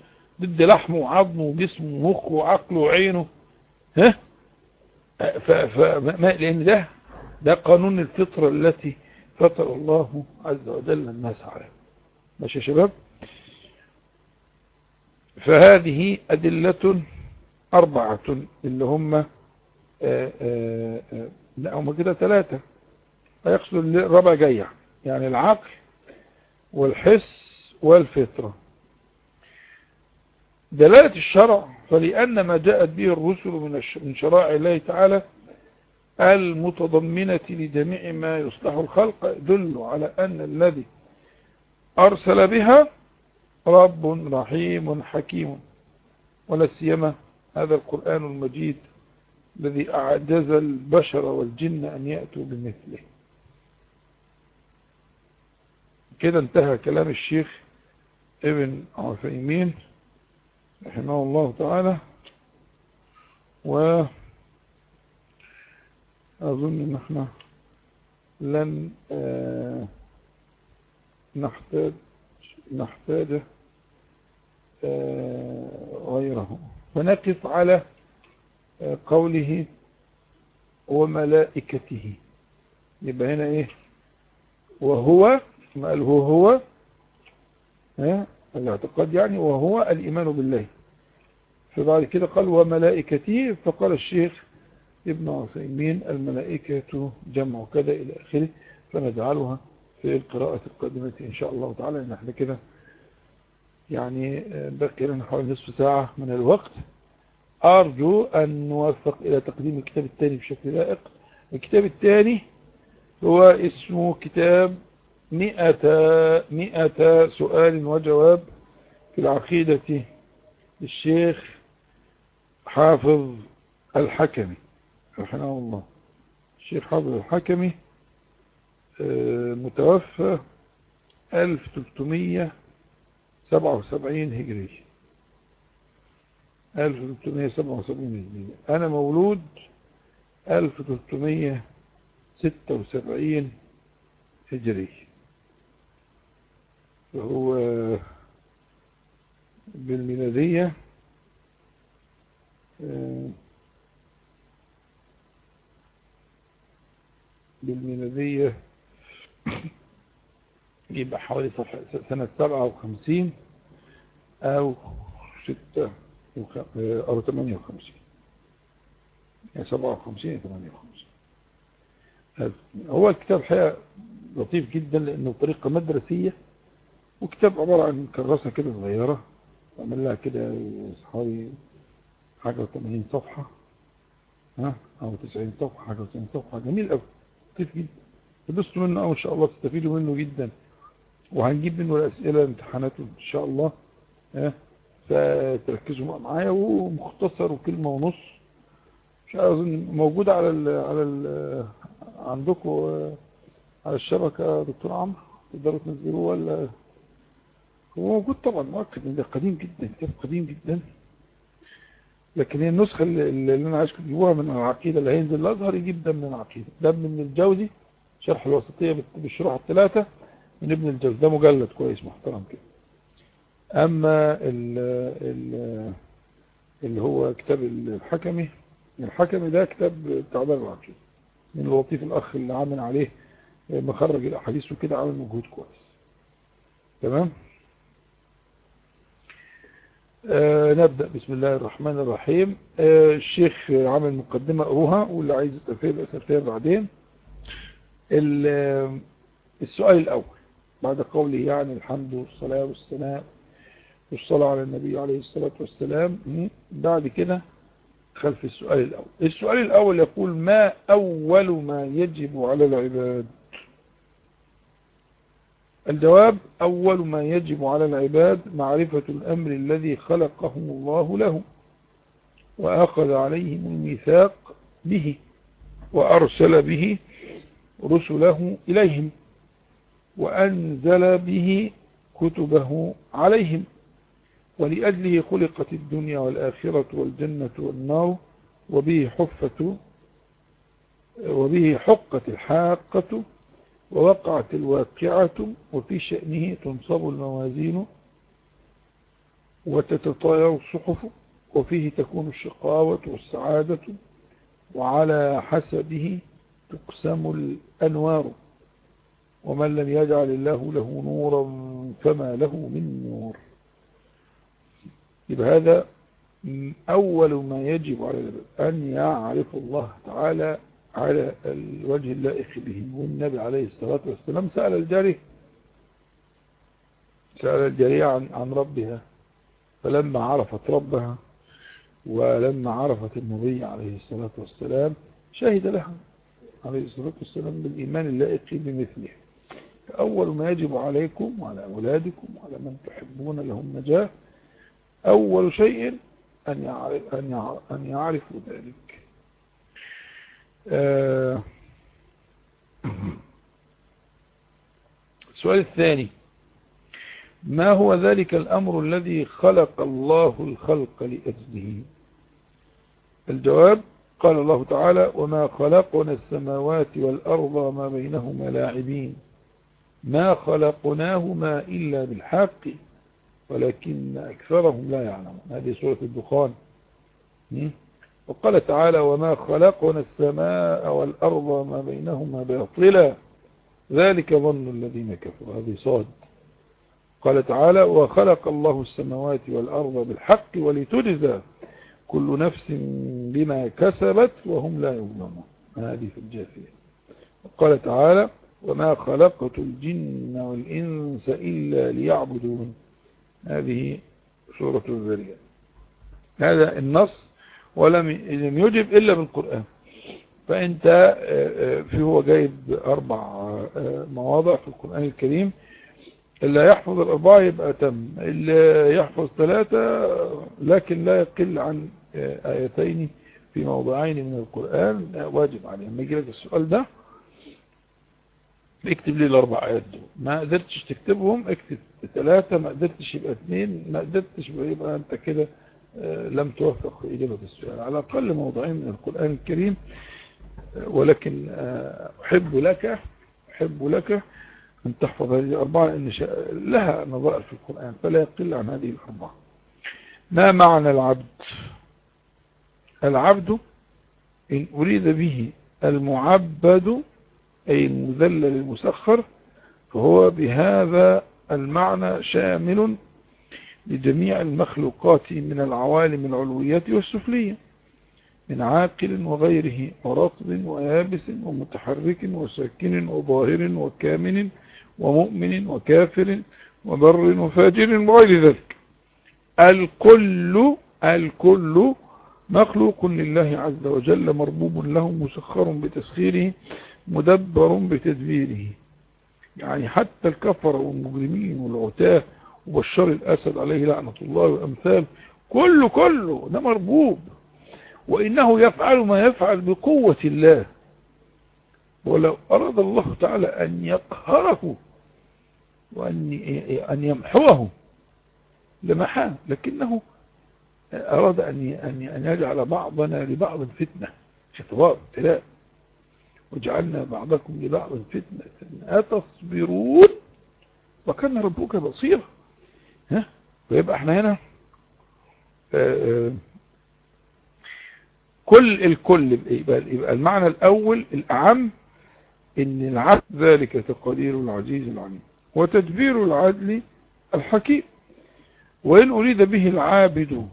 ضد لحمه وعظمه وجسمه ومخه وعقله وعينه. ها؟ ف ف لأن ده ده قانون الفطرة التي فطر الله عز وجل الناس عليها ماشي يا شباب؟ فهذه أدلة أربعة اللي هم آآ آآ لا هم كده ثلاثة. فيقصد الرابع جاية. يعني العقل والحس والفطرة. دلالة الشرع فلأن ما جاءت به الرسل من شرائع الله تعالى المتضمنة لجميع ما يصلح الخلق يدل على أن الذي أرسل بها رب رحيم حكيم. ولا سيما هذا القرآن المجيد الذي أعجز البشر والجن أن يأتوا بمثله. كده انتهى كلام الشيخ ابن عثيمين رحمه الله تعالى. و أظن إن إحنا لن نحتاج نحتاج غيره. فنقف على قوله وملائكته. يبقى هنا إيه؟ وهو ما قال هو هو ها؟ الاعتقاد يعني وهو الإيمان بالله. فبعد كده قال وملائكته فقال الشيخ ابن عثيمين الملائكة جمع كذا إلى آخره فنجعلها في القراءة القادمة إن شاء الله تعالى. إن إحنا كده يعني بقي لنا حوالي نصف ساعة من الوقت. أرجو أن نوفق إلى تقديم الكتاب الثاني بشكل لائق. الكتاب الثاني هو اسمه كتاب مئة, مئة سؤال وجواب في العقيدة للشيخ حافظ الحكمي. رحمه الله. الشيخ حافظ الحكمي متوفى 1377 هجري. 1377 هجري. أنا مولود 1376 هجري. فهو بالميلادية بالميلادية يبقى حوالي سنة سبعة وخمسين أو ستة أو ثمانية وخمسين. يعني سبعة وخمسين ثمانية وخمسين. هو الكتاب حقيقة لطيف جدا لأنه بطريقة مدرسية وكتاب عبارة عن كراسة كده صغيرة عمل لها كده حوالي حاجة وثمانين صفحة ها أو تسعين صفحة حاجة وتسعين صفحة. جميل أوي. لطيف جدا. تدرسوا منه أو إن شاء الله تستفيدوا منه جدا. وهنجيب منه الأسئلة امتحاناته إن شاء الله. ها؟ فتركزوا معايا ومختصر وكلمة ونص. مش أظن موجود على ال على ال عندكم على الشبكة دكتور عمرو؟ تقدروا تنزلوه ولا؟ هو موجود طبعا مؤكد ده قديم جدا كتاب قديم جدا. لكن هي النسخة اللي أنا عايز تجيبوها من العقيدة اللي هينزل الأزهر يجيب ده من العقيدة. ده من الجوزي شرح الوسطية بالشروح الثلاثة من ابن الجوزي. ده مجلد كويس محترم كده. أما ال ال اللي هو كتاب الحكمي الحكمي ده كتاب تعبان العقيدة من اللطيف الأخ اللي عامل عليه مخرج الأحاديث وكده عامل مجهود كويس. تمام؟ آه نبدأ. بسم الله الرحمن الرحيم. آه الشيخ عمل مقدمة اقروها واللي عايز يستفيد يستفيد بعدين. السؤال الأول بعد قوله يعني الحمد والصلاة والسلام والصلاة على النبي عليه الصلاة والسلام بعد كده خلف السؤال الأول. السؤال الأول يقول ما أول ما يجب على العباد؟ الجواب أول ما يجب على العباد معرفة الأمر الذي خلقهم الله له وأخذ عليهم الميثاق به وأرسل به رسله إليهم وأنزل به كتبه عليهم. ولأجله خلقت الدنيا والآخرة والجنة والنار وبه حفة وبه حقت الحاقة ووقعت الواقعة وفي شأنه تنصب الموازين وتتطاير الصحف وفيه تكون الشقاوة والسعادة وعلى حسبه تقسم الأنوار. ومن لم يجعل الله له نورا فما له من نور. يبقى هذا أول ما يجب على أن يعرف الله تعالى على الوجه اللائق به. والنبي عليه الصلاة والسلام سأل الجارية سأل الجارية عن, عن ربها فلما عرفت ربها ولما عرفت النبي عليه الصلاة والسلام شهد لها عليه الصلاة والسلام بالإيمان اللائق بمثله. أول ما يجب عليكم وعلى أولادكم وعلى من تحبون لهم نجاة أول شيء أن, يعرف أن, أن يعرفوا ذلك. السؤال الثاني. ما هو ذلك الأمر الذي خلق الله الخلق لأجله؟ الجواب قال الله تعالى وما خلقنا السماوات والأرض ما بينهما لاعبين. ما خلقناهما إلا بالحق ولكن أكثرهم لا يعلمون. هذه سورة الدخان. وقال تعالى وما خلقنا السماء والأرض ما بينهما باطلا ذلك ظن الذين كفروا. هذه صاد. قال تعالى وخلق الله السماوات والأرض بالحق ولتجزى كل نفس بما كسبت وهم لا يظلمون. هذه في الجاثية وقال تعالى وما خلقت الجن والإنس إلا ليعبدون. هذه سورة الذريات هذا النص ولم يجب إلا بالقرآن. فأنت آه، آه، في هو جايب أربع آه، مواضع في القرآن الكريم. اللي يحفظ الأربعة يبقى تم اللي يحفظ ثلاثة لكن لا يقل عن آيتين في موضعين من القرآن واجب عليه. لما يجي لك السؤال ده اكتب لي الأربع آيات دول. ما قدرتش تكتبهم اكتب ثلاثة ما قدرتش يبقى اثنين ما قدرتش يبقى أنت كده لم توفق في إجابة السؤال. على الاقل موضوعين من القرآن الكريم آه، ولكن آه، أحب لك أحب لك أن تحفظ هذه الأربعة ان لها نظائر في القرآن فلا يقل عن هذه الأربعة. ما معنى العبد؟ العبد إن أريد به المعبد أي المذلل المسخر فهو بهذا المعنى شامل لجميع المخلوقات من العوالم العلوية والسفلية من عاقل وغيره ورطب ويابس ومتحرك وساكن وظاهر وكامن ومؤمن وكافر وبر وفاجر وغير ذلك. الكل الكل مخلوق لله عز وجل مربوب له مسخر بتسخيره مدبر بتدبيره. يعني حتى الكفر والمجرمين والعتاة وبشار الأسد عليه لعنة الله والأمثال. كله كله ده مربوب. وإنه يفعل ما يفعل بقوة الله. ولو أراد الله تعالى أن يقهره وأن أن يمحوه لمحاه لكنه أراد أن أن يجعل بعضنا لبعض فتنة اختبار ابتلاء. وجعلنا بعضكم لبعض فتنة. أتصبرون؟ وكان ربك بصيرا. ها؟ ويبقى إحنا هنا. آه، آه، كل الكل يبقى, يبقى المعنى الأول الأعم إن العبد ذلك تقدير العزيز العليم وتدبير العدل الحكيم. وإن أريد به العابد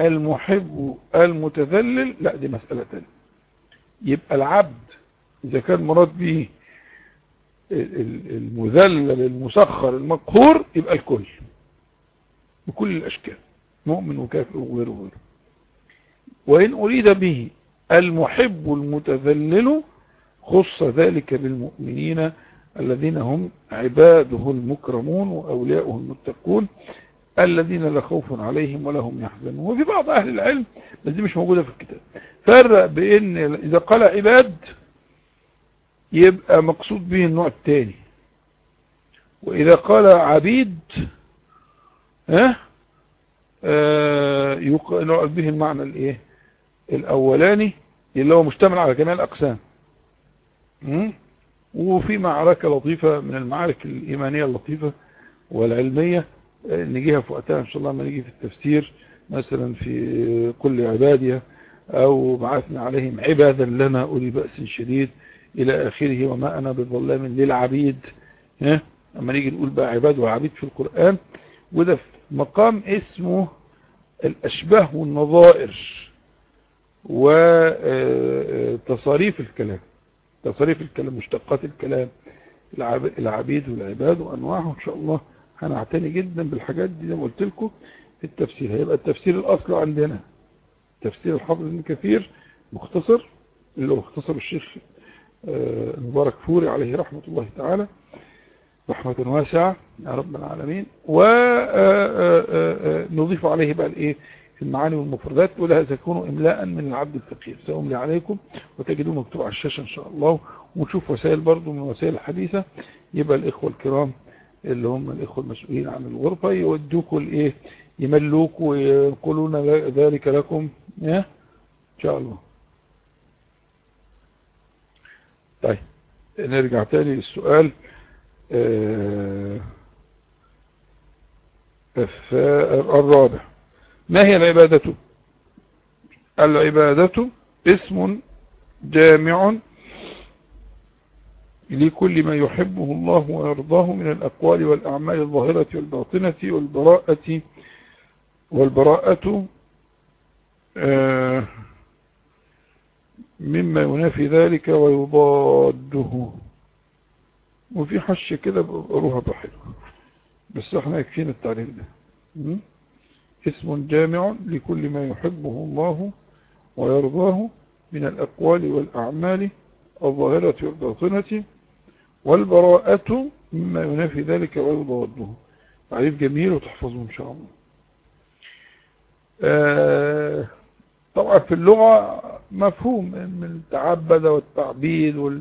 المحب المتذلل لا دي مسألة تانية. يبقى العبد إذا كان مراد به المذلل المسخر المقهور يبقى الكل. بكل الأشكال مؤمن وكافر وغيره وغيره. وإن أريد به المحب المتذلل خص ذلك بالمؤمنين الذين هم عباده المكرمون وأولياؤه المتقون الذين لا خوف عليهم ولا هم يحزنون. وفي بعض أهل العلم بس دي مش موجودة في الكتاب فرق بأن إذا قال عباد يبقى مقصود به النوع الثاني وإذا قال عبيد ها؟ آه يقال به المعنى الإيه؟ الأولاني اللي هو مشتمل على جميع الأقسام. وفي معركة لطيفة من المعارك الإيمانية اللطيفة والعلمية آه، نجيها في وقتها إن شاء الله ما نيجي في التفسير مثلا في كل عبادية أو بعثنا عليهم عبادا لنا أولي بأس شديد إلى آخره وما أنا بظلام للعبيد. اما نيجي نقول بقى عباد وعبيد في القرآن وده مقام اسمه الأشباه والنظائر وتصاريف الكلام تصاريف الكلام مشتقات الكلام العبيد والعباد وأنواعه. إن شاء الله هنعتني جدا بالحاجات دي زي ما قلت لكم. في التفسير هيبقى التفسير الأصل عندنا. تفسير الحافظ ابن كثير مختصر اللي هو اختصر الشيخ آه، مبارك فوري عليه رحمة الله تعالى. رحمة واسعة يا رب العالمين. ونضيف عليه بقى الإيه؟ المعاني والمفردات ولا سيكون إملاء من العبد الفقير. سأملي عليكم وتجدوه مكتوب على الشاشة إن شاء الله. ونشوف وسائل برضو من وسائل الحديثة يبقى الإخوة الكرام اللي هم الإخوة المسؤولين عن الغرفة يودوكوا الإيه؟ يملوكوا ويقولون ذلك لكم. إن شاء الله. طيب نرجع تاني للسؤال. آه، الرابع ما هي العبادة؟ العبادة اسم جامع لكل ما يحبه الله ويرضاه من الأقوال والأعمال الظاهرة والباطنة والبراءة والبراءة آه، مما ينافي ذلك ويضاده. وفي حش كده بقروها بحلو بس إحنا يكفينا التعريف ده. اسم جامع لكل ما يحبه الله ويرضاه من الأقوال والأعمال الظاهرة والباطنة والبراءة مما ينافي ذلك ويضاده تعريف جميل وتحفظه إن شاء الله. آه طبعا في اللغة مفهوم من التعبد والتعبيد وال...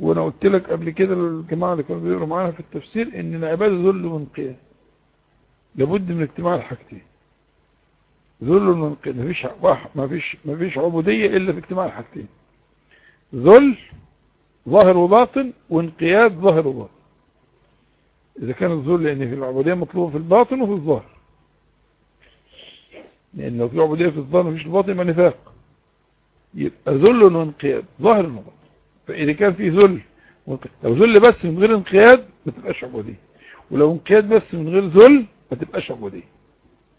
وأنا قلت لك قبل كده الجماعة اللي كانوا بيقروا معانا في التفسير إن العبادة ذل وانقياد. لابد من اجتماع الحاجتين. ذل وانقياد. مفيش مفيش مفيش عبودية إلا في اجتماع الحاجتين. ذل ظاهر وباطن وانقياد ظاهر وباطن. إذا كان الذل لأن في العبودية مطلوبة في الباطن وفي الظاهر. لأن لو في عبودية في الظاهر مفيش الباطن يبقى نفاق. يبقى ذل وانقياد. ظاهر وباطن. فإذا كان في ذل لو ذل بس من غير انقياد ما تبقاش عبودية. ولو انقياد بس من غير ذل ما تبقاش عبودية.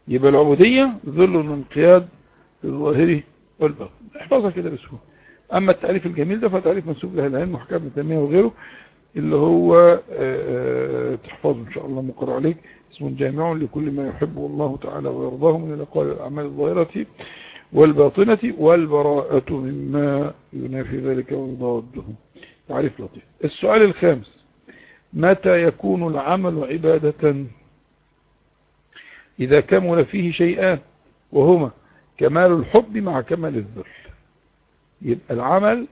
يبقى العبودية ذل وانقياد في الظاهري والباطن. احفظها كده بسهولة. أما التعريف الجميل ده فتعريف منسوب له العلم وحكام ابن تيمية وغيره اللي هو آه، آه، تحفظه إن شاء الله مقر عليك. اسم جامع لكل ما يحبه الله تعالى ويرضاه من الأقوال والأعمال الظاهرة. والباطنة والبراءة مما ينافي ذلك ويضاده. تعريف لطيف. السؤال الخامس. متى يكون العمل عبادة؟ إذا كمل فيه شيئان وهما كمال الحب مع كمال الذل. يبقى العمل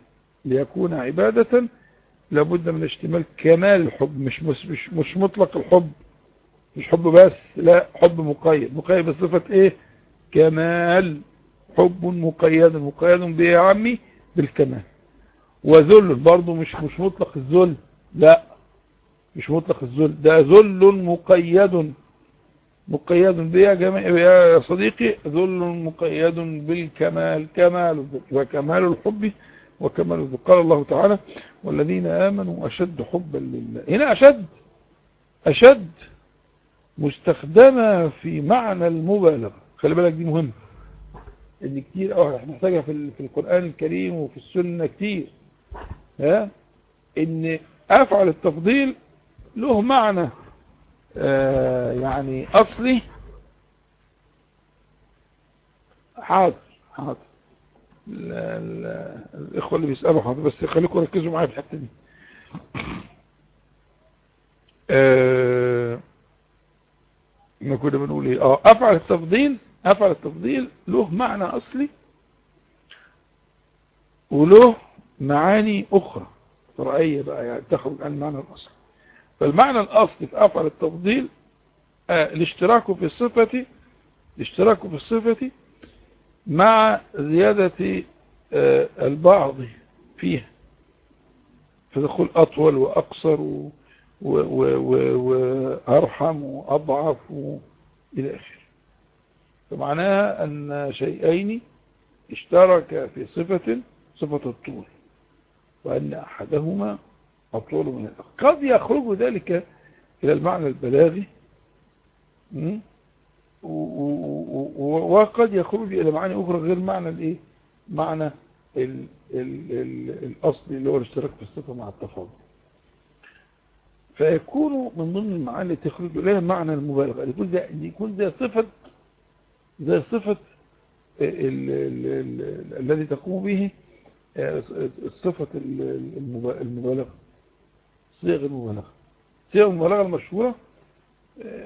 ليكون عبادة لابد من اشتمال كمال الحب مش, مش, مش مطلق الحب. مش حب بس لا حب مقيد. مقيد بصفة إيه؟ كمال. حب مقيد مقيد بايه يا عمي بالكمال. وذل برضه مش مش مطلق الذل لا مش مطلق الذل ده ذل مقيد مقيد جماعة يا صديقي ذل مقيد بالكمال كمال وكمال الحب وكمال الذل. قال الله تعالى والذين آمنوا أشد حبا لله. هنا أشد أشد مستخدمة في معنى المبالغة. خلي بالك دي مهمة. إن كتير آه إحنا محتاجها في في القرآن الكريم وفي السنة كتير. ها؟ إن أفعل التفضيل له معنى آه يعني أصلي. حاضر حاضر. الإخوة اللي بيسألوا حاضر بس خليكم ركزوا معايا في الحتة دي. آه ما كنا بنقول إيه؟ آه أفعل التفضيل أفعل التفضيل له معنى أصلي وله معاني أخرى فرعية بقى يعني تخرج عن المعنى الأصلي. فالمعنى الأصلي في أفعل التفضيل آه الاشتراك في الصفة الاشتراك في الصفة مع زيادة آه البعض فيها. فدخول أطول وأقصر و وأرحم وأضعف إلى آخره. فمعناها أن شيئين اشترك في صفة صفة الطول وأن أحدهما أطول من الآخر. قد يخرج ذلك إلى المعنى البلاغي وقد يخرج إلى معاني أخرى غير معنى الإيه؟ معنى ال ال ال الأصلي اللي هو الاشتراك في الصفة مع التفاضل فيكون من ضمن المعاني التي تخرج إليها معنى المبالغة. يكون ده يكون ده صفة زي صفة الذي تقوم به صفة المبالغة. صيغ المبالغة. صيغ المبالغة المشهورة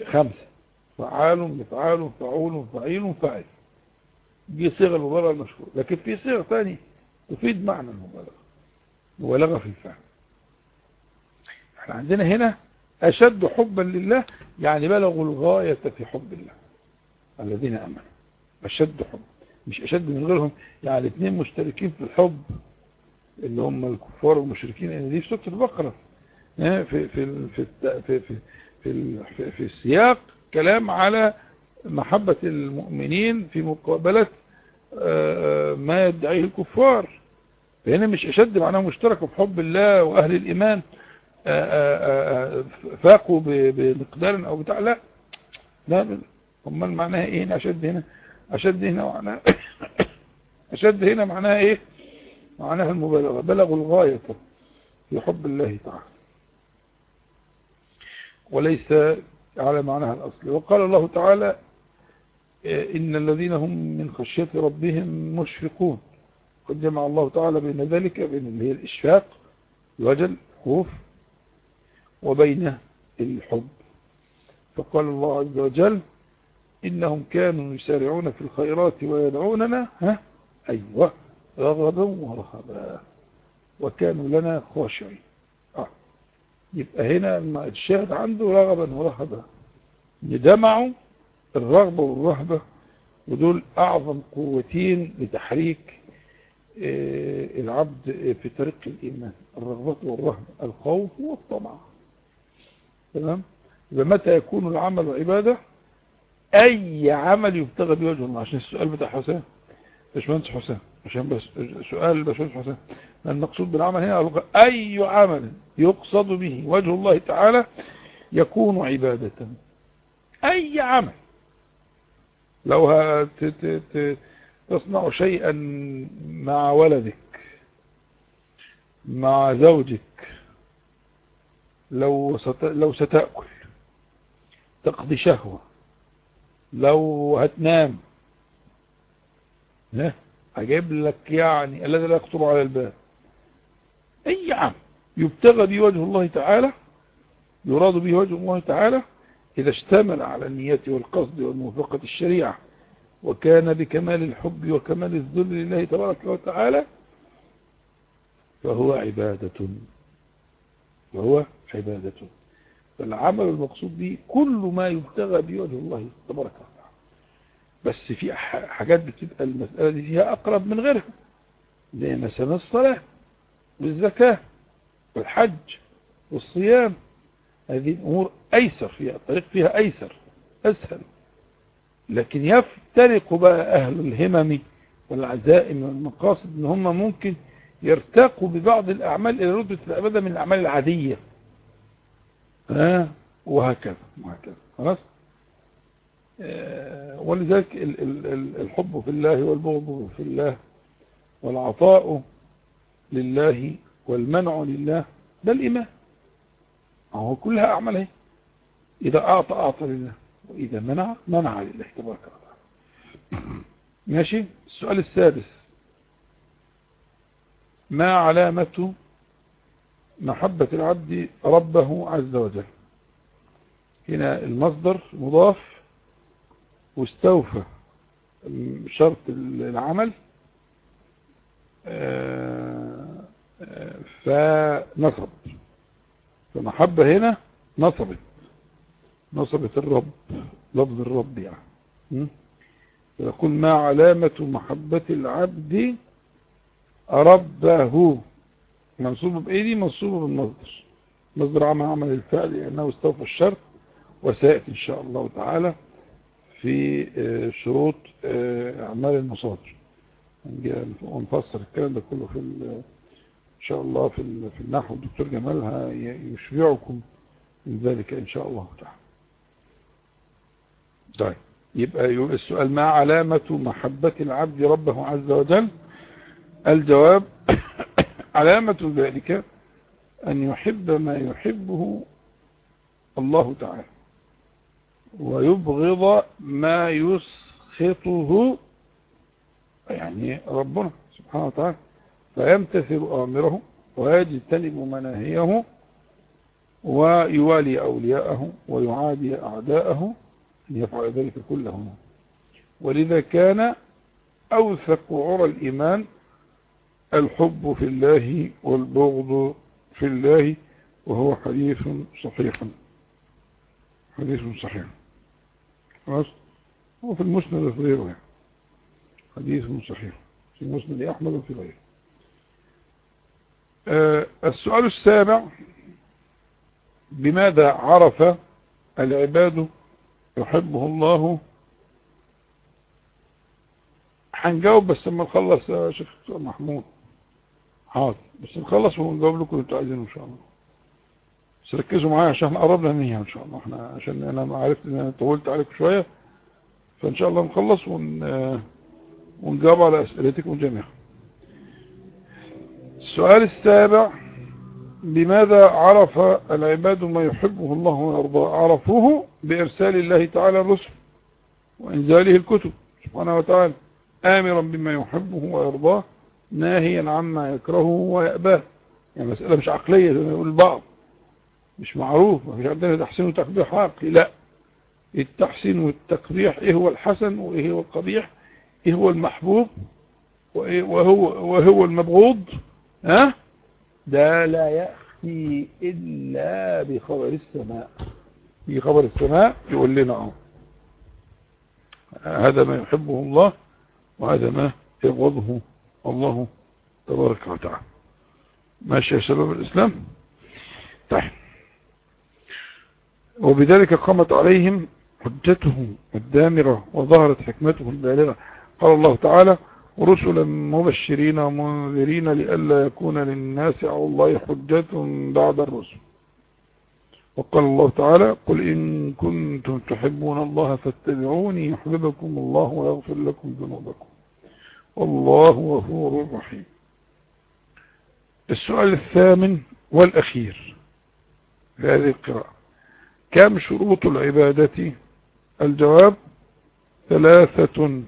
خمسة فعال مفعال فعول فعيل فاعل. دي صيغ المبالغة المشهورة. لكن في صيغ ثانية تفيد معنى المبالغة. مبالغة في الفعل. إحنا عندنا هنا أشد حبا لله يعني بلغوا الغاية في حب الله. الذين أمنوا. أشد حب. مش أشد من غيرهم. يعني الاثنين مشتركين في الحب اللي هم الكفار والمشركين يعني دي في سورة البقرة. في في في في في في, في, السياق كلام على محبة المؤمنين في مقابلة ما يدعيه الكفار. فهنا مش أشد معناه مشترك في حب الله وأهل الإيمان فاقوا بمقدار أو بتاع. لا. لا امال معناها إيه أشد هنا أشد هنا معناها أشد هنا معناها إيه؟ معناها المبالغة. بلغوا الغاية في حب الله تعالى. وليس على معناها الاصلي وقال الله تعالى إن الذين هم من خشية ربهم مشفقون. قد جمع الله تعالى بين ذلك بين اللي هي الإشفاق الوجل خوف وبين الحب. فقال الله عز وجل إنهم كانوا يسارعون في الخيرات ويدعوننا ها؟ أيوة رغبا ورهبا. وكانوا لنا خاشعين. آه. يبقى هنا الشاهد عنده رغبا ورهبا. جمعوا الرغبة والرهبة ودول أعظم قوتين لتحريك العبد في طريق الإيمان. الرغبة والرهبة الخوف والطمع. تمام؟ يبقى متى يكون العمل عبادة؟ أي عمل يبتغى بوجه الله؟ عشان السؤال بتاع حسام باشمهندس حسام عشان بس سؤال باشمهندس حسام المقصود بالعمل هنا أي عمل يقصد به وجه الله تعالى يكون عبادة. أي عمل. لو تصنع شيئا مع ولدك مع زوجك لو. لو ستأكل تقضي شهوة لو هتنام. نه أجيب لك يعني الذي لا يخطر على الباب. أي عمل يبتغى به وجه الله تعالى يراد به وجه الله تعالى إذا اشتمل على النية والقصد والموافقة الشريعة. وكان بكمال الحب وكمال الذل لله تبارك وتعالى فهو عبادة. فهو عبادة. فالعمل المقصود به كل ما يبتغى بوجه الله تبارك وتعالى. بس في حاجات بتبقى المسألة دي فيها أقرب من غيرها. زي مثلا الصلاة والزكاة والحج والصيام. هذه الأمور أيسر فيها الطريق فيها أيسر أسهل. لكن يفترق بقى أهل الهمم والعزائم والمقاصد إن هم ممكن يرتقوا ببعض الأعمال إلى رتبة العبادة من الأعمال العادية. وهكذا وهكذا. خلاص؟ آه، ولذلك الحب في الله والبغض في الله والعطاء لله والمنع لله ده الإيمان. هو كلها أعمال إذا أعطى أعطى لله وإذا منع منع لله تبارك وتعالى. ماشي؟ السؤال السادس. ما علامة محبة العبد ربه عز وجل. هنا المصدر مضاف واستوفى شرط العمل آه، فنصب. فمحبة هنا نصبت. نصبت الرب لفظ الرب يعني. فيقول ما علامة محبة العبد ربه؟ منصوب بأيدي منصوب بالمصدر. مصدر عمل عمل الفعل لأنه استوفى الشرط وسيأتي إن شاء الله تعالى في آه، شروط آه، أعمال المصادر. ونفسر الكلام ده كله في إن شاء الله في في النحو. الدكتور جمال يشبعكم من ذلك إن شاء الله تعالى. طيب يبقى السؤال ما علامة محبة العبد ربه عز وجل؟ الجواب علامة ذلك أن يحب ما يحبه الله تعالى ويبغض ما يسخطه يعني ربنا سبحانه وتعالى فيمتثل أمره ويجتنب مناهيه ويوالي أولياءه ويعادي أعداءه أن يفعل ذلك كله ولذا كان أوثق عرى الإيمان الحب في الله والبغض في الله وهو حديث صحيح. حديث صحيح. خلاص؟ هو في المسند في غيره حديث صحيح. في المسند أحمد وفي غيره. آه السؤال السابع. بماذا عرف العباد يحبه الله؟ هنجاوب بس لما نخلص يا شيخ محمود. حاضر. بس نخلص ونجاوب لكم أنتوا عايزينه إن شاء الله. بس ركزوا معايا عشان إحنا قربنا ننهي إن شاء الله. إحنا عشان أنا عرفت إن أنا طولت عليكم شوية. فإن شاء الله نخلص ون ونجاوب على أسئلتكم جميعا. السؤال السابع. بماذا عرف العباد ما يحبه الله ويرضاه عرفوه بإرسال الله تعالى الرسل وإنزاله الكتب سبحانه وتعالى. آمرا بما يحبه ويرضاه. ناهيا عما يكرهه ويأباه. يعني مسألة مش عقلية زي ما يقول البعض. مش معروف ما فيش عندنا تحسين وتقبيح عقلي لا. التحسين والتقبيح إيه هو الحسن وإيه هو القبيح؟ إيه هو المحبوب؟ وهو, وهو المبغوض؟ ها؟ ده لا يأتي إلا بخبر السماء. في خبر السماء يقول لنا أهو. هذا ما يحبه الله وهذا ما يبغضه. الله تبارك وتعالى. ماشي يا شباب الإسلام. طيب. وبذلك قامت عليهم حجته الدامرة وظهرت حكمته البالغة. قال الله تعالى ورسلا مبشرين ومنذرين لئلا يكون للناس على الله حجة بعد الرسل. وقال الله تعالى قل إن كنتم تحبون الله فاتبعوني يحببكم الله ويغفر لكم ذنوبكم. والله غفور رحيم. السؤال الثامن والأخير في هذه القراءة. كم شروط العبادة؟ الجواب ثلاثة.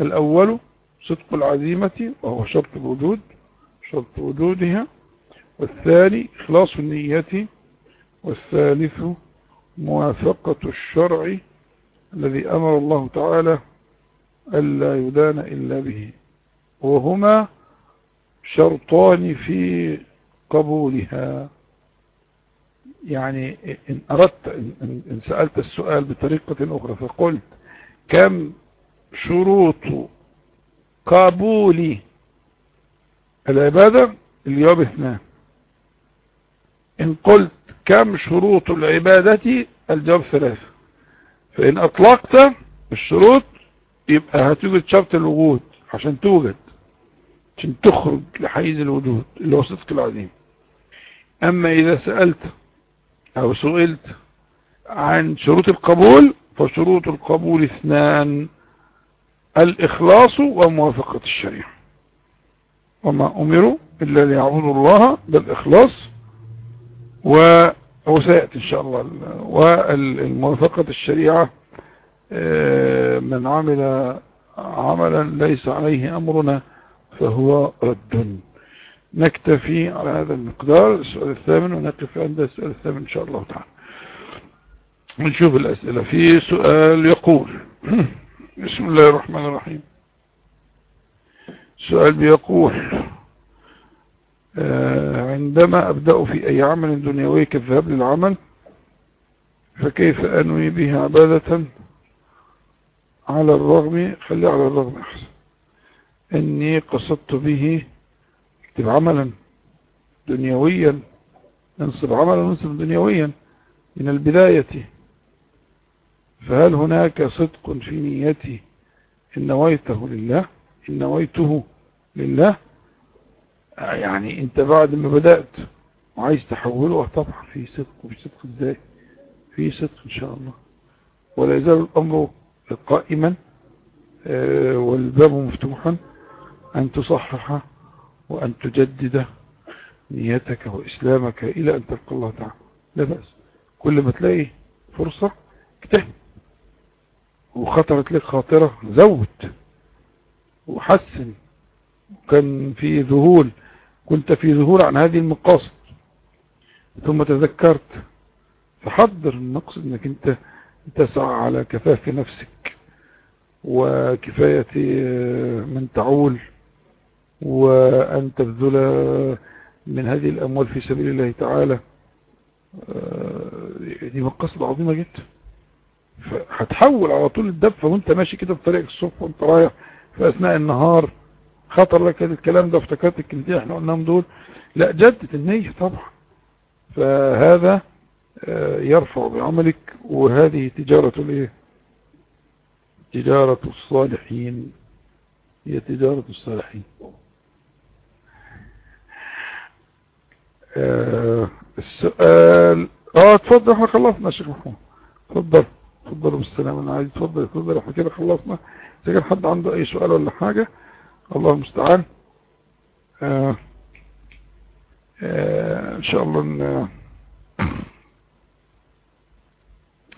الأول صدق العزيمة وهو شرط الوجود شرط وجودها. والثاني إخلاص النية. والثالث موافقة الشرع الذي أمر الله تعالى ألا يدان إلا به. وهما شرطان في قبولها. يعني إن أردت إن سألت السؤال بطريقة أخرى فقلت كم شروط قبول العبادة؟ الجواب اثنان. إن قلت كم شروط العبادة؟ الجواب ثلاثة. فإن أطلقت الشروط يبقى هتوجد شرط الوجود عشان توجد عشان تخرج لحيز الوجود اللي هو صدق العظيم. أما إذا سألت أو سئلت عن شروط القبول فشروط القبول اثنان الإخلاص وموافقة الشريعة. وما أمروا إلا ليعبدوا الله بالإخلاص وسيأتي إن شاء الله والموافقة الشريعة من عمل عملا ليس عليه أمرنا فهو رد. نكتفي على هذا المقدار. السؤال الثامن ونقف عند السؤال الثامن إن شاء الله تعالى. نشوف الأسئلة. في سؤال يقول بسم الله الرحمن الرحيم. سؤال بيقول آه، عندما أبدأ في أي عمل دنيوي كالذهاب للعمل فكيف أنوي به عبادة؟ على الرغم خلي على الرغم أحسن. أني قصدت به اكتب عملا دنيويا ننصب عملا ننصب دنيويا من البداية. فهل هناك صدق في نيتي؟ إن نويته لله إن نويته لله. يعني أنت بعد ما بدأت وعايز تحوله طبعا في صدق وفي صدق إزاي؟ في صدق إن شاء الله. ولا يزال الأمر قائما آه، والباب مفتوحا أن تصحح وأن تجدد نيتك وإسلامك إلى أن تلقى الله تعالى. لا بأس. كل ما تلاقي فرصة اجتهد. وخطرت لك خاطرة زود. وحسن. وكان في ذهول. كنت في ظهور عن هذه المقاصد. ثم تذكرت. فحضر المقصد إنك أنت تسعى على كفاف نفسك وكفاية من تعول وأن تبذل من هذه الأموال في سبيل الله تعالى. دي مقاصد عظيمة جدا. فهتحول على طول الدفة وانت ماشي كده في طريق الصبح وانت رايح في أثناء النهار. خطر لك الكلام ده افتكرت الكلمتين إحنا قلناهم دول. لا جدت النية طبعا. فهذا آه، يرفع بعملك وهذه تجارة الإيه؟ تجارة الصالحين. هي تجارة الصالحين. آه السؤال آه تفضل إحنا خلصنا الشيخ محمود. تفضل تفضل بالسلامة أنا عايز تفضل تفضل إحنا كده خلصنا. إذا كان حد عنده أي سؤال ولا حاجة الله المستعان. آه آه إن شاء الله إن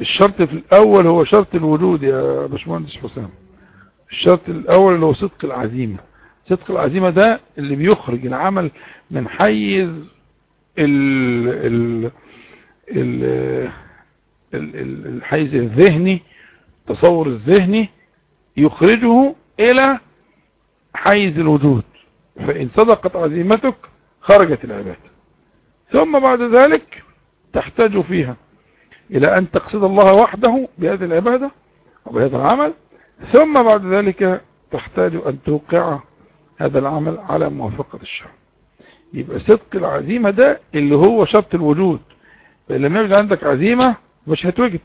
الشرط في الأول هو شرط الوجود يا باشمهندس حسام. الشرط الأول اللي هو صدق العزيمة. صدق العزيمة ده اللي بيخرج العمل من حيز ال ال ال الحيز الذهني التصور الذهني يخرجه إلى حيز الوجود. فإن صدقت عزيمتك خرجت العبادة. ثم بعد ذلك تحتاج فيها إلى أن تقصد الله وحده بهذه العبادة وبهذا العمل ثم بعد ذلك تحتاج أن توقع هذا العمل على موافقة الشرع. يبقى صدق العزيمة ده اللي هو شرط الوجود. فإن لم يوجد عندك عزيمة مش هتوجد.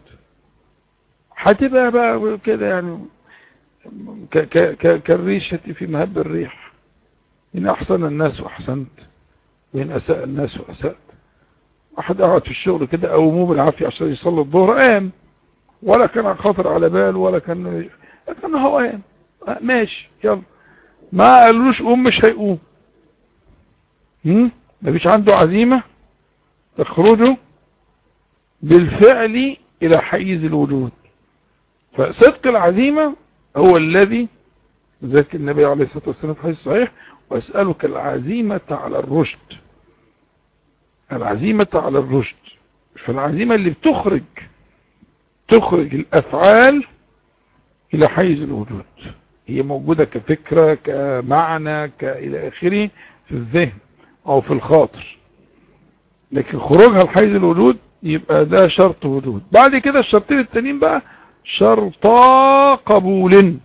هتبقى بقى كده يعني كالريشة في مهب الريح. إن أحسن الناس وأحسنت وإن أساء الناس وأسأت واحد قعد في الشغل كده أو مو بالعافية عشان يصلي الظهر قام. ولا كان خاطر على بال ولا كان لكن هو قام. ماشي يلا. ما قالوش قوم مش هيقوم. ما فيش عنده عزيمة؟ تخرجه بالفعل إلى حيز الوجود. فصدق العزيمة هو الذي ذلك النبي عليه الصلاة والسلام في حديث صحيح وأسألك العزيمة على الرشد. العزيمة على الرشد فالعزيمة اللي بتخرج تخرج الأفعال إلى حيز الوجود. هي موجودة كفكرة كمعنى كإلى آخره في الذهن أو في الخاطر. لكن خروجها لحيز الوجود يبقى ده شرط وجود. بعد كده الشرطين التانيين بقى شرطا قبول.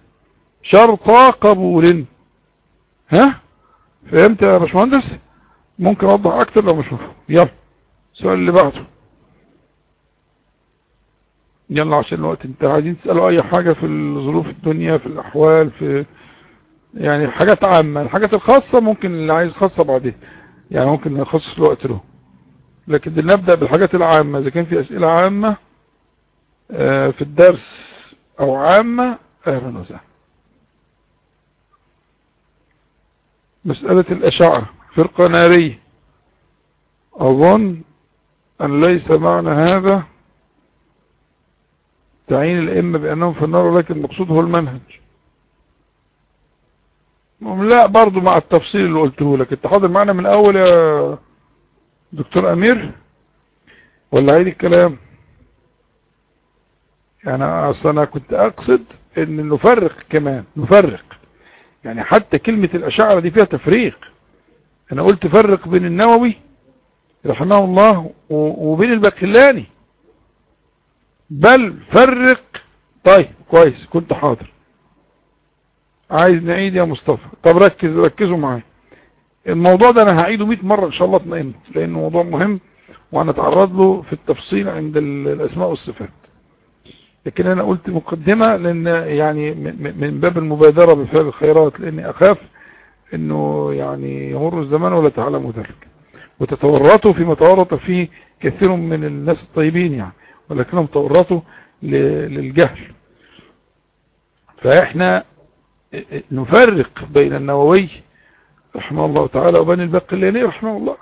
شرطا قبول. ها؟ فهمت يا باشمهندس؟ ممكن أوضح أكتر لو مش مفهوم. يلا. السؤال اللي بعده. يلا عشان الوقت انت عايزين تسألوا أي حاجة في الظروف الدنيا في الأحوال في يعني حاجات عامة. الحاجات الخاصة ممكن اللي عايز خاصة بعدين. يعني ممكن نخصص الوقت له. لكن نبدأ بالحاجات العامة. إذا كان في أسئلة عامة آه، في الدرس أو عامة أهلا وسهلا. مسألة الإشاعة. فرقة نارية. أظن أن ليس معنى هذا تعيين الأئمة بأنهم في النار ولكن المقصود هو المنهج. لا برضو مع التفصيل اللي قلته لك. أنت حاضر معنا من أول يا دكتور أمير؟ ولا عيد الكلام؟ يعني أصلا أنا كنت أقصد إن نفرق كمان نفرق. يعني حتى كلمة الأشاعرة دي فيها تفريق. أنا قلت فرق بين النووي رحمه الله وبين البقلاني بل فرق. طيب كويس كنت حاضر. عايز نعيد يا مصطفى. طب ركز ركزوا معايا. الموضوع ده أنا هعيده 100 مرة إن شاء الله اطمئنت لأنه موضوع مهم وهنتعرض له في التفصيل عند الأسماء والصفات. لكن أنا قلت مقدمة لأن يعني من باب المبادرة بفعل الخيرات لأني أخاف إنه يعني يمر الزمان ولا تعلموا ذلك. وتتورطوا فيما تورط فيه كثير من الناس الطيبين يعني ولكنهم تورطوا للجهل. فإحنا نفرق بين النووي رحمه الله تعالى وبين البقلاني رحمه الله.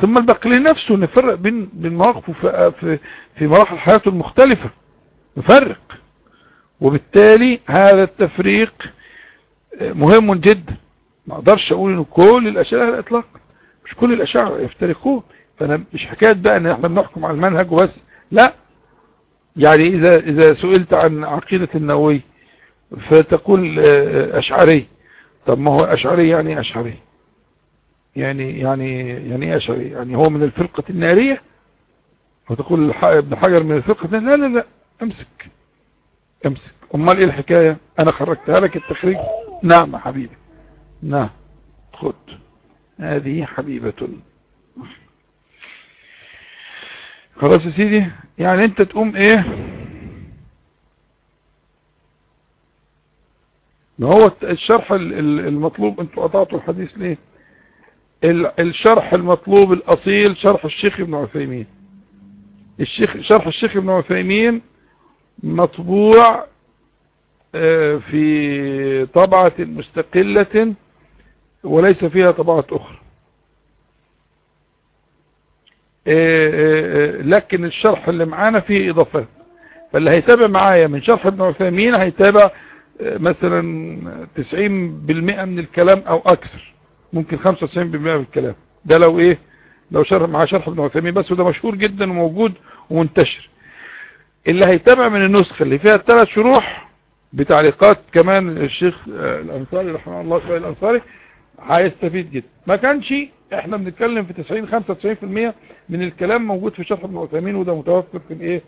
ثم البقلاني نفسه نفرق بين بين مواقفه في, في مراحل حياته المختلفة. نفرق. وبالتالي هذا التفريق مهم جدا. ما أقدرش أقول ان كل الأشياء على الاطلاق مش كل الاشاعره يفترقون. فأنا مش حكاية بقى إن إحنا بنحكم على المنهج وبس. لا. يعني إذا إذا سئلت عن عقيدة النووي فتقول أشعري. طب ما هو أشعري يعني أشعري؟ يعني يعني يعني إيه أشعري؟ يعني هو من الفرقة النارية؟ وتقول ابن حجر من الفرقة لا لا لا. امسك. امسك. أمال إيه الحكاية؟ أنا خرجتها لك التخريج. نعم حبيبي. نعم خد. هذه حبيبة. خلاص يا سيدي يعني أنت تقوم إيه؟ ما هو الشرح المطلوب أنتوا قطعتوا الحديث ليه؟ الشرح المطلوب الأصيل شرح الشيخ ابن عثيمين. الشيخ شرح الشيخ ابن عثيمين مطبوع آه، في طبعة مستقلة وليس فيها طبعات أخرى. إيه، إيه، إيه، لكن الشرح اللي معانا فيه إضافات فاللي هيتابع معايا من شرح ابن عثيمين هيتابع مثلا 90% من الكلام أو أكثر. ممكن 95% من الكلام. ده لو إيه؟ لو شرح مع شرح ابن عثيمين بس وده مشهور جدا وموجود ومنتشر. اللي هيتابع من النسخة اللي فيها الثلاث شروح بتعليقات كمان الشيخ الأنصاري رحمه الله الأنصاري هيستفيد جدا. ما كانش إحنا بنتكلم في 90 95% من الكلام موجود في شرح ابن عثيمين وده متوفر في الايه؟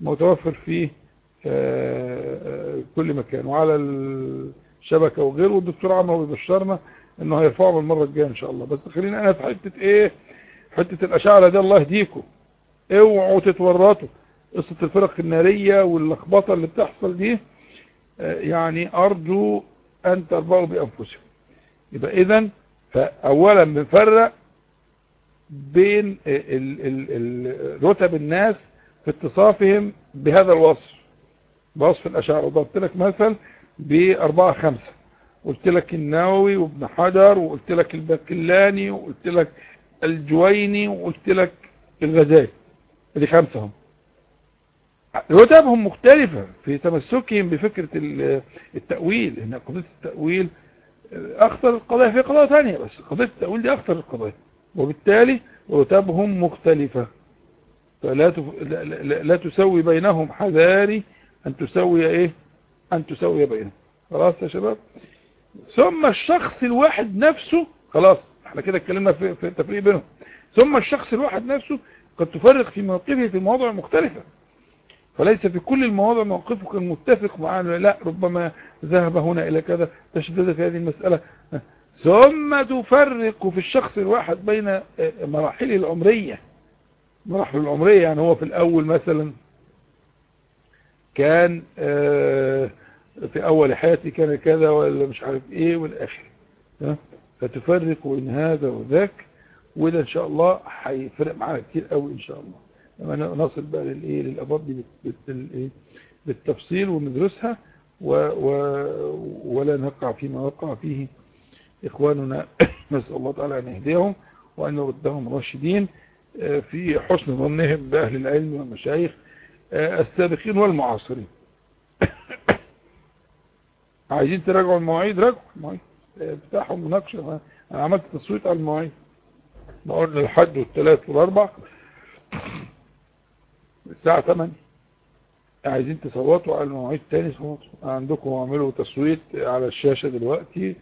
متوفر في آه، كل مكان. وعلى الشبكة وغيره والدكتور عمرو بيبشرنا إنه هيرفعه المرة الجاية إن شاء الله. بس خلينا أنا في حتة إيه؟ حتة الاشاعرة دي الله يهديكم. اوعوا تتورطوا. قصة الفرق النارية واللخبطة اللي بتحصل دي آه، يعني أرجو أن تربعوا بأنفسكم. يبقى اذا فاولا بنفرق بين رتب الناس في اتصافهم بهذا الوصف. بوصف الأشعار. وضربت لك مثل بأربعة خمسة. قلت لك النووي وابن حجر وقلت لك الباقلاني وقلت لك الجويني وقلت لك الغزالي. دي خمسة هم. رتبهم مختلفة في تمسكهم بفكرة التأويل. هنا قضية التأويل أخطر القضايا في قضايا ثانية بس قضية التأويل دي أخطر القضايا وبالتالي رتبهم مختلفة. فلا تف... لا, لا, لا تسوي بينهم حذاري أن تسوي إيه؟ أن تسوي بينهم. خلاص يا شباب؟ ثم الشخص الواحد نفسه خلاص إحنا كده اتكلمنا في, في التفريق بينهم. ثم الشخص الواحد نفسه قد تفرق في مواقفه في مواضع مختلفة. فليس في كل المواضع موقفك المتفق معه لا ربما ذهب هنا إلى كذا تشدد في هذه المسألة. ثم تفرق في الشخص الواحد بين مراحله العمرية. مراحل العمرية يعني هو في الأول مثلا كان في أول حياتي كان كذا ولا مش عارف إيه والآخر. فتفرق بين هذا وذاك وده إن شاء الله هيفرق معانا كتير قوي إن شاء الله. نصل بقى للإيه للأبواب دي بالتفصيل وندرسها. و و ولا نقع فيما وقع فيه إخواننا. نسأل الله تعالى أن يهديهم وأن يردهم راشدين في حسن ظنهم بأهل العلم والمشايخ السابقين والمعاصرين. عايزين تراجعوا المواعيد؟ راجعوا المواعيد افتحوا مناقشة. أنا عملت تصويت على المواعيد. قلنا الحد والثلاث والأربع. الساعة 8 عايزين تصوتوا على المواعيد تاني عندكم اعملوا تصويت على الشاشة دلوقتي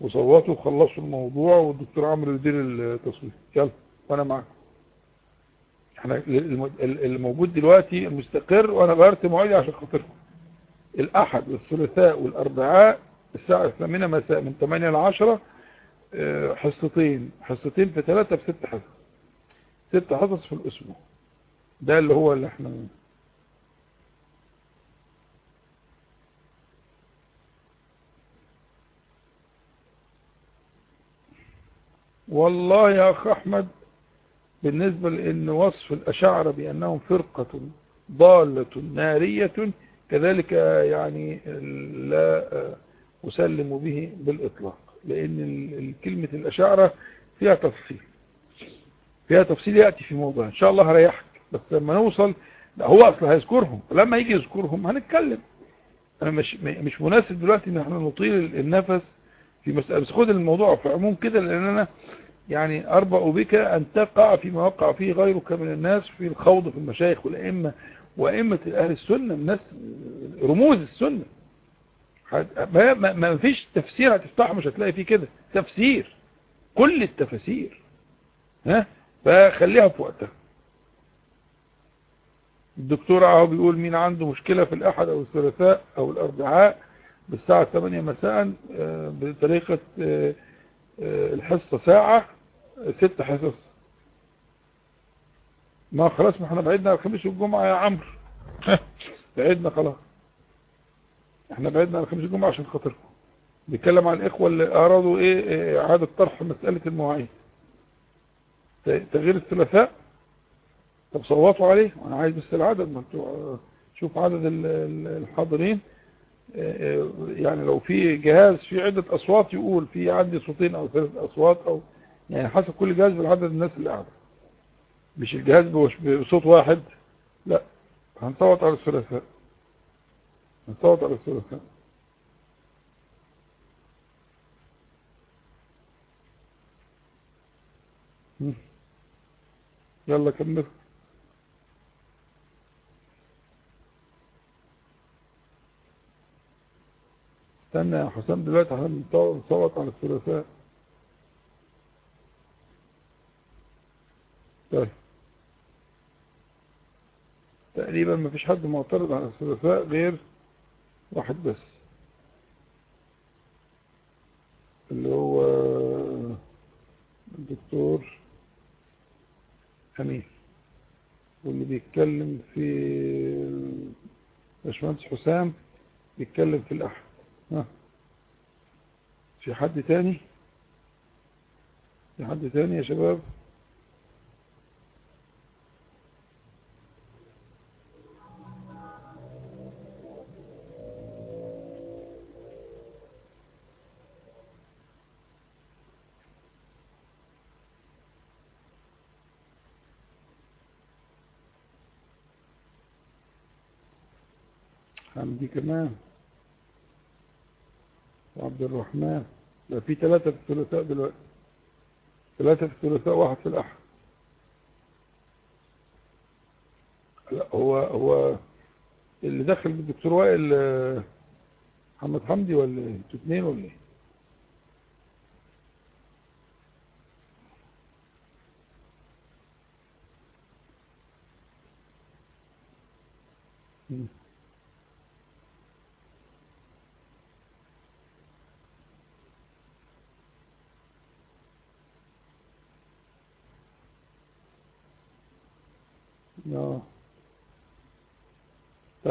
وصوتوا وخلصوا الموضوع والدكتور عمرو يدير التصويت. يلا وأنا معاكم. إحنا اللي موجود دلوقتي المستقر وأنا غيرت مواعيدي عشان خاطركم. الأحد والثلاثاء والأربعاء الساعة الثامنة مساء من 8 ل 10 حصتين حصتين في ثلاثة بست حصص. ست حصص في الأسبوع. ده اللي هو اللي إحنا والله يا أخ أحمد بالنسبة لإن وصف الأشاعرة بأنهم فرقة ضالة نارية كذلك يعني لا أسلم به بالإطلاق لأن كلمة الأشاعرة فيها تفصيل فيها تفصيل يأتي في موضوع إن شاء الله هريحك بس لما نوصل هو أصلا هيذكرهم لما يجي يذكرهم هنتكلم. أنا مش مش مناسب دلوقتي إن إحنا نطيل النفس في مسألة بس خد الموضوع في عموم كده لأن أنا يعني أربأ بك أن تقع فيما وقع فيه غيرك من الناس في الخوض في المشايخ والأئمة وأئمة أهل السنة الناس رموز السنة. ما, فيش تفسير هتفتحه مش هتلاقي فيه كده. تفسير كل التفاسير. ها؟ فخليها في وقتها. الدكتور اهو بيقول مين عنده مشكلة في الأحد أو الثلاثاء أو الأربعاء بالساعة 8 مساء بطريقة الحصة ساعة ست حصص. ما خلاص ما إحنا بعدنا الخميس والجمعة يا عمرو. بعدنا خلاص. إحنا بعدنا الخميس والجمعة عشان خاطركم. بيتكلم عن الإخوة اللي ارادوا إيه إعادة طرح مسألة المواعيد. تغيير الثلاثاء. طب صوتوا عليه. وأنا عايز بس العدد ما أنتوا شوف عدد الحاضرين. يعني لو في جهاز في عدة أصوات يقول في عندي صوتين أو ثلاث أصوات أو يعني حسب كل جهاز بالعدد الناس اللي قاعدة. مش الجهاز بصوت واحد لا. هنصوت على الثلاثاء هنصوت على الثلاثاء يلا كمل. استنى يا حسام دلوقتي هنصوت على الثلاثاء. طيب. تقريبا ما فيش حد معترض على الثلاثاء غير واحد بس. اللي هو الدكتور أمين. واللي بيتكلم في باشمهندس حسام بيتكلم في الأحد ها في حد تاني؟ في حد تاني يا شباب؟ حمدي كمان. عبد الرحمن ده في ثلاثة في الثلاثاء دلوقتي ثلاثة في الثلاثاء واحد في الأحد لا هو هو اللي دخل الدكتور وائل آه، محمد حمدي ولا إيه؟ أنتوا اثنين ولا إيه؟ Mm-hmm.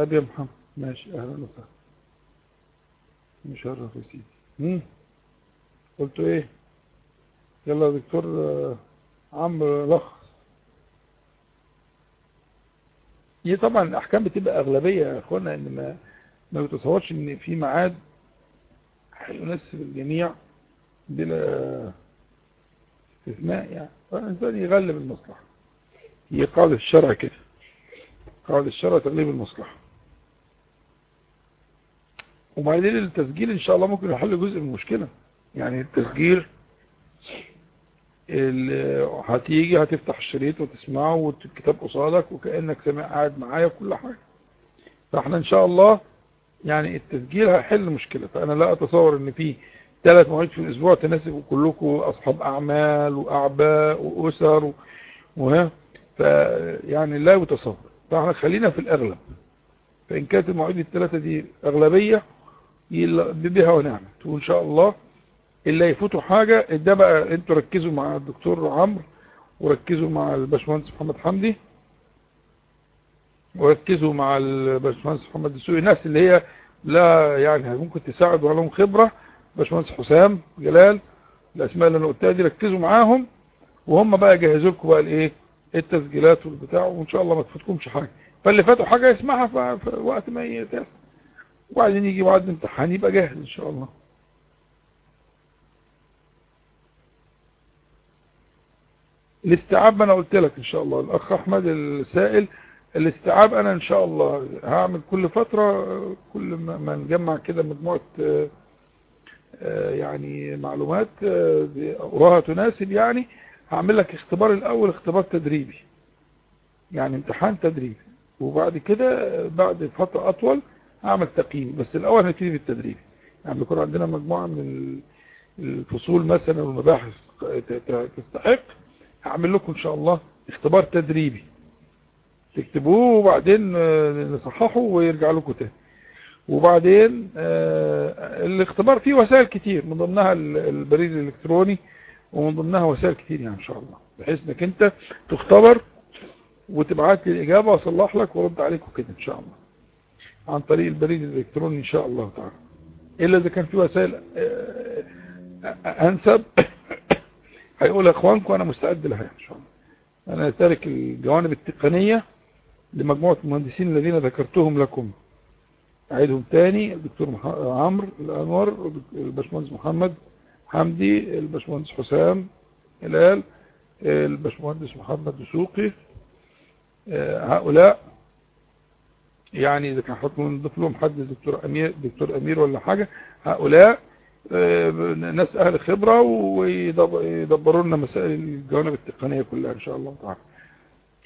طيب يا محمد. ماشي. أهلا وسهلا. مشرف يا سيدي. قلتوا إيه؟ يلا يا دكتور آه، عمرو لخص. هي طبعا الأحكام بتبقى أغلبية يا إخوانا إن ما ما بتصورش إن في ميعاد هيناسب الجميع بلا استثناء يعني. فالإنسان يغلب المصلحة. هي قاعدة الشرع كده. قاعدة الشرع تغليب المصلحة. وبعدين التسجيل إن شاء الله ممكن يحل جزء من المشكلة. يعني التسجيل ال- هتيجي هتفتح الشريط وتسمعه والكتاب قصادك وكأنك سامع قاعد معايا وكل حاجة. فإحنا إن شاء الله يعني التسجيل هيحل مشكلة. فأنا لا أتصور إن في ثلاث مواعيد في الأسبوع تناسب كلكم أصحاب أعمال وأعباء وأسر وها. فيعني لا يتصور. فإحنا خلينا في الأغلب. فإن كانت المواعيد الثلاثة دي أغلبية بها ونعمت وإن شاء الله اللي يفوتوا حاجة ده بقى أنتوا ركزوا مع الدكتور عمرو وركزوا مع الباشمهندس محمد حمدي وركزوا مع الباشمهندس محمد السوقي. الناس اللي هي لا يعني ممكن تساعد ولهم خبرة باشمهندس حسام جلال الأسماء اللي أنا قلتها دي ركزوا معاهم وهم بقى يجهزوا لكم بقى الإيه؟ التسجيلات والبتاع وإن شاء الله ما تفوتكمش حاجة. فاللي فاتوا حاجة يسمعها في وقت ما يتيسر وبعدين يجي بعد الامتحان يبقى جاهز إن شاء الله. الاستيعاب أنا قلت لك إن شاء الله. الأخ أحمد السائل الاستيعاب أنا إن شاء الله هعمل كل فترة كل ما نجمع كده مجموعة آه، آه، يعني معلومات آه، اراها تناسب يعني هعمل لك اختبار الأول اختبار تدريبي. يعني امتحان تدريبي. وبعد كده بعد فترة أطول هعمل تقييم. بس الأول هنبتدي بالتدريبي يعني بيكون عندنا مجموعة من ال- الفصول مثلا والمباحث تستحق. هعمل لكم إن شاء الله اختبار تدريبي. تكتبوه وبعدين نصححه ويرجع لكم تاني. وبعدين آه، الاختبار فيه وسائل كتير من ضمنها ال- البريد الإلكتروني ومن ضمنها وسائل كتير يعني إن شاء الله. بحيث إنك أنت تختبر وتبعت لي الإجابة وأصلح لك وأرد عليك وكده إن شاء الله. عن طريق البريد الإلكتروني إن شاء الله تعالى. إلا إذا كان في وسائل آه، آه، أنسب هيقول أخوانكم أنا مستعد لها إن شاء الله. أنا تارك الجوانب التقنية لمجموعة المهندسين الذين ذكرتهم لكم. أعيدهم تاني الدكتور عمرو الأنور الباشمهندس محمد حمدي الباشمهندس حسام هلال الباشمهندس محمد دسوقي آه، هؤلاء يعني إذا كان حط نضيف لهم حد دكتور أمير دكتور أمير ولا حاجة هؤلاء آه، ناس أهل خبرة ويدبروا لنا مسائل الجوانب التقنية كلها إن شاء الله تعالى.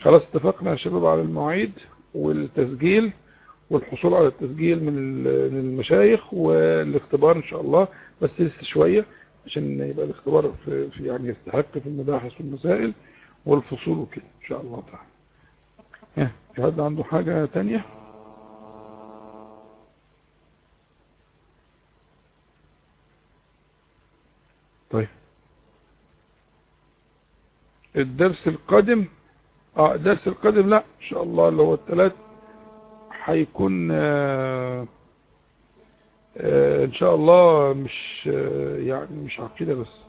خلاص اتفقنا يا شباب على المواعيد والتسجيل والحصول على التسجيل من ال- من المشايخ والاختبار إن شاء الله بس لسه شوية عشان يبقى الاختبار في يعني يستحق في المباحث والمسائل والفصول وكده إن شاء الله تعالى. في حد عنده حاجة تانية؟ طيب. الدرس القادم آه الدرس القادم لا إن شاء الله اللي هو الثلاث هيكون آه آه إن شاء الله مش آه يعني مش عقيدة بس.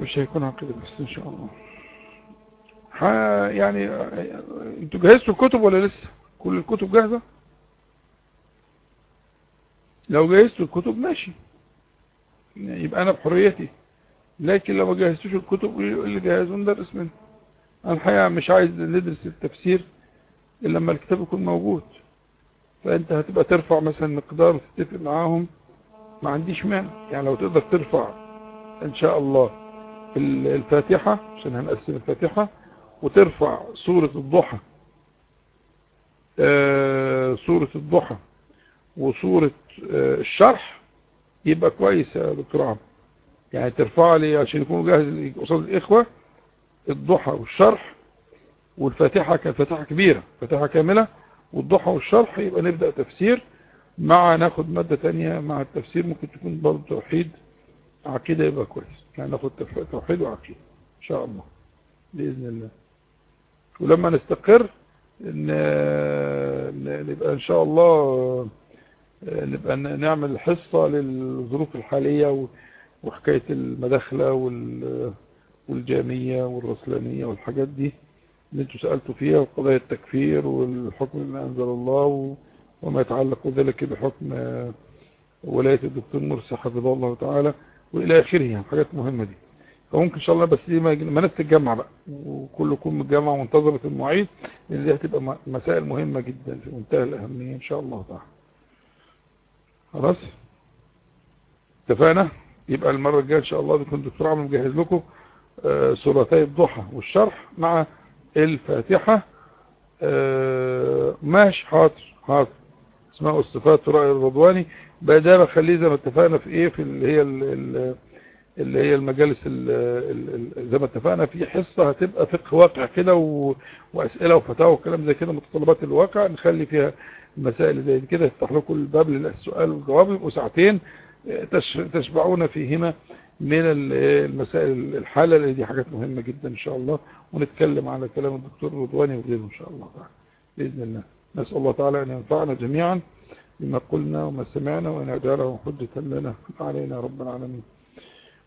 مش هيكون عقيدة بس إن شاء الله. يعني أنتوا جهزتوا الكتب ولا لسه؟ كل الكتب جاهزة؟ لو جهزتوا الكتب ماشي. يبقى أنا بحريتي. لكن لو ما جهزتوش الكتب اللي جهزوا ندرس منه. أنا الحقيقة مش عايز ندرس التفسير إلا لما الكتاب يكون موجود. فأنت هتبقى ترفع مثلا مقدار وتتفق معاهم. ما عنديش مانع. يعني لو تقدر ترفع إن شاء الله ال- الفاتحة عشان هنقسم الفاتحة وترفع سورة الضحى. آه، سورة الضحى وسورة آه، الشرح. يبقى كويس يا دكتور عمرو. يعني ترفع لي عشان يكونوا جاهز قصاد الإخوة الضحى والشرح والفاتحة كانت فاتحة كبيرة فاتحة كاملة والضحى والشرح يبقى نبدأ تفسير مع ناخد مادة تانية مع التفسير ممكن تكون برضه توحيد عقيدة يبقى كويس. يعني ناخد توحيد وعقيدة إن شاء الله بإذن الله. ولما نستقر نبقى إن شاء الله نبقى نعمل حصة للظروف الحالية وحكاية المداخلة والجامية والرسلانية والحاجات دي اللي أنتوا سألتوا فيها وقضايا التكفير والحكم اللي أنزل الله وما يتعلق ذلك بحكم ولاية الدكتور مرسي حفظه الله تعالى وإلى آخره يعني حاجات مهمة دي. فممكن إن شاء الله بس دي ما ناس تتجمع بقى. وكل يكون متجمع ومنتظرة المواعيد لأن دي هتبقى مسائل مهمة جدا في منتهى الأهمية إن شاء الله تعالى. خلاص؟ اتفقنا؟ يبقى المرة الجاية إن شاء الله بيكون دكتور عمرو مجهز لكم سورتي الضحى والشرح مع الفاتحة. ماشي حاضر حاضر. اسماء الصفات ورأي الرضواني. بقى ده بخليه زي ما اتفقنا في إيه في اللي هي اللي هي المجالس زي ما اتفقنا في حصة هتبقى فقه واقع كده وأسئلة وفتاوى وكلام زي كده متطلبات الواقع نخلي فيها المسائل زي كده يفتح لكم الباب للسؤال والجواب يبقوا ساعتين تشبعون فيهما من المسائل الحالة اللي دي حاجات مهمة جدا إن شاء الله. ونتكلم على كلام الدكتور رضواني وغيره إن شاء الله تعالى بإذن الله. نسأل الله تعالى أن ينفعنا جميعا بما قلنا وما سمعنا وأن يجعله حجة لنا. علينا رب العالمين.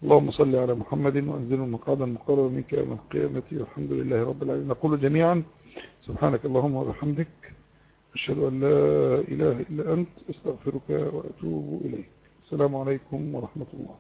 اللهم صل على محمد وأنزل مقادا مقرر منك يوم القيامة. والحمد لله رب العالمين. نقول جميعا سبحانك اللهم وبحمدك. أشهد أن لا إله إلا أنت أستغفرك وأتوب إليك. السلام عليكم ورحمة الله.